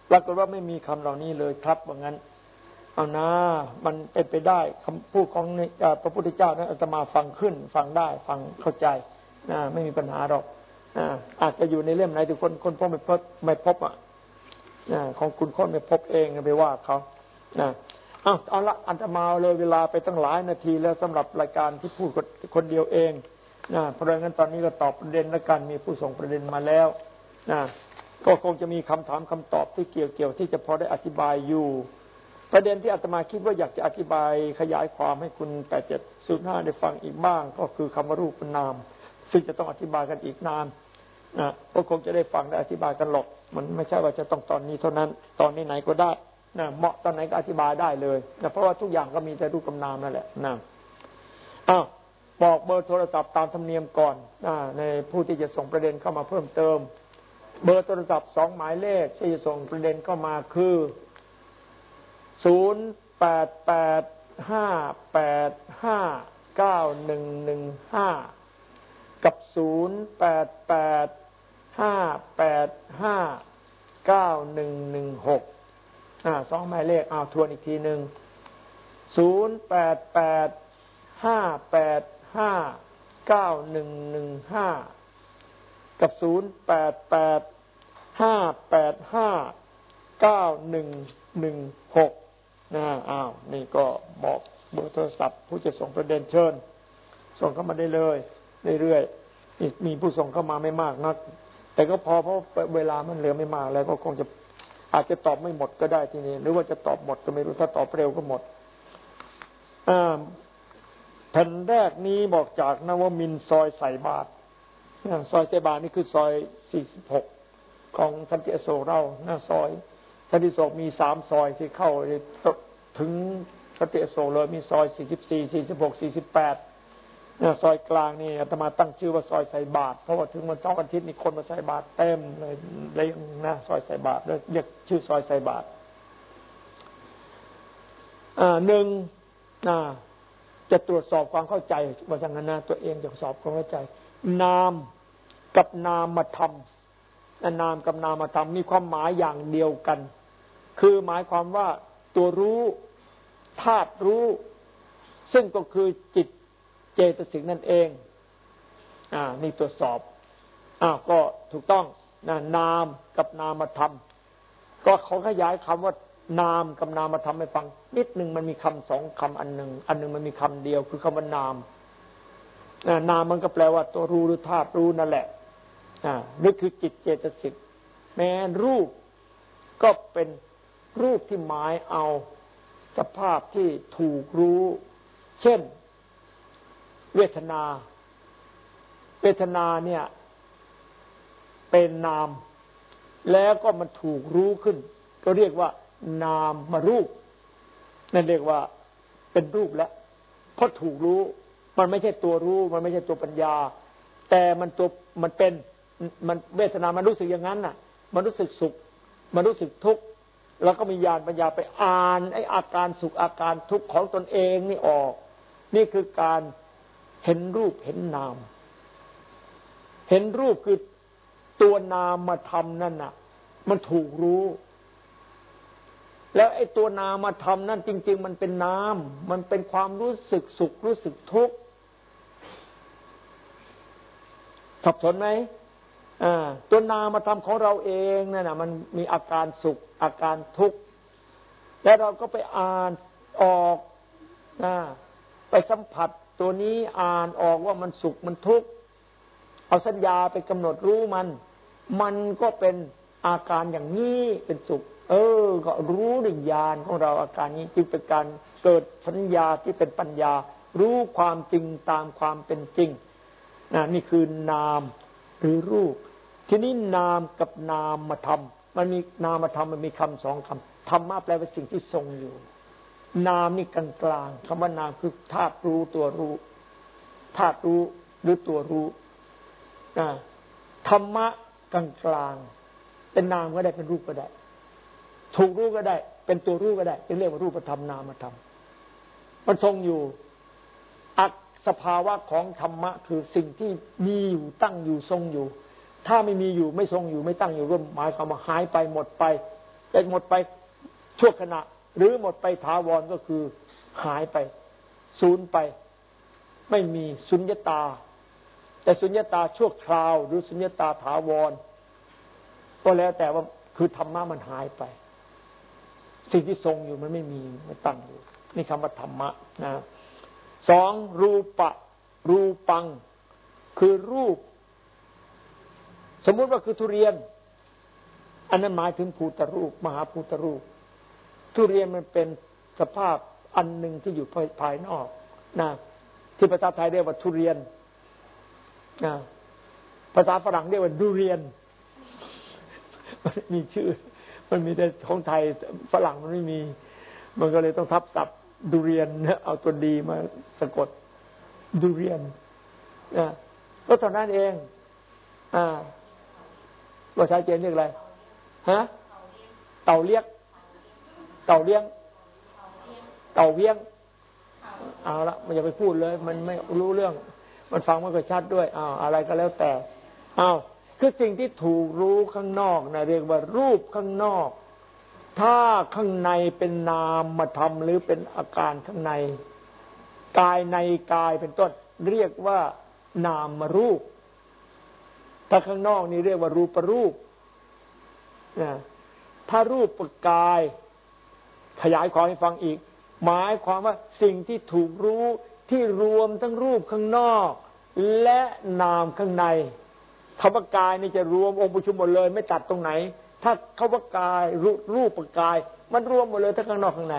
ปรากฏว่าไม่มีคำเหล่านี้เลยครับว่างั้น เอานะมันเป็นไปได้คำพูดของพระพุทธเจ้านั้นอาตมาฟังขึ้น ฟังได้ฟังเข้าใจนะไม่มีปัญหาหรอกนะอาจจะอยู่ในเล่มไหนที่คนคนพบไม่พบไม่พบอะนะของคุณคนไม่พบเองไปว่าเขานะ เอาเอาละอันตมาเลยเวลาไปตั้งหลายนาทีแล้วสำหรับรายการที่พูดคนเดียวเองนะเพราะงั้นตอนนี้ก็ตอบประเด็นและกันมีผู้ส่งประเด็นมาแล้วนะก็คงจะมีคำถามคำตอบที่เกี่ยวเกี่ยวที่จะพอได้อธิบายอยู่ ประเด็นที่อาตมาคิดว่าอยากจะอธิบายขยายความให้คุณแปดเจ็ดศูนย์ห้าได้ฟังอีกบ้าง ก็คือคำว่ารูปนาม ซึ่งจะต้องอธิบายกันอีกนานนะก็คงจะได้ฟังได้อธิบายกันหรอก มันไม่ใช่ว่าจะต้องตอนนี้เท่านั้น ตอนนี้ไหนก็ได้ นะเหมาะตอนไหนก็อธิบายได้เลยนะเพราะว่าทุกอย่างก็มีแต่รูปกำนามนั่นแหละนะอ้าวบอกเบอร์โทรศัพท์ตามธรรมเนียมก่อนอในผู้ที่จะส่งประเด็นเข้ามาเพิ่มเติม เบอร์โทรศัพท์สองหมายเลขที่จะส่งประเด็นเข้ามาคือศูนย์แปดแปดห้าแปดห้าเก้าหนึ่งหนึ่งห้ากับศูนย์แปดแปดห้าแปดห้าเก้าหนึ่งหนึ่งหก อสองหมายเลขเอาทวนอีกทีหนึ่งศูนย์แปดแปดห้าแปดห้าเก้าหนึ่งหนึ่งห้ากับศูนย์แปดแปดห้าแปดห้าเก้าหนึ่งหนึ่งหกนะอ้าว นี่ก็บอกเบอร์โทรศัพท์ ผู้จะส่งประเด็นเชิญ ส่งเข้ามาได้เลยเรื่อยๆมีผู้ส่งเข้ามาไม่มากนัก แต่ก็พอเพราะเวลามันเหลือไม่มากแล้วก็คงจะ อาจจะตอบไม่หมดก็ได้ทีนี้ หรือว่าจะตอบหมดก็ไม่รู้ถ้าตอบเร็วก็หมดแผ่นแรกนี้บอกจากนวมินซอยใส่บาทซอยใส่บาทนี่คือซอย46ของสันติโศกเราหน้าซอยสันติโศกมีสามซอยที่เข้าถึงสันติโศกเลยมีซอย44 46 48 เนี่ยซอยกลางนี่อาตมาตั้งชื่อว่าซอยใส่บาทเพราะว่าถึงวันเสาร์อาทิตย์นี่คนมาใส่บาทเต็มเลยเลยนะซอยใส่บาทเลยเรียกชื่อซอยใส่บาทอ่าหนึ่งอ่าจะตรวจสอบความเข้าใจว่าอย่างนั้นนะตัวเองจะสอบความเข้าใจ นามกับนามมาทำนามกับนามมาทำมีความหมายอย่างเดียวกัน คือหมายความว่าตัวรู้ธาตุรู้ ซึ่งก็คือจิต เจตสิกนั่นเอง อ่า นี่ตรวจสอบอ่าว ก็ถูกต้องนะนามกับนามธรรม ก็เขาขยายคำว่านามกับนามมาทำให้ฟัง นิดหนึ่งมันมีคำสองคำอันหนึ่ง อันหนึ่งมันมีคำเดียว คือคำว่านามนามมันก็แปลว่าตัวรู้หรือธาตุรู้นั่นแหละนี่คือจิตเจตสิก แม้รูปก็เป็นรูปที่หมายเอาสภาพที่ถูกรู้ เช่น เวทนา เวทนาเนี่ย เป็นนาม แล้วก็มันถูกรู้ขึ้น ก็เรียกว่านามมารูป นั่นเรียกว่าเป็นรูปแล้วเพราะถูกรู้ มันไม่ใช่ตัวรู้ มันไม่ใช่ตัวปัญญา แต่มันตัวมันเป็นมันเวทนามันรู้สึกอย่างนั้นน่ะ มันรู้สึกสุข มันรู้สึกทุกข์แล้วก็มีญาณปัญญาไปอ่านไอ้อาการสุขอาการทุกข์ของตนเองนี่ออก นี่คือการ เห็นรูปเห็นนาม เห็นรูปคือตัวนามมาทำนั่นน่ะ มันถูกรู้ แล้วไอ้ตัวนามธรรมนั่นจริง ๆ มันเป็นนาม มันเป็นความรู้สึกสุขรู้สึกทุกข์สับสนไหมอ่าตัวนามธรรมของเราเองนั่นนะมันมีอาการสุขอาการทุกข์แล้วเราก็ไปอ่านออกนะไปสัมผัส ตัวนี้อ่านออกว่ามันสุขมันทุกข์เอาสัญญาไปกำหนดรู้มัน มันก็เป็นอาการอย่างนี้เป็นสุข เออ ก็รู้ดึงญาณของเราอาการนี้จึงเป็นการเกิดสัญญาที่เป็นปัญญา รู้ความจริงตามความเป็นจริงนะนี่คือนามหรือรูป ทีนี้นามกับนามมาทำมันมีนามมาทำมันมีคำสองคำธรรมะแปลว่าสิ่งที่ทรงอยู่ นามนี่กลางกลางคำว่านามคือธาตุรู้ตัวรู้ธาตุรู้หรือตัวรู้ธรรมะกลางกลางเป็นนามก็ได้เป็นรูปก็ได้ ถูกรู้ก็ได้ เป็นตัวรู้ก็ได้จึงเรียกว่ารูปธรรมนามธรรมมันทรงอยู่อักสภาวะของธรรมะ คือสิ่งที่มีอยู่ตั้งอยู่ทรงอยู่ ถ้าไม่มีอยู่ไม่ทรงอยู่ไม่ตั้งอยู่ก็หมายความว่าหายไปหมดไปแต่หมดไปชั่วขณะ หรือหมดไปถาวรก็คือหายไปสูญไป ไม่มีสุญญตา แต่สุญญตาชั่วคราว หรือสุญญตาถาวร ก็แล้วแต่ว่าคือธรรมะมันหายไป สิ่งที่ทรงอยู่มันไม่มีไม่ตั้งอยู่นี่คำว่าธรรมะนะสองรูปะ รูปัง คือรูป สมมุติว่าคือทุเรียน อันนั้นหมายถึงภูตรูป มหาภูตรูป ทุเรียนมันเป็นสภาพอันหนึ่งที่อยู่ภายนอกนะที่ภาษาไทยเรียกว่าทุเรียนนะภาษาฝรั่งเรียกว่าดูเรียน มันมีชื่อ มันมีแต่ของไทยฝรั่งมันไม่มี มันก็เลยต้องทับศัพท์ดูเรียนเอาตัวดีมาสะกดดูเรียนนะก็เท่านั้นเอง อ่าภาษาจีนเรียกอะไรฮะเต่าเลี้ยง เต่าเลี้ยง เต่าเวี้ยง เอาละมันอย่าไปพูดเลย มันไม่รู้เรื่อง มันฟังไม่ค่อยชัดด้วยอ้าวอะไรก็แล้วแต่อ้าวคือสิ่งที่ถูกรู้ข้างนอกนะเรียกว่ารูปข้างนอก ถ้าข้างในเป็นนามมาทำหรือเป็นอาการข้างในกายในกายเป็นต้น เรียกว่านามมารูป ถ้าข้างนอกนี่เรียกว่ารูปรูปนะถ้ารูปปกาย ขยายความให้ฟังอีก หมายความว่าสิ่งที่ถูกรู้ที่รวมทั้งรูปข้างนอก และนามข้างในคำว่ากายนี่จะรวมองค์ประชุมหมดเลย ไม่ตัดตรงไหน ถ้าคำว่ากายรูรูปกาย มันรวมหมดเลยทั้งข้างนอกข้างใน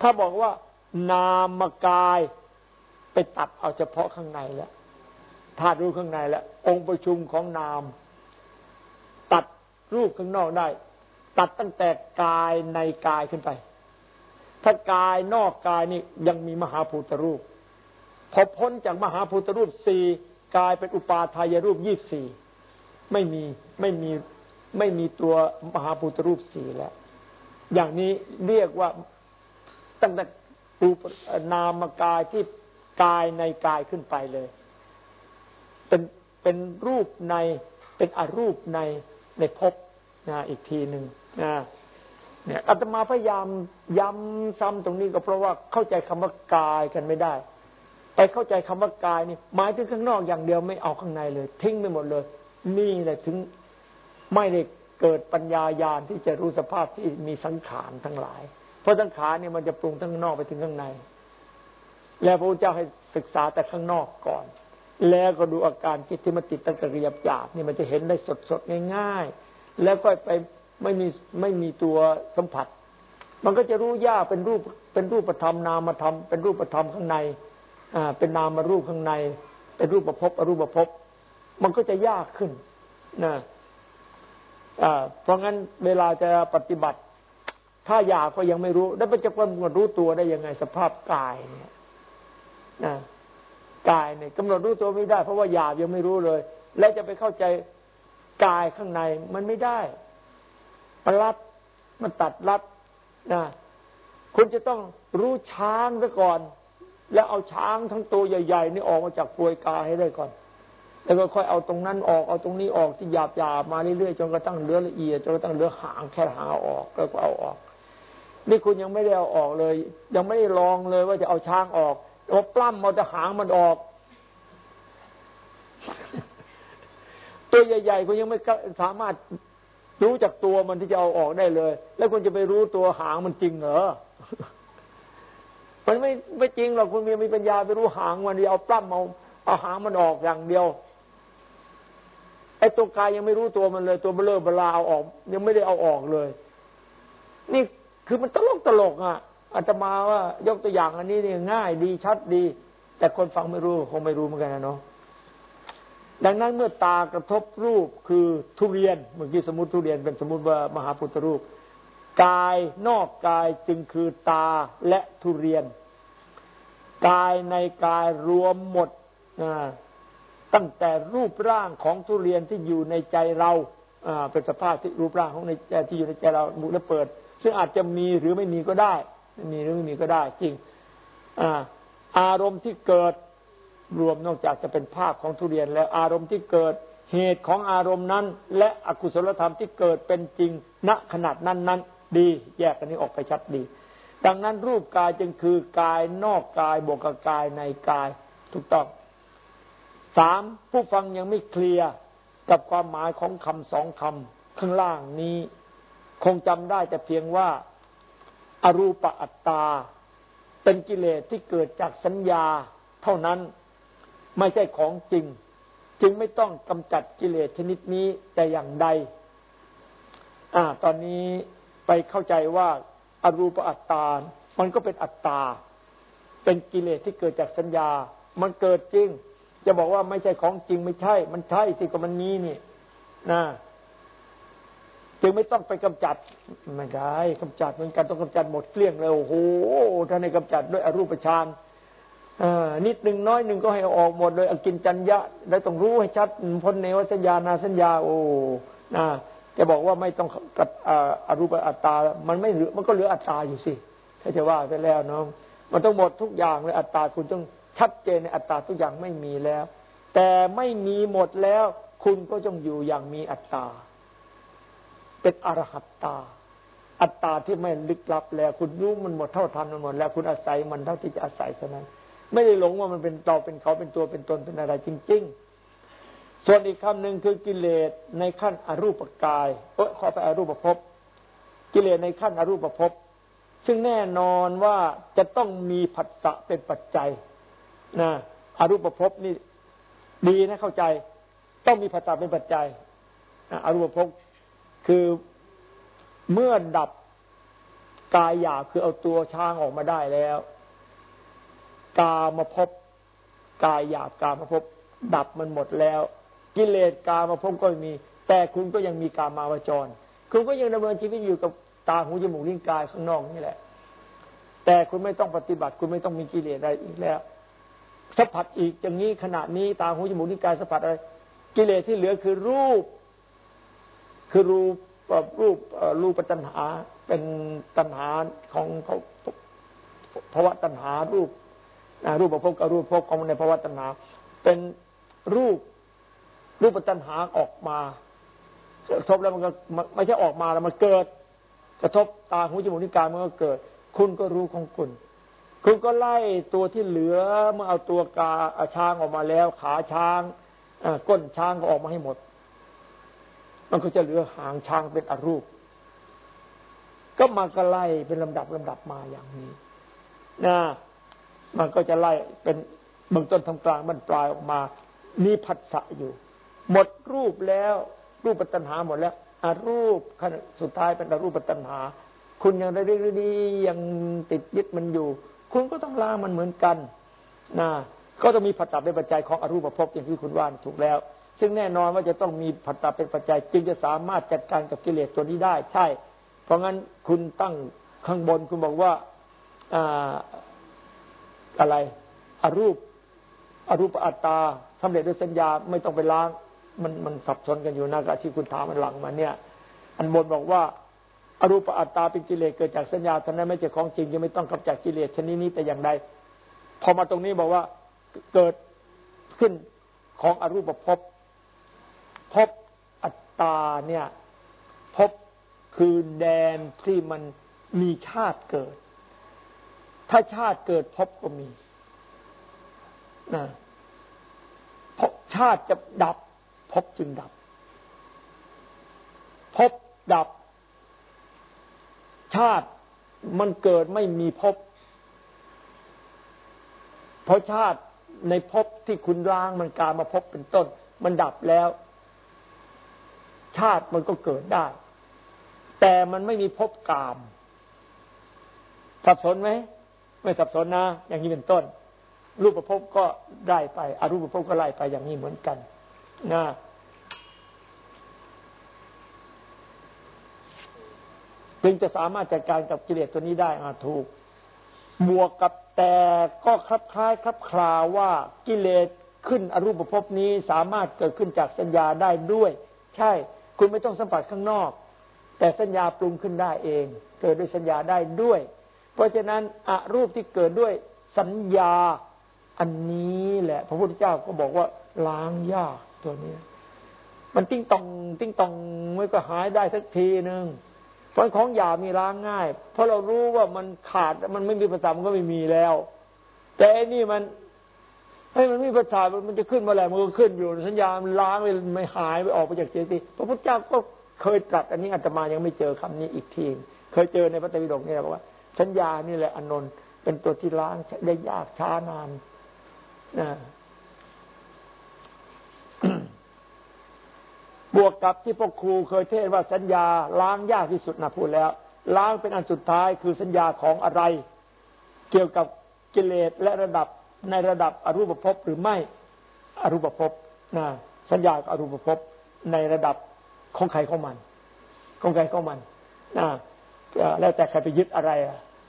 ถ้าบอกว่านามกายไปตัดเอาเฉพาะข้างในแล้วธาตุรู้ข้างในแล้วองค์ประชุมของนาม ตัดรูปข้างนอกได้ ตัดตั้งแต่กายในกายขึ้นไป ถ้ากายนอกกายนี่ยังมีมหาภูตรูป พอพ้นจากมหาภูตรูปสี่กลายเป็นอุปาทายรูปยี่สี่ไม่มีไม่มีไม่มีตัวมหาภูตรูปสี่แล้ว อย่างนี้เรียกว่าตั้งแต่รูปนามกายที่กายในกายขึ้นไปเลย เป็นเป็นรูปในเป็นอรูปในในภพนะอีกทีหนึ่ง เนี่ยอาตมาพยายามย้ำซ้ำตรงนี้ก็เพราะว่าเข้าใจคำว่ากายกันไม่ได้ ไปเข้าใจคำว่ากายนี่หมายถึงข้างนอกอย่างเดียวไม่เอาข้างในเลย ทิ้งไปหมดเลย นี่แหละถึงไม่ได้เกิดปัญญายาณที่จะรู้สภาพที่มีสังขารทั้งหลาย เพราะสังขารเนี่ยมันจะปรุงทั้งนอกไปถึงข้างใน แล้วพระพุทธเจ้าให้ศึกษาแต่ข้างนอกก่อน แล้วก็ดูอาการจิตที่มันติดตั้งแต่ระยบหยาบนี่มันจะเห็นได้สดๆง่าย ๆ แล้วก็ไป ไม่มีไม่มีตัวสัมผัส มันก็จะรู้ยากเป็นรูปเป็นรูปธรรมนามธรรมเป็นรูปธรรมข้างใน อ่า เป็นนามารูปข้างใน เป็นรูปประพบอรูปประพบมันก็จะยากขึ้นนะอ่าเพราะงั้นเวลาจะปฏิบัติ ถ้าอยากก็ยังไม่รู้ แล้วมันจะกำหนดรู้ตัวได้ยังไงสภาพกายเนี่ยนะกายเนี่ยกำหนดรู้ตัวไม่ได้ เพราะว่าหยาบยังไม่รู้เลย แล้วจะไปเข้าใจกายข้างในมันไม่ได้ มันรัดมันตัดรัดนะคุณจะต้องรู้ช้างซะก่อน แล้วเอาช้างทั้งตัวใหญ่ๆนี่ออกมาจากปลวยกายให้ได้ก่อนแล้วก็ค่อยเอาตรงนั้นออกเอาตรงนี้ออกที่หยาบหยาบมาเรื่อยๆจนกระทั่งเลือละเอียดจนกระทั่งเลือหางแค่หาออกก็เอาออก นี่คุณยังไม่ได้เอาออกเลย ยังไม่ได้ลองเลยว่าจะเอาช้างออกเอาปล้ำเอาแต่หางมันออก ตัวใหญ่ๆคุณยังไม่สามารถ รู้จากตัวมันที่จะเอาออกได้เลย แล้วคุณจะไปรู้ตัวหางมันจริงเหรอมันไม่ไม่จริงหรอกคุณมีมีปัญญาไปรู้หางมันเดียวเอาปล้ำเอาเอาหางมันออกอย่างเดียวไอ้ตัวกายยังไม่รู้ตัวมันเลย ตัวเบลอเบลาเอาออก ยังไม่ได้เอาออกเลย นี่คือมันตลกตลกอะอาตมาว่ายกตัวอย่างอันนี้เนี่ยง่ายดีชัดดี แต่คนฟังไม่รู้คงไม่รู้เหมือนกันนะเนาะ ดังนั้นเมื่อตากระทบรูปคือทุเรียนเมื่อกี้สมมติทุเรียนเป็นสมมติว่ามหาพุทธรูป กายนอกกายจึงคือตาและทุเรียน กายในกายรวมหมดตั้งแต่รูปร่างของทุเรียนที่อยู่ในใจเราเป็นสภาพที่รูปร่างของในใจที่อยู่ในใจเราบุและเปิด ซึ่งอาจจะมีหรือไม่มีก็ได้มีหรือไม่มีก็ได้ จริงอารมณ์ที่เกิด รวมนอกจากจะเป็นภาพของทุเรียนแล้วอารมณ์ที่เกิดเหตุของอารมณ์นั้น และอกุศลธรรมที่เกิดเป็นจริง ณขนาดนั้นนั้นดีแยกกันนี้ออกไปชัดดี ดังนั้นรูปกายจึงคือกายนอกกายบวกกับกายในกาย ถูกต้องสามผู้ฟังยังไม่เคลียร์กับความหมายของคำสองคำข้างล่างนี้ คงจำได้แต่เพียงว่าอารูปอัตตา เป็นกิเลสที่เกิดจากสัญญา เท่านั้น ไม่ใช่ของจริง จึงไม่ต้องกำจัดกิเลสชนิดนี้แต่อย่างใด อ่า ตอนนี้ไปเข้าใจว่าอารูปอัตตา มันก็เป็นอัตตา เป็นกิเลสที่เกิดจากสัญญา มันเกิดจริง จะบอกว่าไม่ใช่ของจริงไม่ใช่ มันใช่สิก็มันมีนี่นะจึงไม่ต้องไปกำจัดไม่ได้กำจัดเหมือนกันต้องกำจัดหมดเกลี้ยงเลยโอ้โหถ้าในกำจัดด้วยอรูปฌาน นิดหนึ่งน้อยหนึ่งก็ให้ออกหมดเลยอกินจัญญะได้ต้องรู้ให้ชัดพ้นเนวสัญญานาสัญญา โอ้นะจะบอกว่าไม่ต้องกับอรูปอัตตา มันไม่เหลือมันก็เหลืออัตตาอยู่สิถ้าจะว่าไปแล้วเนาะมันต้องหมดทุกอย่างเลยอัตตาคุณต้องชัดเจนในอัตตาทุกอย่างไม่มีแล้ว แต่ไม่มีหมดแล้ว คุณก็ต้องอยู่อย่างมีอัตตา เป็นอรหัตตา อัตตาที่ไม่ลึกลับแล้ว คุณรู้มันหมดเท่าทันมันหมดแล้ว คุณอาศัยมันเท่าที่จะอาศัยเท่านั้น ไม่ได้หลงว่ามันเป็นเราเป็นเขาเป็นตัวเป็นตนเป็นอะไรจริง ๆ ส่วนอีกคำหนึ่งคือกิเลสในขั้นอรูปกายเออขอไปอรูปภพกิเลสในขั้นอรูปภพซึ่งแน่นอนว่าจะต้องมีผัสสะเป็นปัจจัยนะอรูปภพนี่ดีนะเข้าใจ ต้องมีผัสสะเป็นปัจจัยนะอรูปภพคือเมื่อดับกายหยาบคือเอาตัวช้างออกมาได้แล้ว กามาพบกายหยาบกามาพบดับมันหมดแล้ว กิเลสกามาพบก็มี แต่คุณก็ยังมีกามาวจร คุณก็ยังดำเนินชีวิตอยู่กับตาหูจมูกลิ้นกายข้างนอกนี่แหละ แต่คุณไม่ต้องปฏิบัติ คุณไม่ต้องมีกิเลสอะไรอีกแล้วสัมผัสอีกอย่างนี้ขณะนี้ตาหูจมูกลิ้นกายสัมผัสอะไร กิเลสที่เหลือคือรูป คือรูปรูปรูปตัณหาเป็นตัณหาของเขาภาวะตัณหารูป รูปประพบกับรูปพบของในภาวะตัณหา เป็นรูปรูปตัณหาออกมากระทบแล้วมันก็ไม่ใช่ออกมาแล้วมันเกิด กระทบตาหูจมูกนิ้วกายมันก็เกิด คุณก็รู้ของคุณ คุณก็ไล่ตัวที่เหลือเมื่อเอาตัวกาช้างออกมาแล้ว ขาช้างก้นช้างก็ออกมาให้หมด มันก็จะเหลือหางช้างเป็นอรูป ก็มากไล่เป็นลำดับลำดับมาอย่างนี้นะ มันก็จะไล่เป็นเบื้องต้นทำกลางบรรปลายออกมามีผัสสะอยู่ หมดรูปแล้ว รูปปัญหาหมดแล้วอารูปขั้นสุดท้ายเป็นอรูปตัณหา คุณยังได้ดียังติดยึดมันอยู่ คุณก็ต้องล้างมันเหมือนกันนะก็ต้องมีผัสสะเป็นปัจจัยของอรูปภพอย่างที่คุณว่าถูกแล้ว ซึ่งแน่นอนว่าจะต้องมีผัสสะเป็นปัจจัย จึงจะสามารถจัดการกับกิเลสตัวนี้ได้ ใช่ เพราะงั้นคุณตั้งข้างบนคุณบอกว่า อะไรอรูปอรูปอัตตาสำเร็จด้วยสัญญาไม่ต้องไปล้าง มันมันสับสนกันอยู่นะกับที่คุณถามมันหลังมาเนี่ย อันบนบอกว่าอรูปอัตตาเป็นกิเลสเกิดจากสัญญาท่านั้นไม่ใช่ของจริงยังไม่ต้องกำจัดกิเลสชนิดนี้แต่อย่างใดพอมาตรงนี้บอกว่าเกิดขึ้นของอรูปภพภพอัตตาเนี่ยภพคือแดนที่มันมีชาติเกิด ถ้าชาติเกิดภพก็มีนะชาติจะดับ พบจึงดับ พบดับ ชาติมันเกิดไม่มีพบ เพราะชาติในพบที่คุณล้างมันกามาพบเป็นต้น มันดับแล้ว ชาติมันก็เกิดได้ แต่มันไม่มีพบกามสับสนไหม ไม่สับสนนะ อย่างนี้เป็นต้น รูปประพบก็ได้ไปอรูปประพบก็ไล่ไปอย่างนี้เหมือนกันนะจึงจะสามารถจัดการกับกิเลสตัวนี้ได้อาถูก บวกกับแต่ก็คลับคล้ายคลับคลาว่ากิเลสขึ้นอรูปภพนี้สามารถเกิดขึ้นจากสัญญาได้ด้วย ใช่ คุณไม่ต้องสัมผัสข้างนอก แต่สัญญาปรุงขึ้นได้เอง เกิดด้วยสัญญาได้ด้วย เพราะฉะนั้นอรูปที่เกิดด้วยสัญญาอันนี้แหละ พระพุทธเจ้าก็บอกว่าล้างยากตัวนี้ มันติ้งตอง ติ้งตองไม่ก็หายได้สักทีหนึ่งเพราะของหยาบมีล้างง่าย เพราะเรารู้ว่ามันขาดมันไม่มีภาษามันก็ไม่มีแล้ว แต่อันนี้มันให้มันมีภาษามันจะขึ้นมาแหล้วมันก็ขึ้นอยู่สัญญามันล้างไปไม่หายไปออกไปจากเจติพระพุทธเจ้าก็เคยตรัสอันนี้อาตมายังไม่เจอคำนี้อีกที เคยเจอในพระไตรปิฎกนี่แหละบอกว่า สัญญานี่แหละอนนท์เป็นตัวที่ล้างได้ยากช้านานนะบวกกับที่พวกครูเคยเทศว่าสัญญาล้างยากที่สุดนะพูดแล้ว ล้างเป็นอันสุดท้ายคือสัญญาของอะไร เกี่ยวกับกิเลสและระดับในระดับอรูปภพหรือไม่ อรูปภพนะสัญญาอรูปภพในระดับของใครของมัน ของใครของมันนะ แล้วแต่ใครไปยึดอะไร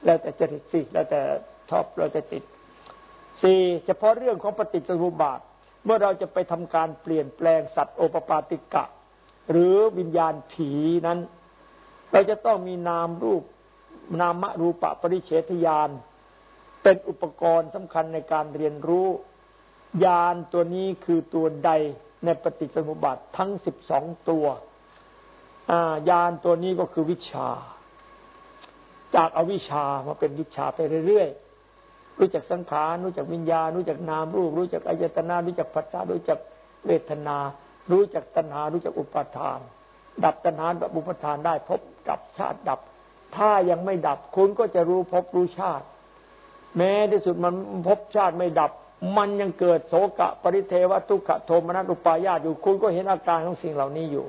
แล้วแต่จริตสิแล้วแต่ชอบเราจะติดสี่เฉพาะเรื่องของปฏิจจสมุปบาท เมื่อเราจะไปทำการเปลี่ยนแปลงสัตว์โอปปาติกะ หรือวิญญาณผีนั้น เราจะต้องมีนามรูปนามรูปะปริเฉทญาณเป็นอุปกรณ์สำคัญในการเรียนรู้ญาณตัวนี้คือตัวใดในปฏิจจสมุปบาททั้งสิบสองตัวญาณตัวนี้ก็คือวิชา จากอาวิชามาเป็นวิชาไปเรื่อยๆ รู้จักสังขารรู้จักวิญญาณรู้จักนามรูป รู้จักอายตนะรู้จักปัจจารู้จักเวทนา รู้จักตัณหา รู้จักอุปาทาน ดับตัณหาดับอุปาทานได้พบดับชาติดับ ถ้ายังไม่ดับคุณก็จะรู้พบรู้ชาติ แม้ที่สุดมันพบชาติไม่ดับ มันยังเกิดโศกะ ปริเทวทุกขโทมนัสอุปายาตอยู่คุณก็เห็นอาการของสิ่งเหล่านี้อยู่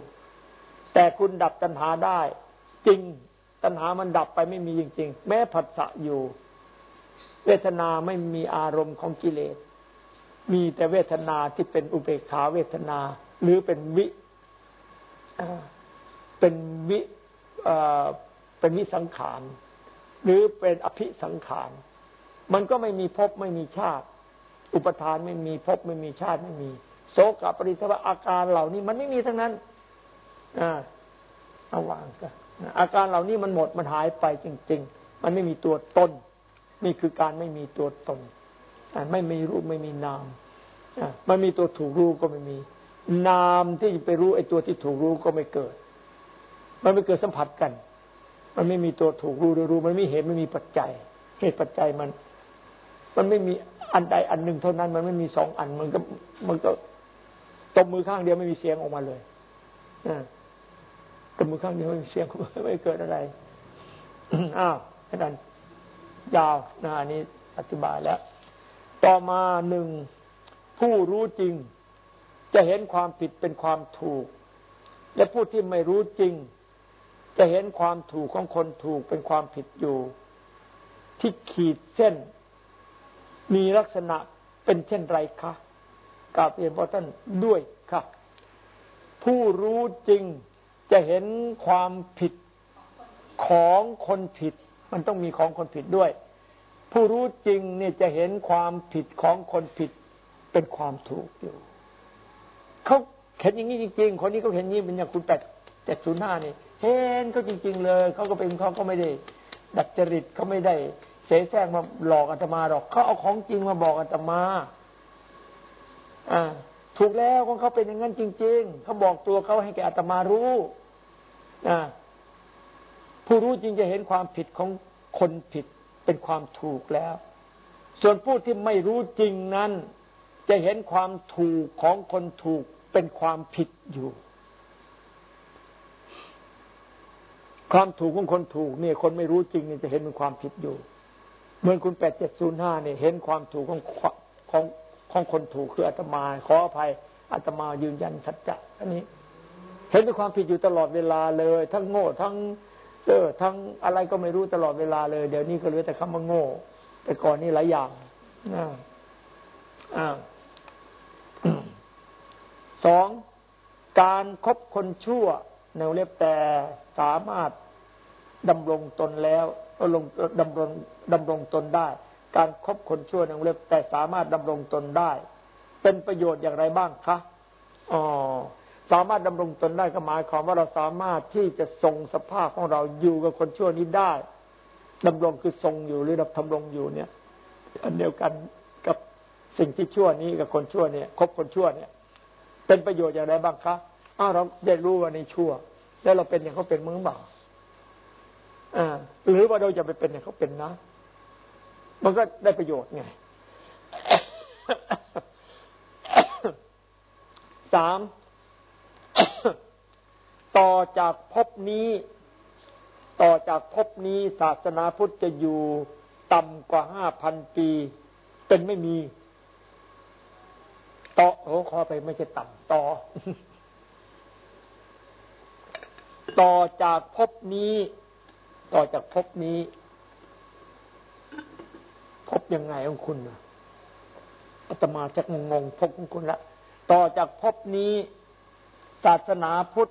แต่คุณดับตัณหาได้ จริง ตัณหามันดับไปไม่มีจริง ๆ แม้ผัสสะอยู่ เวทนาไม่มีอารมณ์ของกิเลส มีแต่เวทนาที่เป็นอุเบกขาเวทนา หรือเป็นวิเป็นวิเป็นวิสังขารหรือเป็นอภิสังขาร มันก็ไม่มีภพไม่มีชาติ อุปทานไม่มีภพไม่มีชาติไม่มีโสกปริทวะอาการเหล่านี้ มันไม่มีทั้งนั้นเอาวางกัน อาการเหล่านี้มันหมดมันหายไปจริง ๆ มันไม่มีตัวตนนี่คือการไม่มีตัวตนไม่มีรูปไม่มีนามมันมีตัวถูกรู้ก็ไม่มี นามที่ไปรู้ไอ้ตัวที่ถูกรู้ก็ไม่เกิด มันไม่เกิดสัมผัสกัน มันไม่มีตัวถูกรู้รู้ มันไม่เห็นไม่มีปัจจัย เหตุปัจจัยมัน มันไม่มีอันใดอันหนึ่งเท่านั้น มันไม่มีสองอัน มันก็มันก็ตบมือข้างเดียวไม่มีเสียงออกมาเลย แต่มือข้างเดียวเสียงไม่เกิดอะไรอ้าวขนาดยาวนะอันนี้อธิบายแล้ว ต่อมาหนึ่งผู้รู้จริง จะเห็นความผิดเป็นความถูก และผู้ที่ไม่รู้จริง จะเห็นความถูกของคนถูกเป็นความผิดอยู่ ที่ขีดเส้น มีลักษณะเป็นเช่นไรคะกาบเรียนพอท่านด้วยค่ะ ผู้รู้จริง จะเห็นความผิดของคนผิด มันต้องมีของคนผิดด้วย ผู้รู้จริงเนี่ยจะเห็นความผิดของคนผิดเป็นความถูกอยู่เขาเห็นอย่างนี้จริง ๆ คนนี้เขาเห็นนี้เป็นอย่างคุณแปดเจ็ดศูนย์ห้านี่เห็นเขาจริง ๆ เลยเขาก็เป็นเขาก็ไม่ได้ดัดจริตเขาไม่ได้เสแสร้งมาหลอกอาตมาหรอกเขาเอาของจริงมาบอกอาตมา อ่า ถูกแล้วของเขาเป็นอย่างนั้นจริง ๆ เขาบอกตัวเขาให้แกอาตมารู้ผู้รู้จริงจะเห็นความผิดของคนผิดเป็นความถูกแล้ว ส่วนผู้ที่ไม่รู้จริงนั้น จะเห็นความถูกของคนถูกเป็นความผิดอยู่ ความถูกของคนถูกเนี่ย คนไม่รู้จริงเนี่ยจะเห็นเป็นความผิดอยู่ เหมือนคุณแปดเจ็ดศูนย์ห้าเนี่ยเห็นความถูกของของ ของคนถูกคืออาตมา ขออภัยอาตมายืนยันสัจจะอันนี้ เห็นเป็นความผิดอยู่ตลอดเวลาเลย ทั้งโง่ทั้งเออทั้งอะไรก็ไม่รู้ตลอดเวลาเลย เดี๋ยวนี้ก็เหลือแต่คำว่าโง่ แต่ก่อนนี่หลายอย่างนะอ่าสองการครบคนชั่วในเล็บแต่สามารถดำรงตนแล้วลงดำรงดำรงตนได้ การครบคนชั่วในวงเล็บแต่สามารถดำรงตนได้ เป็นประโยชน์อย่างไรบ้างคะอ๋อสามารถดำรงตนได้ก็หมายความว่าเราสามารถที่จะทรงสภาพของเราอยู่กับคนชั่วนี้ได้ดำรงคือทรงอยู่หรือดับทำรงอยู่เนี่ย อันเดียวกันกับสิ่งที่ชั่วนี้กับคนชั่วเนี่ยคบคนชั่วเนี่ย เป็นประโยชน์อย่างไรบ้างคะอ้าวเราได้รู้ว่าในชั่ว แล้วเราเป็นอย่างเขาเป็นมึงเปล่าอ่าหรือว่าเราจะไปเป็นอย่างเขาเป็นนะ มันก็ได้ประโยชน์ไงสามต่อจากภพนี้ ต่อจากภพนี้ศาสนาพุทธจะอยู่ต่ำกว่าห้าพันปี เป็นไม่มีต่อโอ้ขอไปไม่ใช่ต่ำต่อ ต่อจากภพนี้ ต่อจากภพนี้ พบยังไงของคุณอาตมาจะงงพบของคุณละต่อจากพบนี้ ศาสนาพุทธ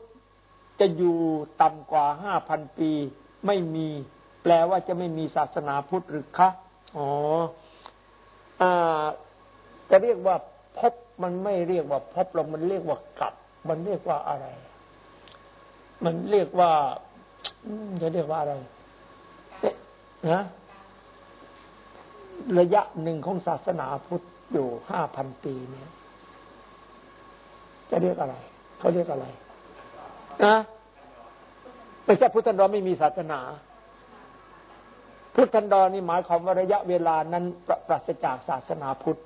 จะอยู่ต่ำกว่าห้าพันปี ไม่มี แปลว่าจะไม่มีศาสนาพุทธหรือคะอ๋อจะเรียกว่าพบมันไม่เรียกว่าพบเรามันเรียกว่ากลับ มันเรียกว่าอะไร มันเรียกว่าจะเรียกว่าอะไรนะ ระยะหนึ่งของศาสนาพุทธอยู่ห้าพันปีเนี่ย จะเรียกอะไร เขาเรียกอะไรนะไม่ใช่พุทธันดรไม่มีศาสนา พุทธันดรนี่หมายความว่าระยะเวลานั้นปราศจากศาสนาพุทธ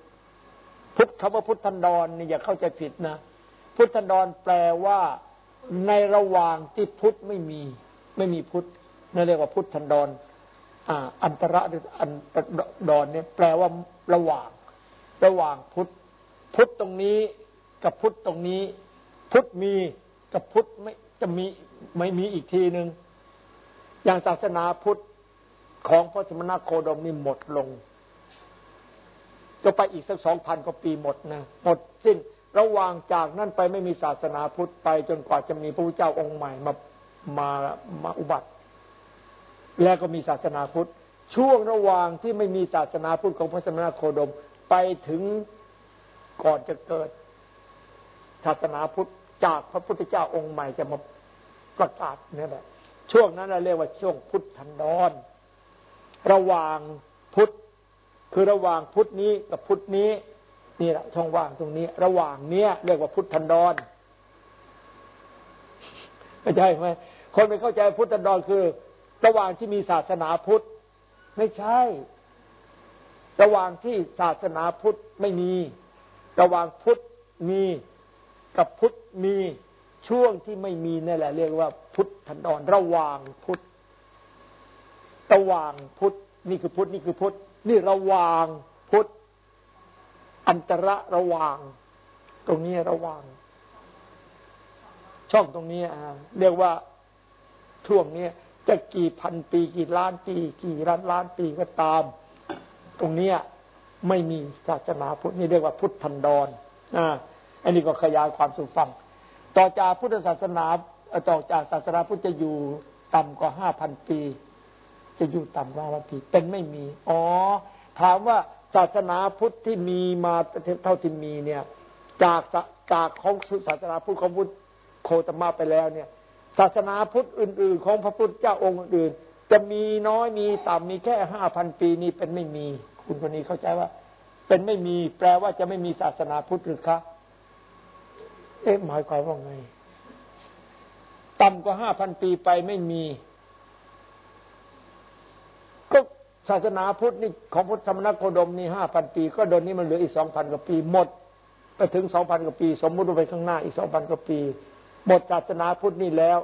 พุทธคำว่าพุทธันดรนี่อย่าเข้าใจผิดนะ พุทธันดรแปลว่าในระหว่างที่พุทธไม่มี ไม่มีพุทธนั่นเรียกว่าพุทธันดร อันตระหรืออันดอนเนี่ยแปลว่าระหว่าง ระหว่างพุทธพุทธตรงนี้กับพุทธตรงนี้ พุทธมีกับพุทธไม่จะมีไม่มีอีกทีหนึ่งอย่างศาสนาพุทธของพระสมณโคดมนี่หมดลงจะไปอีกสักสองพันกว่าปีหมดนะหมดสิ้นระหว่างจากนั้นไปไม่มีศาสนาพุทธไปจนกว่าจะมีพระพุทธเจ้าองค์ใหม่มามามาอุบัติ แล้วก็มีศาสนาพุทธ ช่วงระหว่างที่ไม่มีศาสนาพุทธของพระสมณโคดมไปถึงก่อนจะเกิด ศาสนาพุทธจากพระพุทธเจ้าองค์ใหม่จะมาประกาศนี่แหละช่วงนั้นเราเรียกว่าช่วงพุทธันดร ระหว่างพุทธคือระหว่างพุทธนี้กับพุทธนี้นี่แหละช่องว่างตรงนี้ ระหว่างเนี้ยเรียกว่าพุทธันดรเข้าใจไหมคนไม่เข้าใจพุทธันดรคือ ระหว่างที่มีศาสนาพุทธ ไม่ใช่ ระหว่างที่ศาสนาพุทธไม่มี ระหว่างพุทธมีกับพุทธมีช่วงที่ไม่มีนั่นแหละ เรียกว่า พุทธันดรระหว่างพุทธระหว่างพุทธนี่คือพุทธนี่คือพุทธนี่ระหว่างพุทธอันตระระหว่าง ตรงนี้ระหว่าง ช่องตรงนี้อ่าเรียกว่าช่วงนี้ จะกี่พันปีกี่ล้านปี กี่ล้านล้านปีก็ตาม ตรงเนี้ยไม่มีศาสนาพุทธนี่เรียกว่าพุทธันดรอ่าอันนี้ก็ขยายความสู่ฟัง ต่อจากพุทธศาสนาต่อจากศาสนาพุทธจะอยู่ต่ำกว่าห้าพันปี จะอยู่ต่ำกว่าพันปีเป็นไม่มี อ๋อ ถามว่าศาสนาพุทธที่มีมาเท่าที่มีเนี่ย จากจากของศาสนาพุทธของพุทธโคตมะไปแล้วเนี่ย ศาสนาพุทธอื่น ๆ ของพระพุทธเจ้าองค์อื่น จะมีน้อยมีต่ำมีแค่ห้าพันปีนี้เป็นไม่มี คุณคนนี้เข้าใจว่า เป็นไม่มี แปลว่าจะไม่มีศาสนาพุทธหรือคะเอ๊ะหมายความว่าไง ต่ำกว่าห้าพันปีไปไม่มี ก็ศาสนาพุทธนี่ของพุทธธรรมนักโคดมนี่ห้าพันปี ก็โดนนี้มันเหลืออีกสองพันกว่าปีหมด ไปถึงสองพันกว่าปี สมมุติว่าไปข้างหน้าอีกสองพันกว่าปี หมดศาสนาพุทธนี่แล้ว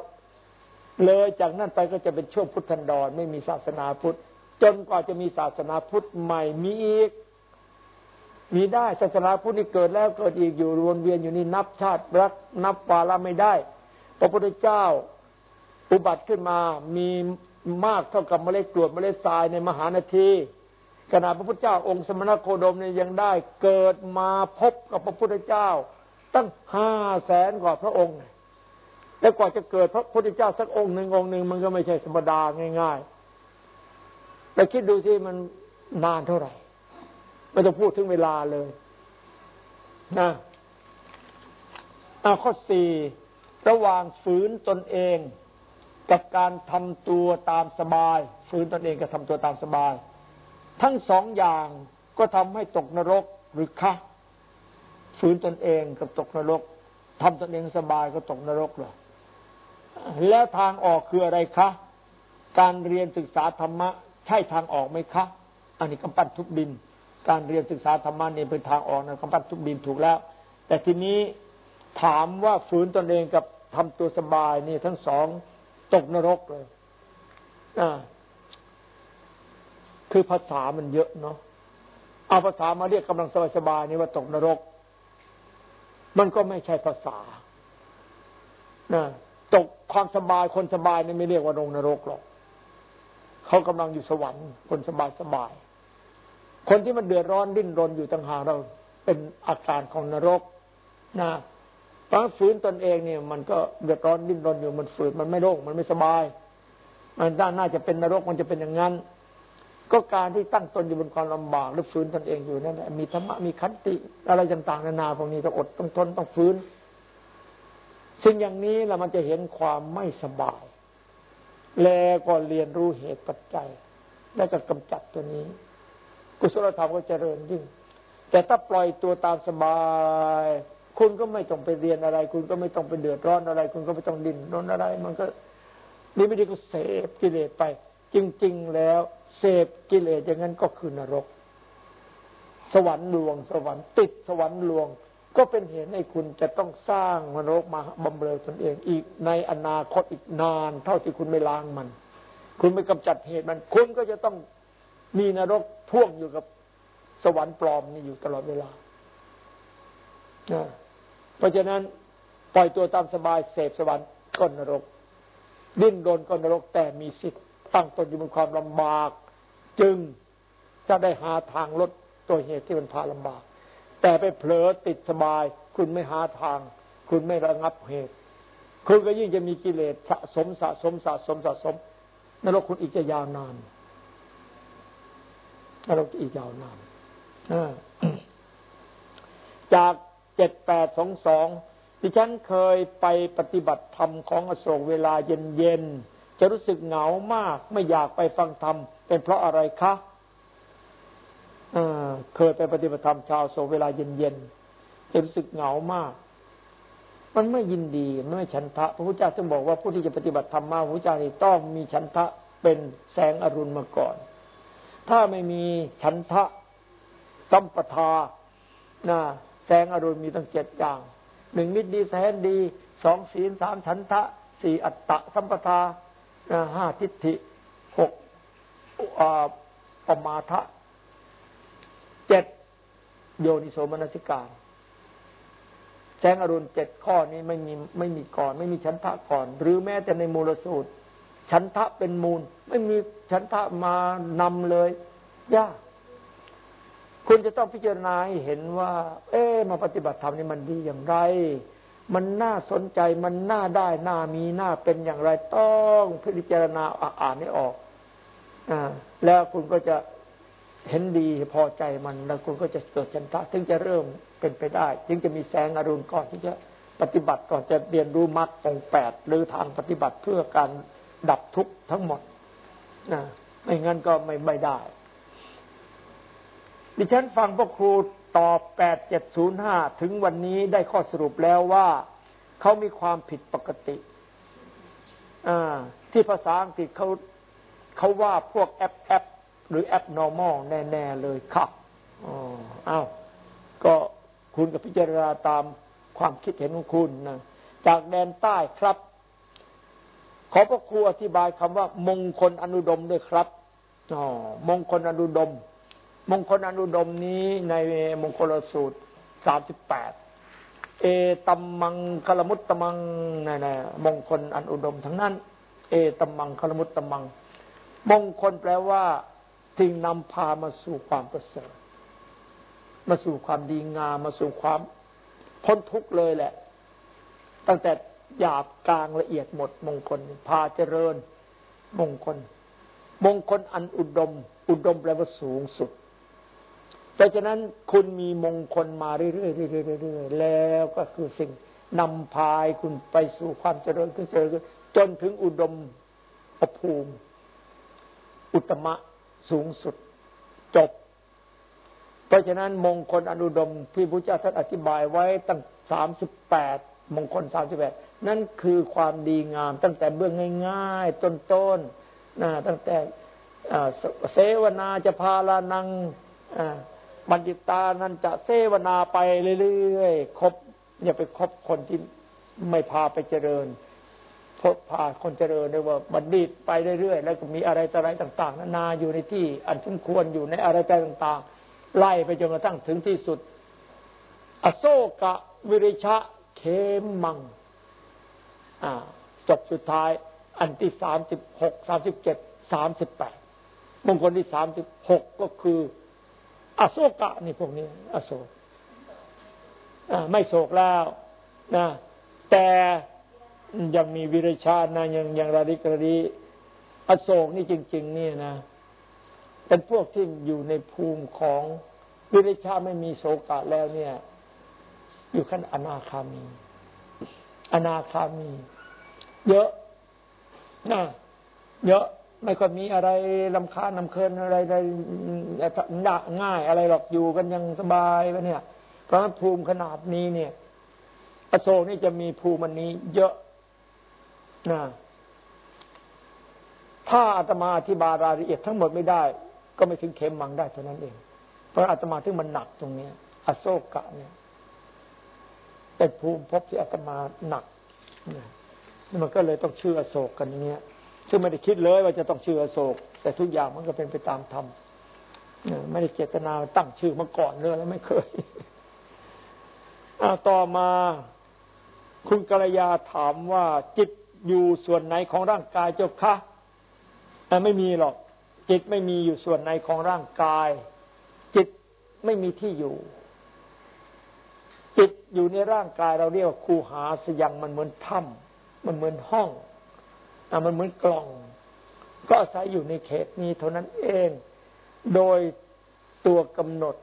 เลยจากนั้นไปก็จะเป็นช่วงพุทธันดรไม่มีศาสนาพุทธ จนกว่าจะมีศาสนาพุทธใหม่มีอีก มีได้ศาสนาพุทธนี่เกิดแล้วเกิดอีกอยู่วนเวียนอยู่นี่นับชาติรักนับวาระไม่ได้ พระพุทธเจ้าอุบัติขึ้นมามีมากเท่ากับเมล็ดกรวดเมล็ดทรายในมหานาทีขณะพระพุทธเจ้าองค์สมณโคดมเนี่ยยังได้เกิดมาพบกับพระพุทธเจ้า ตั้งห้าแสนกว่าพระองค์ แล้วกว่าจะเกิดพระพุทธเจ้าสักองค์หนึ่งองค์หนึ่งมันก็ไม่ใช่ธรรมดาง่ายๆแต่คิดดูสิมันนานเท่าไหร่ไม่ต้องพูดถึงเวลาเลยนะอาข้อสี่ระหว่างฝืนตนเอง กับการทำตัวตามสบาย ฝืนตนเองกับทำตัวตามสบาย ทั้งสองอย่างก็ทำให้ตกนรกหรือคะฝืนตนเองกับตกนรกทำตนเองสบายก็ตกนรกเลย แล้วทางออกคืออะไรคะ การเรียนศึกษาธรรมะ ใช่ทางออกไหมคะ อันนี้กำปั้นทุบดิน การเรียนศึกษาธรรมะเนี่ยเป็นทางออกนะกำปั้นทุบดินถูกแล้ว แต่ทีนี้ถามว่าฝืนตนเองกับทำตัวสบายนี่ทั้งสองตกนรกเลยอ่าคือภาษามันเยอะเนาะเอาภาษามาเรียกกำลังสบายๆนี่ว่าตกนรก มันก็ไม่ใช่ภาษานะ ตกความสบายคนสบายนี่ไม่เรียกว่าลงนรกหรอกเขากำลังอยู่สวรรค์ คนสบายสบาย คนที่มันเดือดร้อนดิ้นรนอยู่ต่างหากเราเป็นอาการของนรกนะตอนฝืนตนเองเนี่ย มันก็เดือดร้อนดิ้นรนอยู่มันฝืนมันไม่โล่งมันไม่สบาย มันด้านน่าจะเป็นนรกมันจะเป็นอย่างนั้น ก็การที่ตั้งตนอยู่บนความลำบากหรือฟื้นตนเองอยู่นั่นแหละมีธรรมะมีขันติ อะไรต่างๆนานาพวกนี้ต้องอดต้องทนต้องฟื้น สิ่งอย่างนี้เรามันจะเห็นความไม่สบาย แล้วก็เรียนรู้เหตุปัจจัย แล้วก็กำจัดตัวนี้ กุศลธรรมก็เจริญยิ่ง แต่ถ้าปล่อยตัวตามสบาย คุณก็ไม่ต้องไปเรียนอะไร คุณก็ไม่ต้องไปเดือดร้อนอะไร คุณก็ไม่ต้องดิ้นรนอะไร มันก็นี่ไม่ด้ก็เสพกิเลสไป จริง ๆ แล้วเสพกิเลสอย่างนั้นก็คือนรก สวรรค์ลวง สวรรค์ติดสวรรค์ลวง ก็เป็นเหตุให้คุณจะต้องสร้างนรกมาบำเรอตนเองอีกในอนาคตอีกนาน เท่าที่คุณไม่ล้างมัน คุณไม่กำจัดเหตุมัน คุณก็จะต้องมีนรกพ่วงอยู่กับสวรรค์ปลอมนี่อยู่ตลอดเวลาเพราะฉะนั้นปล่อยตัวตามสบายเสพสวรรค์ก็นรก ดิ้นรนก็นรกแต่มีสิทธิ์ตั้งตนอยู่บนความลำบาก จึงจะได้หาทางลดตัวเหตุที่มันพาลำบาก แต่ไปเผลอติดสบาย คุณไม่หาทาง คุณไม่ระงับเหตุ คุณก็ยิ่งจะมีกิเลสสะสมสะสมสะสมสะสมนรกคุณอีกจะยาวนานนรกอีกยาวนานจากเจ็ดแปดสองสองดิฉันเคยไปปฏิบัติธรรมของอโศกเวลาเย็นๆจะรู้สึกเหงามาก ไม่อยากไปฟังธรรมเป็นเพราะอะไรคะ เคยไปปฏิบัติธรรมชาวโศกเวลาเย็นๆจะรู้สึกเหงามาก มันไม่ยินดีไม่ฉันทะพระพุทธเจ้าจึงบอกว่าผู้ที่จะปฏิบัติธรรมมาพระพุทธเจ้านี่ต้องมีฉันทะเป็นแสงอรุณมาก่อน ถ้าไม่มีฉันทะสัมปทานะแสงอรุณมีตั้งเจ็ดอย่างหนึ่งมิตรดีแสนดีสองศีลสามฉันทะสี่อัตตะสัมปทาห้าทิฏฐิหกปมาทะ เจ็ดโยนิโสมนสิการแสงอรุณเจ็ดข้อนี้ไม่มีไม่มีก่อน ไม่มีฉันทะก่อน หรือแม้แต่ในมูลสูตรฉันทะเป็นมูล ไม่มีฉันทะมานำเลยยากคุณจะต้องพิจารณาให้เห็นว่า เอ๊มาปฏิบัติธรรมนี่มันดีอย่างไร มันน่าสนใจมันน่าได้น่ามีน่าเป็นอย่างไรต้องพิจารณาอ่านให้ออกอแล้วคุณก็จะ เห็นดีพอใจมันแล้วคุณก็จะเกิดฉันทะถึงจะเริ่มเป็นไปได้ ถึงจะมีแสงอรุณก่อนที่จะปฏิบัติก่อนจะเรียนรู้มรรคองแปดหรือทางปฏิบัติเพื่อการดับทุกข์ทั้งหมดนะไม่งั้นก็ไม่ไม่ได้ ดิฉันฟังพระครูตอบแปดเจ็ดศูนย์ห้าถึงวันนี้ได้ข้อสรุปแล้วว่าเขามีความผิดปกติที่ภาษาอังกฤษเขาเขาว่าพวกแอปแอป หรือแอป normal แน่ ๆ เลยครับอ๋ออ้าวก็คุณกับพิจารณาตามความคิดเห็นของคุณนะจากแดนใต้ครับ ขอพระครูอธิบายคำว่า มงคลอนุดมด้วยครับอ๋อมงคลอนุดม มงคลอนุดมนี้ในมงคลสูตรสามสิบแปดเอตัมมังคลมุตตมังนั่นมงคลอันอุดมทั้งนั้น เอตัมมังคลมุตตมัง มงคลแปลว่า สิ่งนำพามาสู่ความประเสริฐ มาสู่ความดีงาม มาสู่ความพ้นทุกข์เลยแหละ ตั้งแต่หยาบกลางละเอียดหมดมงคล พาเจริญมงคล มงคลอันอุดม อุดมแปลว่าสูงสุดแต่ฉะนั้นคุณมีมงคลมาเรื่อยๆเรื่อยๆแล้วก็คือสิ่งนำพายคุณไปสู่ความเจริญขึ้นเจริญจนถึงอุดมอภูมิ อุตมะ สูงสุดจบ เพราะฉะนั้นมงคลอนุดมที่พระเจ้าท่านอธิบายไว้ตั้งสามสิบแปดมงคลสามสิบแปดนั่นคือความดีงาม ตั้งแต่เบื้องง่าย ๆ ต้นๆนะตั้งแต่เสวนาจะพาลานังบัณฑิตานั้นจะเสวนาไปเรื่อยๆคบอย่าไปคบคนที่ไม่พาไปเจริญ พบพาคนเจริญเรียว่าบัณฑิตไปเรื่อยๆแล้วก็มีอะไรต่ออะไรต่าง ๆ นานาอยู่ในที่ อันสมควรอยู่ในอะไรต่างๆ ไล่ไปจนกระทั่งถึงที่สุด อโศกะวิริชะเคมมังจบสุดท้าย อันที่สามสิบหกสามสิบเจ็ดสามสิบแปดมงคลที่สามสิบหกก็คือ อโศกะนี่พวกนี้ อโศกไม่โศกแล้วนะแต่ ยังมีวิริชานะยังยังระดิกระดีอโศกนี่จริงๆนี่นะ เป็นพวกที่อยู่ในภูมิของวิริชาไม่มีโสกะแล้วเนี่ย อยู่ขั้นอนาคามี อนาคามี เยอะนะเยอะไม่ค่อยมีอะไรลำคาลำเคินอะไรอะไรง่ายอะไรหรอกอยู่กันยังสบายไปเนี่ย เพราะภูมิขนาดนี้เนี่ยอโศกนี่จะมีภูมิมันนี้ เยอะ นะถ้าอาตมาอธิบายรายละเอียดทั้งหมดไม่ได้ ก็ไม่ถึงเข็มมังได้เท่านั้นเอง เพราะอาตมาถึงมันหนักตรงนี้อโศกะเนี่ยเป็นภูมิภพที่อาตมาหนักนี่มันก็เลยต้องชื่ออโศกกันอย่างเงี้ย ซึ่งไม่ได้คิดเลยว่าจะต้องชื่ออโศก แต่ทุกอย่างมันก็เป็นไปตามธรรมไม่ได้เจตนาตั้งชื่อมาก่อนเลยแล้วไม่เคยต่อมาคุณกัลยาถามว่าจิต อยู่ส่วนไหนของร่างกายเจ้าคะไม่มีหรอก จิตไม่มีอยู่ส่วนไหนของร่างกาย จิตไม่มีที่อยู่ จิตอยู่ในร่างกายเราเรียกว่าคูหาสยังมันเหมือนถ้ำมันเหมือนห้องมันเหมือนกล่อง ก็อาศัยอยู่ในเขตนี้เท่านั้นเอง โดยตัวกำหนด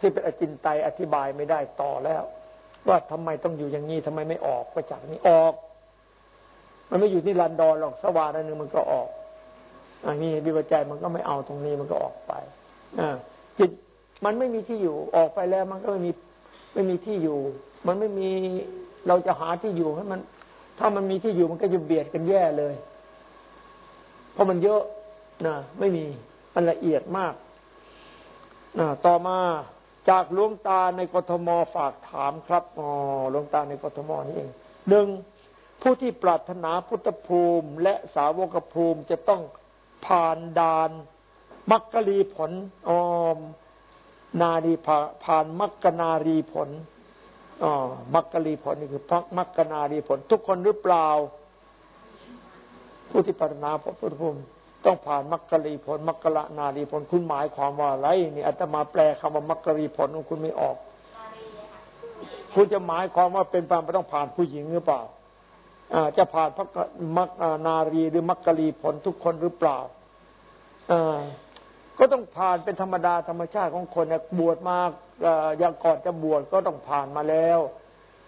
ที่เป็นอจินไตยอธิบายไม่ได้ต่อแล้ว ว่าทำไมต้องอยู่อย่างนี้ทำไมไม่ออกไปจากนี้ออก มันไม่อยู่ที่ลันดอนหรอกสว่างนั่นนึงมันก็ออกอันนี้วิบัจัยมันก็ไม่เอาตรงนี้มันก็ออกไปอจิตมันไม่มีที่อยู่ออกไปแล้วมันก็ไม่มีไม่มีที่อยู่ มันไม่มีเราจะหาที่อยู่ให้มัน ถ้ามันมีที่อยู่มันก็จะเบียดกันแย่เลย เพราะมันเยอะนะไม่มีมันละเอียดมากนะต่อมาจากหลวงตาในกทมฝากถามครับอ๋อหลวงตาในกทมนี่เองหนึ่ง ผู้ที่ปรารถนาพุทธภูมิและสาวกภูมิจะต้องผ่านดานมักกะลีผลออมนารีผ่านมักกนารีผลอ๋อมักกะลีผลนี่คือพักมักกนารีผล ทุกคนหรือเปล่า ผู้ที่ปรารถนาพุทธภูมิต้องผ่านมักกะลีผลมักกะละนารีผลคุณหมายความว่าอะไรนี่อาตมาแปลคำว่ามักกะลีผลของคุณไม่ออก คุณจะหมายความว่าเป็นปามต้องผ่านผู้หญิงหรือเปล่า จะผ่านพระมักนารีหรือมักกะลีผลทุกคนหรือเปล่าก็ต้องผ่านเป็นธรรมดาธรรมชาติของคนบวชมาอย่างก่อนจะบวชก็ต้องผ่านมาแล้ว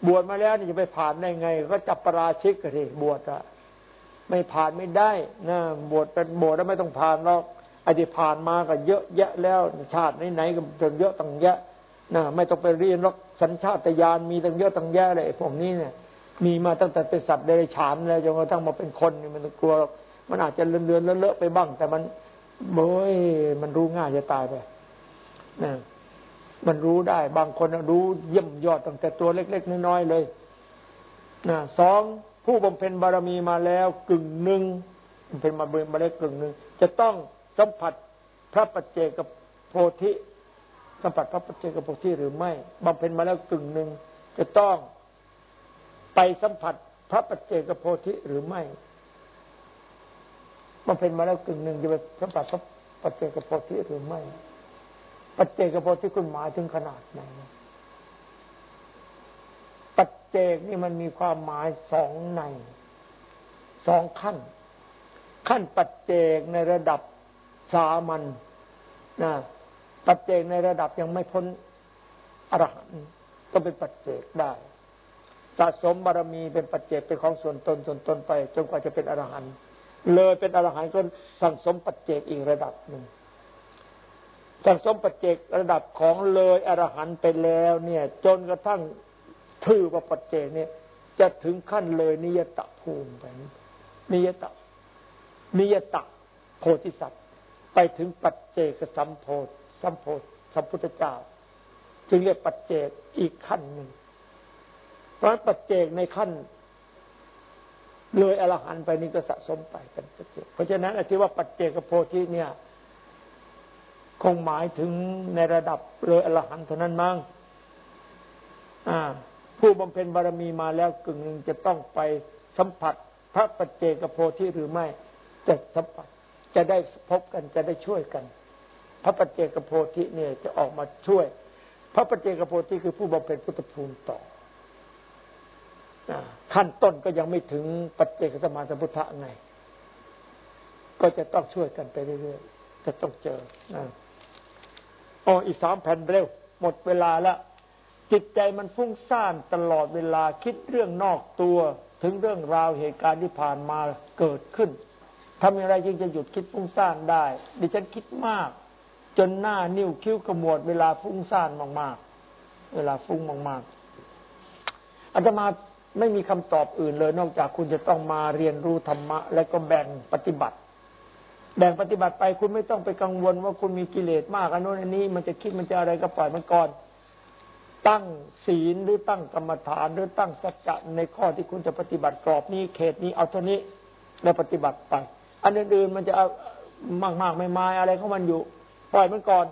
บวชมาแล้วนี่จะไปผ่านได้ไง ก็จับประราชิกกันทีบวชอะไม่ผ่านไม่ได้นะบวชเป็นบวชแล้วไม่ต้องผ่านหรอกไอ้ที่ผ่านมาก็เยอะแยะแล้ว ชาติไหนๆก็จนเยอะตั้งแยะนะไม่ต้องไปเรียนหรอกสัญชาตญาณมีตั้งเยอะตั้งแยะเลยพวกนี้เนี่ย มีมาตั้งแต่เป็นสัตว์เดรัจฉานแล้วจนกระทั่งมาเป็นคนมันกลัว มันอาจจะเลือนๆเลอะๆไปบ้าง แต่มันโอ้ยมันรู้ง่ายจะตายไปนะมันรู้ได้ บางคนรู้เยี่ยมยอดตั้งแต่ตัวเล็ก ๆ น้อยๆเลยนะสองผู้บำเพ็ญบารมีมาแล้วกึ่งหนึ่งบำเพ็ญมาเบมาแล้กึ่งหนึ่งจะต้องสัมผัสพระปัจเจกโพธิสัมผัสพระปัจเจกโพธิหรือไม่บำเพ็ญมาแล้วกึ่งหนึ่งจะต้อง ไปสัมผัสพระปัจเจกโพธิหรือไม่บำเพ็ญมาแล้วกึ่งหนึ่งจะไปสัมผัสพระปัจเจกโพธิหรือไม่ ปัจเจกโพธิคุณหมายถึงขนาดไหนปัจเจกนี่มันมีความหมายสองในสองขั้น ขั้นปัจเจกในระดับสามัญนะปัจเจกในระดับยังไม่พ้นอรหันต์ก็เป็นปัจเจกได้ สะสมบารมีเป็นปัจเจกเป็นของส่วนตนส่วนตนไป จนกว่าจะเป็นอรหันต์เลยเป็นอรหันต์ก็สั่งสมปัจเจกอีกระดับหนึ่งสั่งสมปัจเจกระดับของเลยอรหันต์ไปแล้ว เนี่ย จนกระทั่งถือว่าปัจเจกเนี่ย จะถึงขั้นเลยนิยตภูมิไปนิยตนิยตโพธิสัตว์ ไปถึงปัจเจกสัมโพธสัมโพธสัมพุทธเจ้า จึงเรียกปัจเจกอีกขั้นหนึ่ง ราะปัจเจกในขั้น เลยอรหันไปนี่ก็สะสมไปเป็นปัจเจก เพราะฉะนั้นอธิว่าปัจเจกโพธิเนี่ย คงหมายถึงในระดับเลยอรหันเท่านั้นมั้งผู้บำเพ็ญบารมีมาแล้วกึ่งหนึ่งจะต้องไปสัมผัส พระปัจเจกโพธิหรือไม่จะสัมผัสจะได้พบกันจะได้ช่วยกัน พระปัจเจกโพธิเนี่ยจะออกมาช่วย พระปัจเจกโพธิคือผู้บำเพ็ญพุทธภูมิต่อ ขั้นต้นก็ยังไม่ถึงปัจเจกสมาสัมพุทธะไง ก็จะต้องช่วยกันไปเรื่อยๆ จะต้องเจออ๋ออีกสามแผ่นเร็ว หมดเวลาแล้วจิตใจมันฟุ้งซ่านตลอดเวลาคิดเรื่องนอกตัว ถึงเรื่องราวเหตุการณ์ที่ผ่านมาเกิดขึ้นทำอย่างไรจึงจะหยุดคิดฟุ้งซ่านได้ ดิฉันคิดมาก จนหน้านิ้วคิ้วขมวดเวลาฟุ้งซ่านมากๆ เวลาฟุ้งมากๆอาตมา ไม่มีคำตอบอื่นเลย นอกจากคุณจะต้องมาเรียนรู้ธรรมะ และก็แบ่งปฏิบัติ แบ่งปฏิบัติไปคุณไม่ต้องไปกังวลว่าคุณมีกิเลสมากอันโน้นอันนี้มันจะคิดมันจะอะไรก็ปล่อยมันก่อนตั้งศีลหรือตั้งกรรมฐานหรือตั้งสัจจะในข้อที่คุณจะปฏิบัติกรอบนี้เขตนี้เอาเท่านี้แล้วปฏิบัติไป อันอื่นๆมันจะเอามากๆไม่มาอะไรของมันอยู่ ปล่อยมันก่อน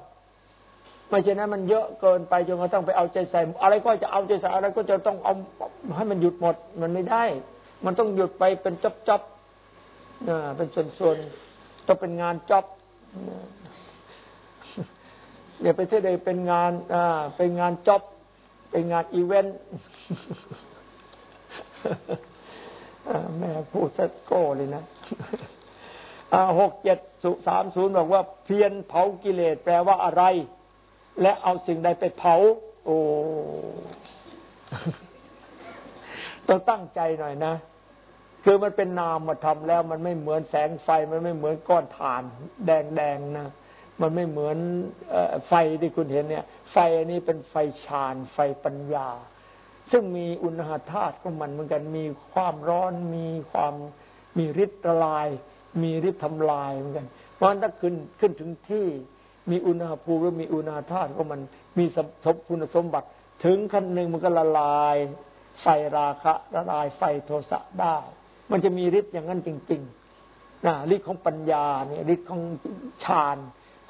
ไม่ใช่นั้นมันเยอะเกินไปจนกระทั่งไปเอาใจใส่ อะไรก็จะเอาใจใส่อะไรก็จะต้องเอาให้มันหยุดหมด มันไม่ได้ มันต้องหยุดไปเป็นจับจับเป็นส่วนๆต้องเป็นงานจับเนี่ยไปเที่ยวใดเป็นงานอ่าเป็นงานจ็อบเป็นงานอีเวนต์แม่พูดสักโก้เลยนะหกเจ็ดสามศูนย์บอกว่าเพียนเผากิเลสแปลว่าอะไร และเอาสิ่งใดไปเผา โอ้ต้องตั้งใจหน่อยนะคือมันเป็นนามมาทำแล้ว มันไม่เหมือนแสงไฟมันไม่เหมือนก้อนถ่าน แดงๆนะมันไม่เหมือนไฟที่คุณเห็นเนี่ย ไฟอันนี้เป็นไฟฌานไฟปัญญา ซึ่งมีอุณหธาตุของมันเหมือนกันมีความร้อนมีความมีฤทธิ์ละลาย มีฤทธิ์ทำลายเหมือนกันเพราะฉะนั้นถ้าขึ้นขึ้นถึงที่ มีอุณหภูมิหรือมีอุณหธาตุของมันมีสมคุณสมบัติ ถึงขั้นหนึ่งมันก็ละลายไฟราคะละลายไฟโทสะได้ มันจะมีฤทธิ์อย่างนั้นจริงๆนะฤทธิ์ของปัญญาเนี่ยฤทธิ์ของฌาน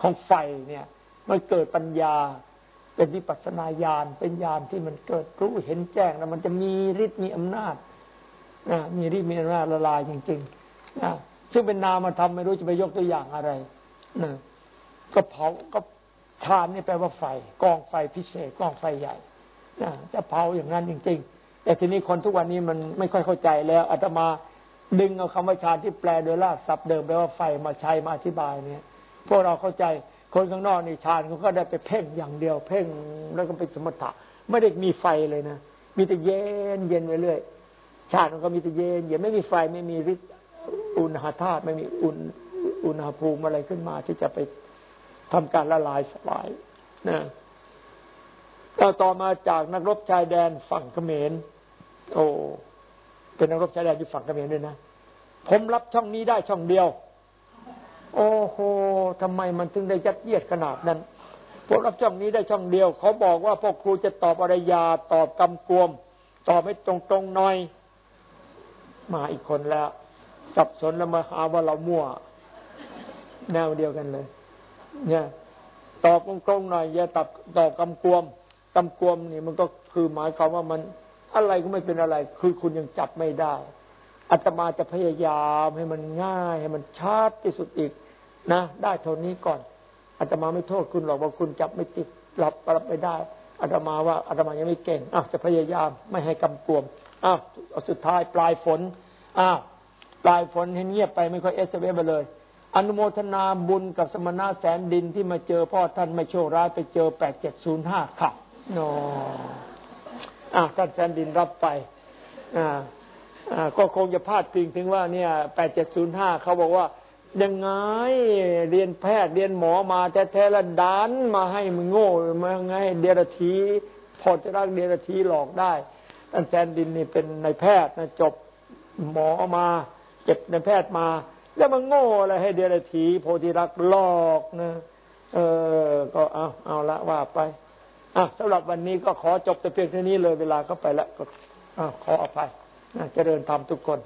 ของไฟเนี่ย มันเกิดปัญญา เป็นวิปัสนาญาณเป็นญาณที่มันเกิดรู้เห็นแจ้งแล้วมันจะมีฤทธิ์มีอำนาจนะมีฤทธิ์มีอำนาจละลายจริงๆนะซึ่งเป็นนามธรรมไม่รู้จะไปยกตัวอย่างอะไรนะ ก็เผาก็ฌานนี่แปลว่าไฟกองไฟพิเศษกองไฟใหญ่นะจะเผาอย่างนั้นจริง ๆ แต่ทีนี้คนทุกวันนี้มันไม่ค่อยเข้าใจแล้วอาตมาดึงเอาคำว่าฌานที่แปลโดยลากศัพท์เดิมแปลว่าไฟมาใช้มาอธิบายเนี่ยพวกเราเข้าใจคนข้างนอกนี่ฌานเขาก็ได้ไปเพ่งอย่างเดียว เพ่งแล้วก็ไปสมถะไม่ได้มีไฟเลยนะมีแต่เย็นเย็นไปเรื่อยฌานมันก็มีแต่เย็นเย็นไม่มีไฟไม่มีฤทธิ์อุณหธาตุไม่มีอุ่นอุณหภูมิอะไรขึ้นมาที่จะไป ทำการละลายสลายนะเราต่อมาจากนักรบชายแดนฝั่งเขมร โอ้เป็นนักรบชายแดนที่ฝั่งเขมรด้วยนะผมรับช่องนี้ได้ช่องเดียว โอ้โหทำไมมันถึงได้ยัดเยียดขนาดนั้นพวกรับช่องนี้ได้ช่องเดียว เขาบอกว่าพวกครูจะตอบอรยาตอบกำกวม ตอบไม่ตรงตรงหน่อย มาอีกคนแล้วสับสนแล้วมาหาว่าเรามั่ว แนวเดียวกันเลย เนี่ยตอบตรงตรงหน่อยอย่าตอบตอบกำกวมกำกวมนี่มันก็คือหมายความว่ามันอะไรก็ไม่เป็นอะไร คือคุณยังจับไม่ได้อาตมาจะพยายามให้มันง่าย ให้มันชัดที่สุดอีกนะได้เท่านี้ก่อนอาตมาไม่โทษคุณหรอกว่าคุณจับไม่ติดหลับรับไม่ได้อาตมาว่าอาตมายังไม่เก่งอ้าวจะพยายามไม่ให้กำกวมอ้าวสุดท้ายปลายฝนอ้าวปลายฝนให้เงียบไปไม่ค่อยเอสเวไปเลย อนุโมทนาบุญกับสมณะแสนดินที่มาเจอพ่อท่านไม่โชคร้ายไปเจอแปดเจ็ดศูนย์ห้าขับโนอะท่านแสนดินรับไปอ่าก็คงจะพลาดพิงถึงว่าเนี่ยแปดเจ็ดศูนย์ห้าเขาบอกว่ายังไงเรียนแพทย์เรียนหมอมาแท้ๆแล้วดันมาให้มึงโง่มาไงเดียรทีพอจะรักเดียรทีหลอกได้ท่านแซนดินนี่เป็นนายแพทย์นะจบหมอมาเจ็บนายแพทย์มา แล้วมันโง่อะไรให้เดียรทีโพธิรักหลอกนะเออ ก็เอาเอาละว่าไปอะสำหรับวันนี้ก็ขอจบแต่เพียงเท่านี้เลยเวลาเข้าไปแล้วก็ขออภัยเจริญธรรมทุกคน